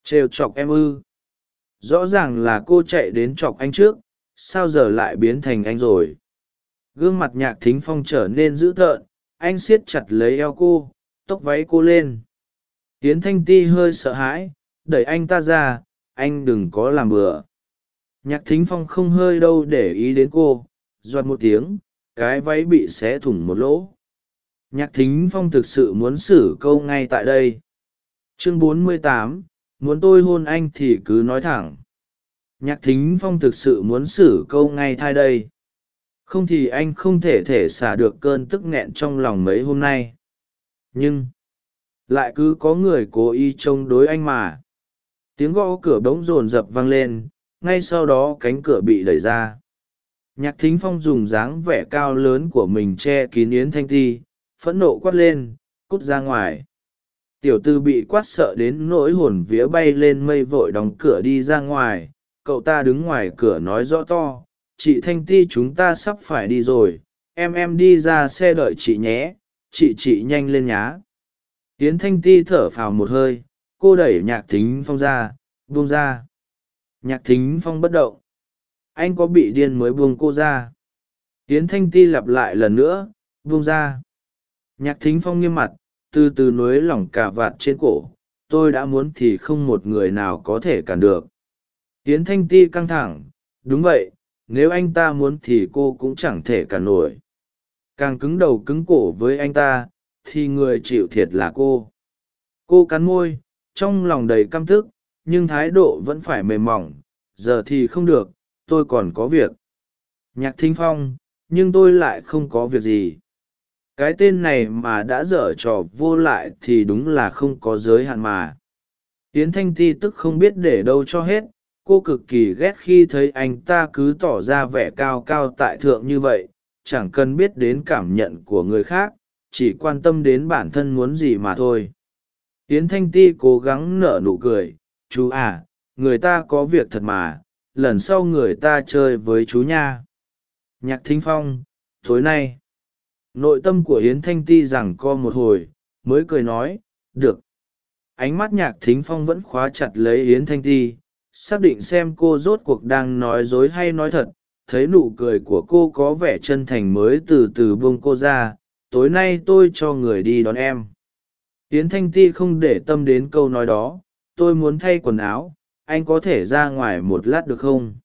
trêu chọc em ư? Rõ ràng là cô chạy đến chọc anh trước sao giờ lại biến thành anh rồi? Gương mặt nhạc thính phong trở nên dữ tợn anh siết chặt lấy eo cô tóc váy cô lên. Tiến thanh ti hơi sợ hãi đẩy anh ta ra anh đừng có làm bừa. Nhạc thính phong không hơi đâu để ý đến cô doạt một tiếng cái váy bị xé thủng một lỗ. Nhạc thính phong thực sự muốn xử câu ngay tại đây. Chương 48, muốn tôi hôn anh thì cứ nói thẳng. Nhạc thính phong thực sự muốn xử câu ngay thai đây không thì anh không thể thể xả được cơn tức nghẹn trong lòng mấy hôm nay. Nhưng, lại cứ có người cố ý chống đối anh mà. Tiếng gõ cửa bỗng rồn rập vang lên, ngay sau đó cánh cửa bị đẩy ra. Nhạc thính phong dùng dáng vẻ cao lớn của mình che kín yến thanh ti, phẫn nộ quát lên, cút ra ngoài. Tiểu tư bị quát sợ đến nỗi hồn vía bay lên mây vội đóng cửa đi ra ngoài. Cậu ta đứng ngoài cửa nói rõ to chị thanh ti chúng ta sắp phải đi rồi, em em đi ra xe đợi chị nhé, chị chị nhanh lên nhá. Yến thanh ti thở phào một hơi, cô đẩy nhạc thính phong ra, buông ra. Nhạc thính phong bất động. Anh có bị điên mới buông cô ra. Tiến thanh ti lặp lại lần nữa, buông ra. Nhạc thính phong nghiêm mặt, từ từ nối lỏng cả vạt trên cổ. Tôi đã muốn thì không một người nào có thể cản được. Tiến thanh ti căng thẳng, đúng vậy nếu anh ta muốn thì cô cũng chẳng thể cản nổi. Càng cứng đầu cứng cổ với anh ta, thì người chịu thiệt là cô. Cô cắn môi, trong lòng đầy căm thức nhưng thái độ vẫn phải mềm mỏng, giờ thì không được, tôi còn có việc. Nhạc thính phong, nhưng tôi lại không có việc gì. Cái tên này mà đã dở trò vô lại thì đúng là không có giới hạn mà. Yến thanh ti tức không biết để đâu cho hết cô cực kỳ ghét khi thấy anh ta cứ tỏ ra vẻ cao cao tại thượng như vậy, chẳng cần biết đến cảm nhận của người khác, chỉ quan tâm đến bản thân muốn gì mà thôi. Yến thanh ti cố gắng nở nụ cười, chú à người ta có việc thật mà, lần sau người ta chơi với chú nha. Nhạc thính phong, tối nay. Nội tâm của yến thanh ti rằng co một hồi, mới cười nói, được. Ánh mắt nhạc thính phong vẫn khóa chặt lấy yến thanh ti xác định xem cô rốt cuộc đang nói dối hay nói thật, thấy nụ cười của cô có vẻ chân thành mới từ từ buông cô ra, tối nay tôi cho người đi đón em. Yến thanh ti không để tâm đến câu nói đó, tôi muốn thay quần áo, anh có thể ra ngoài một lát được không?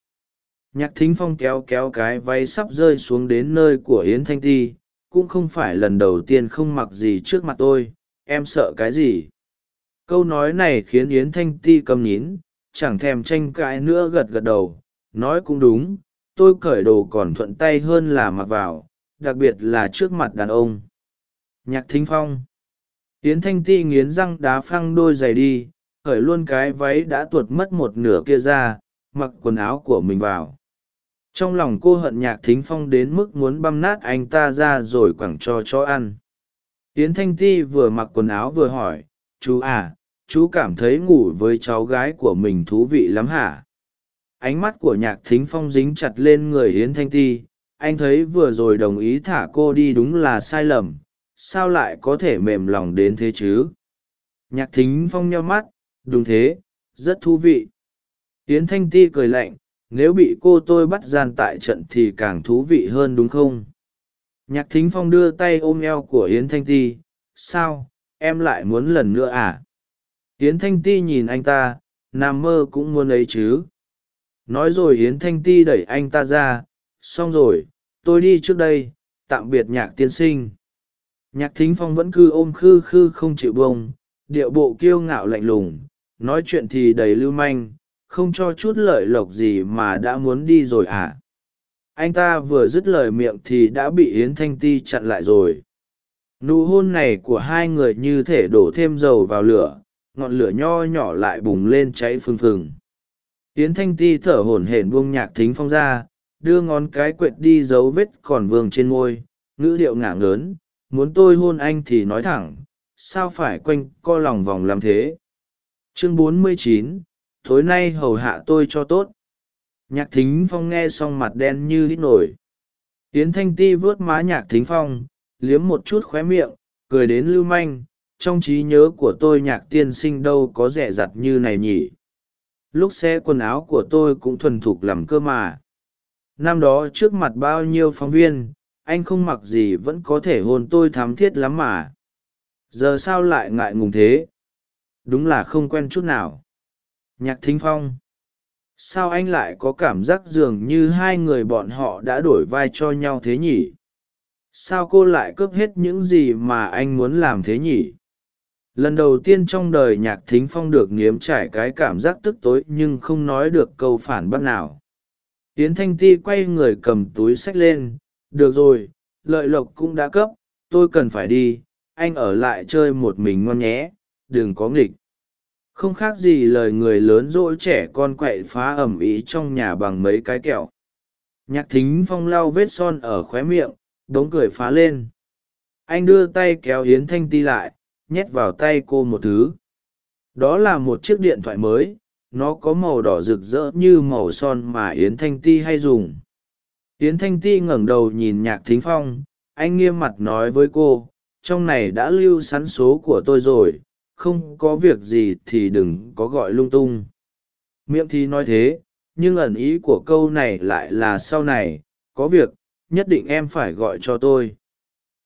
Nhạc thính phong kéo kéo cái váy sắp rơi xuống đến nơi của yến thanh ti, cũng không phải lần đầu tiên không mặc gì trước mặt tôi, em sợ cái gì? Câu nói này khiến yến thanh ti cầm nhín chẳng thèm tranh cãi nữa gật gật đầu, nói cũng đúng, tôi cởi đồ còn thuận tay hơn là mặc vào, đặc biệt là trước mặt đàn ông. Nhạc thính phong. Yến thanh ti nghiến răng đá phăng đôi giày đi, khởi luôn cái váy đã tuột mất một nửa kia ra, mặc quần áo của mình vào. Trong lòng cô hận nhạc thính phong đến mức muốn băm nát anh ta ra rồi quẳng cho chó ăn. Yến thanh ti vừa mặc quần áo vừa hỏi, chú à chú cảm thấy ngủ với cháu gái của mình thú vị lắm hả? Ánh mắt của nhạc thính phong dính chặt lên người yến thanh ti. Anh thấy vừa rồi đồng ý thả cô đi đúng là sai lầm. Sao lại có thể mềm lòng đến thế chứ? Nhạc thính phong nheo mắt. Đúng thế. Rất thú vị. Yến thanh ti cười lạnh. Nếu bị cô tôi bắt gian tại trận thì càng thú vị hơn đúng không? Nhạc thính phong đưa tay ôm eo của yến thanh ti. Sao? Em lại muốn lần nữa à? Yến thanh ti nhìn anh ta, nằm mơ cũng muốn ấy chứ. Nói rồi yến thanh ti đẩy anh ta ra, xong rồi, tôi đi trước đây, tạm biệt nhạc tiên sinh. Nhạc thính phong vẫn cứ ôm khư khư không chịu bông điệu bộ kiêu ngạo lạnh lùng, nói chuyện thì đầy lưu manh, không cho chút lợi lộc gì mà đã muốn đi rồi à? Anh ta vừa dứt lời miệng thì đã bị yến thanh ti chặn lại rồi. Nụ hôn này của hai người như thể đổ thêm dầu vào lửa ngọn lửa nho nhỏ lại bùng lên cháy phừng phừng. Yến thanh ti thở hổn hển buông nhạc thính phong ra đưa ngón cái quệt đi dấu vết còn vương trên môi ngữ điệu ngả ngớn muốn tôi hôn anh thì nói thẳng sao phải quanh co lòng vòng làm thế? Chương 49, tối nay hầu hạ tôi cho tốt. Nhạc thính phong nghe xong mặt đen như đít nổi. Yến thanh ti vớt má nhạc thính phong liếm một chút khóe miệng cười đến lưu manh trong trí nhớ của tôi nhạc tiên sinh đâu có rẻ rặt như này nhỉ? Lúc xe quần áo của tôi cũng thuần thục làm cơ mà. Năm đó trước mặt bao nhiêu phóng viên, anh không mặc gì vẫn có thể hôn tôi thám thiết lắm mà. Giờ sao lại ngại ngùng thế? Đúng là không quen chút nào. Nhạc thính phong. Sao anh lại có cảm giác dường như hai người bọn họ đã đổi vai cho nhau thế nhỉ? Sao cô lại cướp hết những gì mà anh muốn làm thế nhỉ? Lần đầu tiên trong đời nhạc thính phong được nếm trải cái cảm giác tức tối nhưng không nói được câu phản bác nào. Yến thanh ti quay người cầm túi sách lên, được rồi, lợi lộc cũng đã cấp, tôi cần phải đi, anh ở lại chơi một mình ngon nhé, đừng có nghịch. Không khác gì lời người lớn dỗi trẻ con quậy phá ẩm ý trong nhà bằng mấy cái kẹo. Nhạc thính phong lau vết son ở khóe miệng, đống cười phá lên. Anh đưa tay kéo yến thanh ti lại nhét vào tay cô một thứ. Đó là một chiếc điện thoại mới, nó có màu đỏ rực rỡ như màu son mà yến thanh ti hay dùng. Yến thanh ti ngẩng đầu nhìn nhạc thính phong, anh nghiêm mặt nói với cô, trong này đã lưu sắn số của tôi rồi, không có việc gì thì đừng có gọi lung tung. Miệng thì nói thế, nhưng ẩn ý của câu này lại là sau này, có việc, nhất định em phải gọi cho tôi.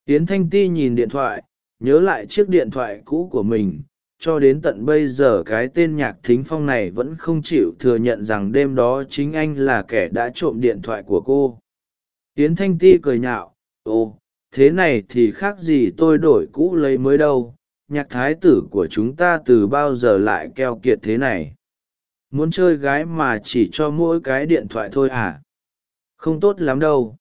Yến thanh ti nhìn điện thoại nhớ lại chiếc điện thoại cũ của mình, cho đến tận bây giờ cái tên nhạc thính phong này vẫn không chịu thừa nhận rằng đêm đó chính anh là kẻ đã trộm điện thoại của cô. Yến thanh ti cười nhạo, ồ, thế này thì khác gì tôi đổi cũ lấy mới đâu, nhạc thái tử của chúng ta từ bao giờ lại keo kiệt thế này? Muốn chơi gái mà chỉ cho mỗi cái điện thoại thôi à? Không tốt lắm đâu.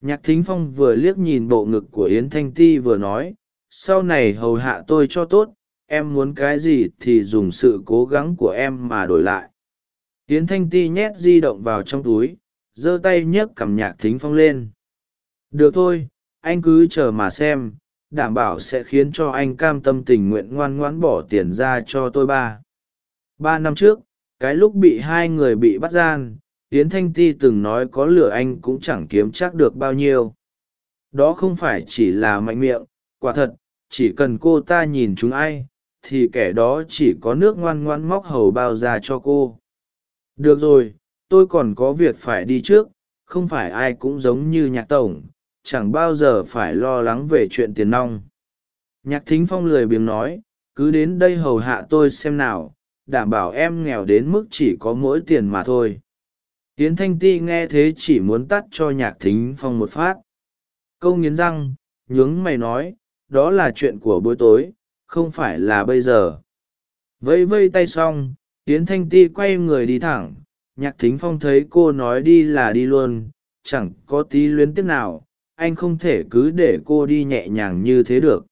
Nhạc thính phong vừa liếc nhìn bộ ngực của yến thanh ti vừa nói sau này hầu hạ tôi cho tốt, em muốn cái gì thì dùng sự cố gắng của em mà đổi lại. Tiến thanh ti nhét di động vào trong túi, giơ tay nhấc cằm nhạc thính phong lên. Được thôi, anh cứ chờ mà xem, đảm bảo sẽ khiến cho anh cam tâm tình nguyện ngoan ngoãn bỏ tiền ra cho tôi ba. Ba năm trước, cái lúc bị hai người bị bắt gian, yến thanh ti từng nói có lửa anh cũng chẳng kiếm chắc được bao nhiêu. Đó không phải chỉ là mạnh miệng, quả thật chỉ cần cô ta nhìn chúng ai, thì kẻ đó chỉ có nước ngoan ngoan móc hầu bao ra cho cô. Được rồi, tôi còn có việc phải đi trước, không phải ai cũng giống như nhạc tổng, chẳng bao giờ phải lo lắng về chuyện tiền nong. Nhạc thính phong lười biếng nói, cứ đến đây hầu hạ tôi xem nào, đảm bảo em nghèo đến mức chỉ có mỗi tiền mà thôi. Tiến thanh ti nghe thế chỉ muốn tắt cho nhạc thính phong một phát. Câu nghiến răng, nhướng mày nói đó là chuyện của buổi tối, không phải là bây giờ. Vẫy vây tay xong tiến thanh ti quay người đi thẳng. Nhạc thính phong thấy cô nói đi là đi luôn, chẳng có tí luyến tiếc nào, anh không thể cứ để cô đi nhẹ nhàng như thế được.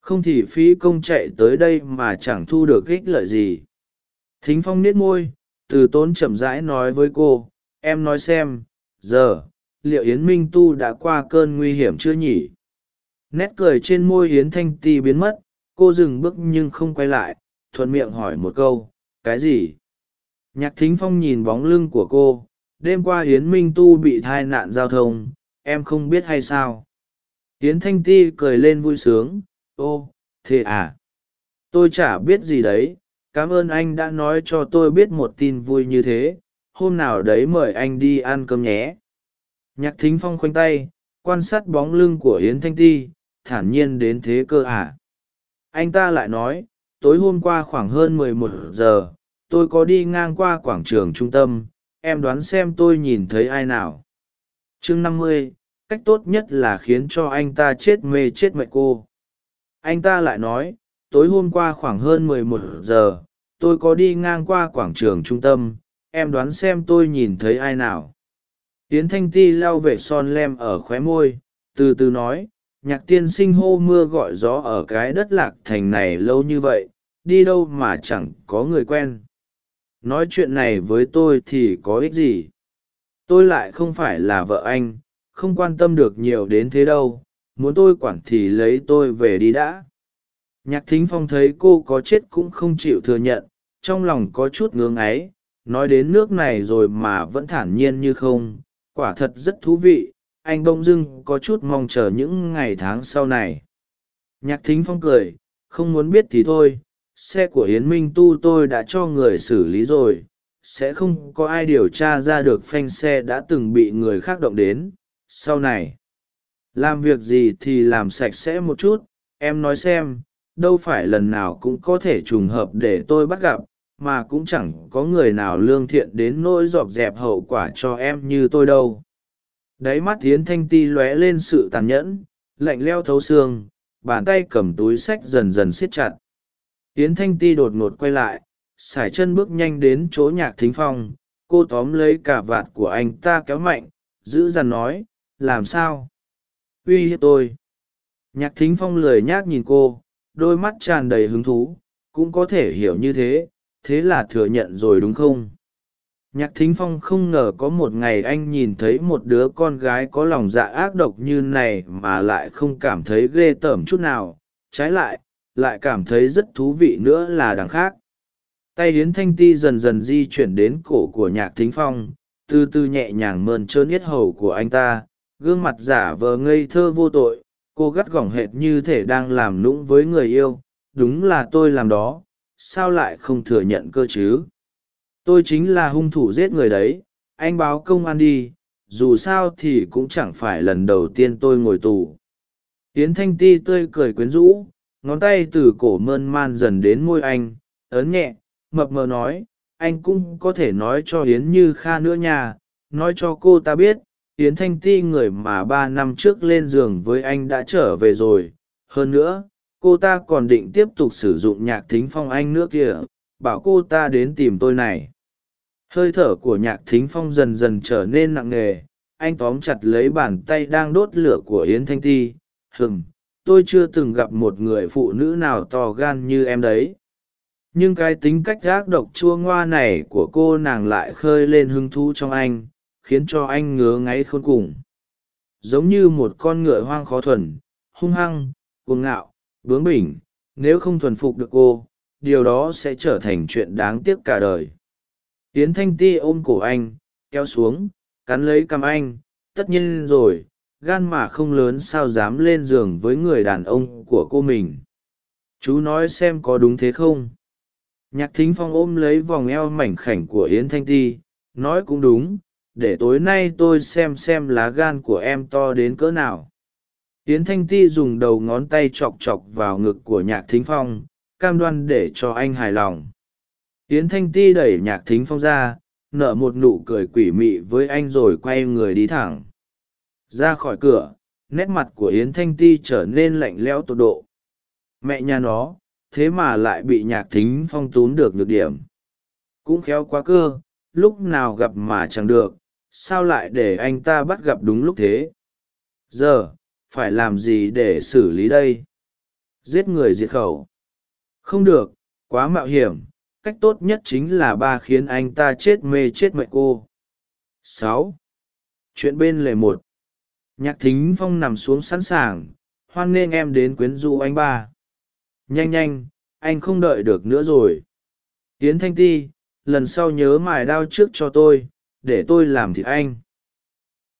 Không thì phí công chạy tới đây mà chẳng thu được ích lợi gì. Thính phong nết môi, từ tốn chậm rãi nói với cô, em nói xem, giờ, liệu yến minh tu đã qua cơn nguy hiểm chưa nhỉ? Nét cười trên môi yến thanh ti biến mất, cô dừng bước nhưng không quay lại, thuận miệng hỏi một câu, cái gì? Nhạc thính phong nhìn bóng lưng của cô, đêm qua yến minh tu bị thai nạn giao thông, em không biết hay sao? Yến thanh ti cười lên vui sướng, ô, thế à? Tôi chả biết gì đấy, cảm ơn anh đã nói cho tôi biết một tin vui như thế, hôm nào đấy mời anh đi ăn cơm nhé. Nhạc thính phong khoanh tay, quan sát bóng lưng của yến thanh ti thản nhiên đến thế cơ à. anh ta lại nói, tối hôm qua khoảng hơn mười một giờ, tôi có đi ngang qua quảng trường trung tâm, em đoán xem tôi nhìn thấy ai nào. Chương năm mươi, cách tốt nhất là khiến cho anh ta chết mê chết mệt cô. Anh ta lại nói, tối hôm qua khoảng hơn mười một giờ, tôi có đi ngang qua quảng trường trung tâm, em đoán xem tôi nhìn thấy ai nào. Yến thanh ti lau vệ son lem ở khóe môi, từ từ nói nhạc tiên sinh hô mưa gọi gió ở cái đất lạc thành này lâu như vậy, đi đâu mà chẳng có người quen. Nói chuyện này với tôi thì có ích gì? Tôi lại không phải là vợ anh, không quan tâm được nhiều đến thế đâu, muốn tôi quản thì lấy tôi về đi đã. Nhạc thính phong thấy cô có chết cũng không chịu thừa nhận, trong lòng có chút ngưỡng ấy, nói đến nước này rồi mà vẫn thản nhiên như không, quả thật rất thú vị anh bỗng dưng có chút mong chờ những ngày tháng sau này. Nhạc thính phong cười, không muốn biết thì thôi, xe của yến minh tu tôi đã cho người xử lý rồi, sẽ không có ai điều tra ra được phanh xe đã từng bị người khác động đến. Sau này, làm việc gì thì làm sạch sẽ một chút, em nói xem, đâu phải lần nào cũng có thể trùng hợp để tôi bắt gặp, mà cũng chẳng có người nào lương thiện đến nỗi dọc dẹp hậu quả cho em như tôi đâu đáy mắt tiến thanh ti lóe lên sự tàn nhẫn, lạnh leo thấu xương, bàn tay cầm túi sách dần dần siết chặt. Tiến thanh ti đột ngột quay lại, sải chân bước nhanh đến chỗ nhạc thính phong, cô tóm lấy cả vạt của anh ta kéo mạnh, giữ dằn nói, làm sao? Uy hiếp tôi. Nhạc thính phong lười nhác nhìn cô, đôi mắt tràn đầy hứng thú, cũng có thể hiểu như thế thế là thừa nhận rồi đúng không? Nhạc thính phong không ngờ có một ngày anh nhìn thấy một đứa con gái có lòng dạ ác độc như này mà lại không cảm thấy ghê tởm chút nào. Trái lại lại cảm thấy rất thú vị nữa là đằng khác. Tay hiến thanh ti dần dần di chuyển đến cổ của nhạc thính phong, từ từ nhẹ nhàng mơn trơn yết hầu của anh ta. Gương mặt giả vờ ngây thơ vô tội, cô gắt gỏng hệt như thể đang làm nũng với người yêu. Đúng là tôi làm đó, sao lại không thừa nhận cơ chứ? Tôi chính là hung thủ giết người đấy, anh báo công an đi, dù sao thì cũng chẳng phải lần đầu tiên tôi ngồi tù. Tiến thanh ti tươi cười quyến rũ, ngón tay từ cổ mơn man dần đến môi anh, ớn nhẹ, mập mờ nói, anh cũng có thể nói cho hiến như kha nữa nha, nói cho cô ta biết hiến thanh ti người mà ba năm trước lên giường với anh đã trở về rồi. Hơn nữa, cô ta còn định tiếp tục sử dụng nhạc thính phong anh nữa kìa, bảo cô ta đến tìm tôi này hơi thở của nhạc thính phong dần dần trở nên nặng nề, anh tóm chặt lấy bàn tay đang đốt lửa của yến thanh ti. Hừm, tôi chưa từng gặp một người phụ nữ nào to gan như em đấy. Nhưng cái tính cách gác độc chua ngoa này của cô nàng lại khơi lên hứng thú trong anh, khiến cho anh ngứa ngáy khôn cùng. Giống như một con ngựa hoang khó thuần, hung hăng, cuồng ngạo, bướng bỉnh, nếu không thuần phục được cô, điều đó sẽ trở thành chuyện đáng tiếc cả đời. Yến thanh ti ôm cổ anh, kéo xuống, cắn lấy cằm anh, tất nhiên rồi, gan mà không lớn sao dám lên giường với người đàn ông của cô mình. Chú nói xem có đúng thế không? Nhạc thính phong ôm lấy vòng eo mảnh khảnh của yến thanh ti, nói cũng đúng, để tối nay tôi xem xem lá gan của em to đến cỡ nào. Yến thanh ti dùng đầu ngón tay chọc chọc vào ngực của nhạc thính phong, cam đoan để cho anh hài lòng yến thanh ti đẩy nhạc thính phong ra, nở một nụ cười quỷ mị với anh rồi quay người đi thẳng. Ra khỏi cửa, nét mặt của yến thanh ti trở nên lạnh lẽo tột độ. Mẹ nhà nó, thế mà lại bị nhạc thính phong tún được nhược điểm. Cũng khéo quá cơ, lúc nào gặp mà chẳng được, sao lại để anh ta bắt gặp đúng lúc thế? Giờ, phải làm gì để xử lý đây? Giết người diệt khẩu. Không được, quá mạo hiểm cách tốt nhất chính là ba khiến anh ta chết mê chết mệnh cô. Sáu. Chuyện bên lề một. Nhạc thính phong nằm xuống sẵn sàng, hoan nghênh em đến quyến rũ anh ba. Nhanh nhanh, anh không đợi được nữa rồi. Tiến thanh ti, lần sau nhớ mài đao trước cho tôi, để tôi làm thịt anh.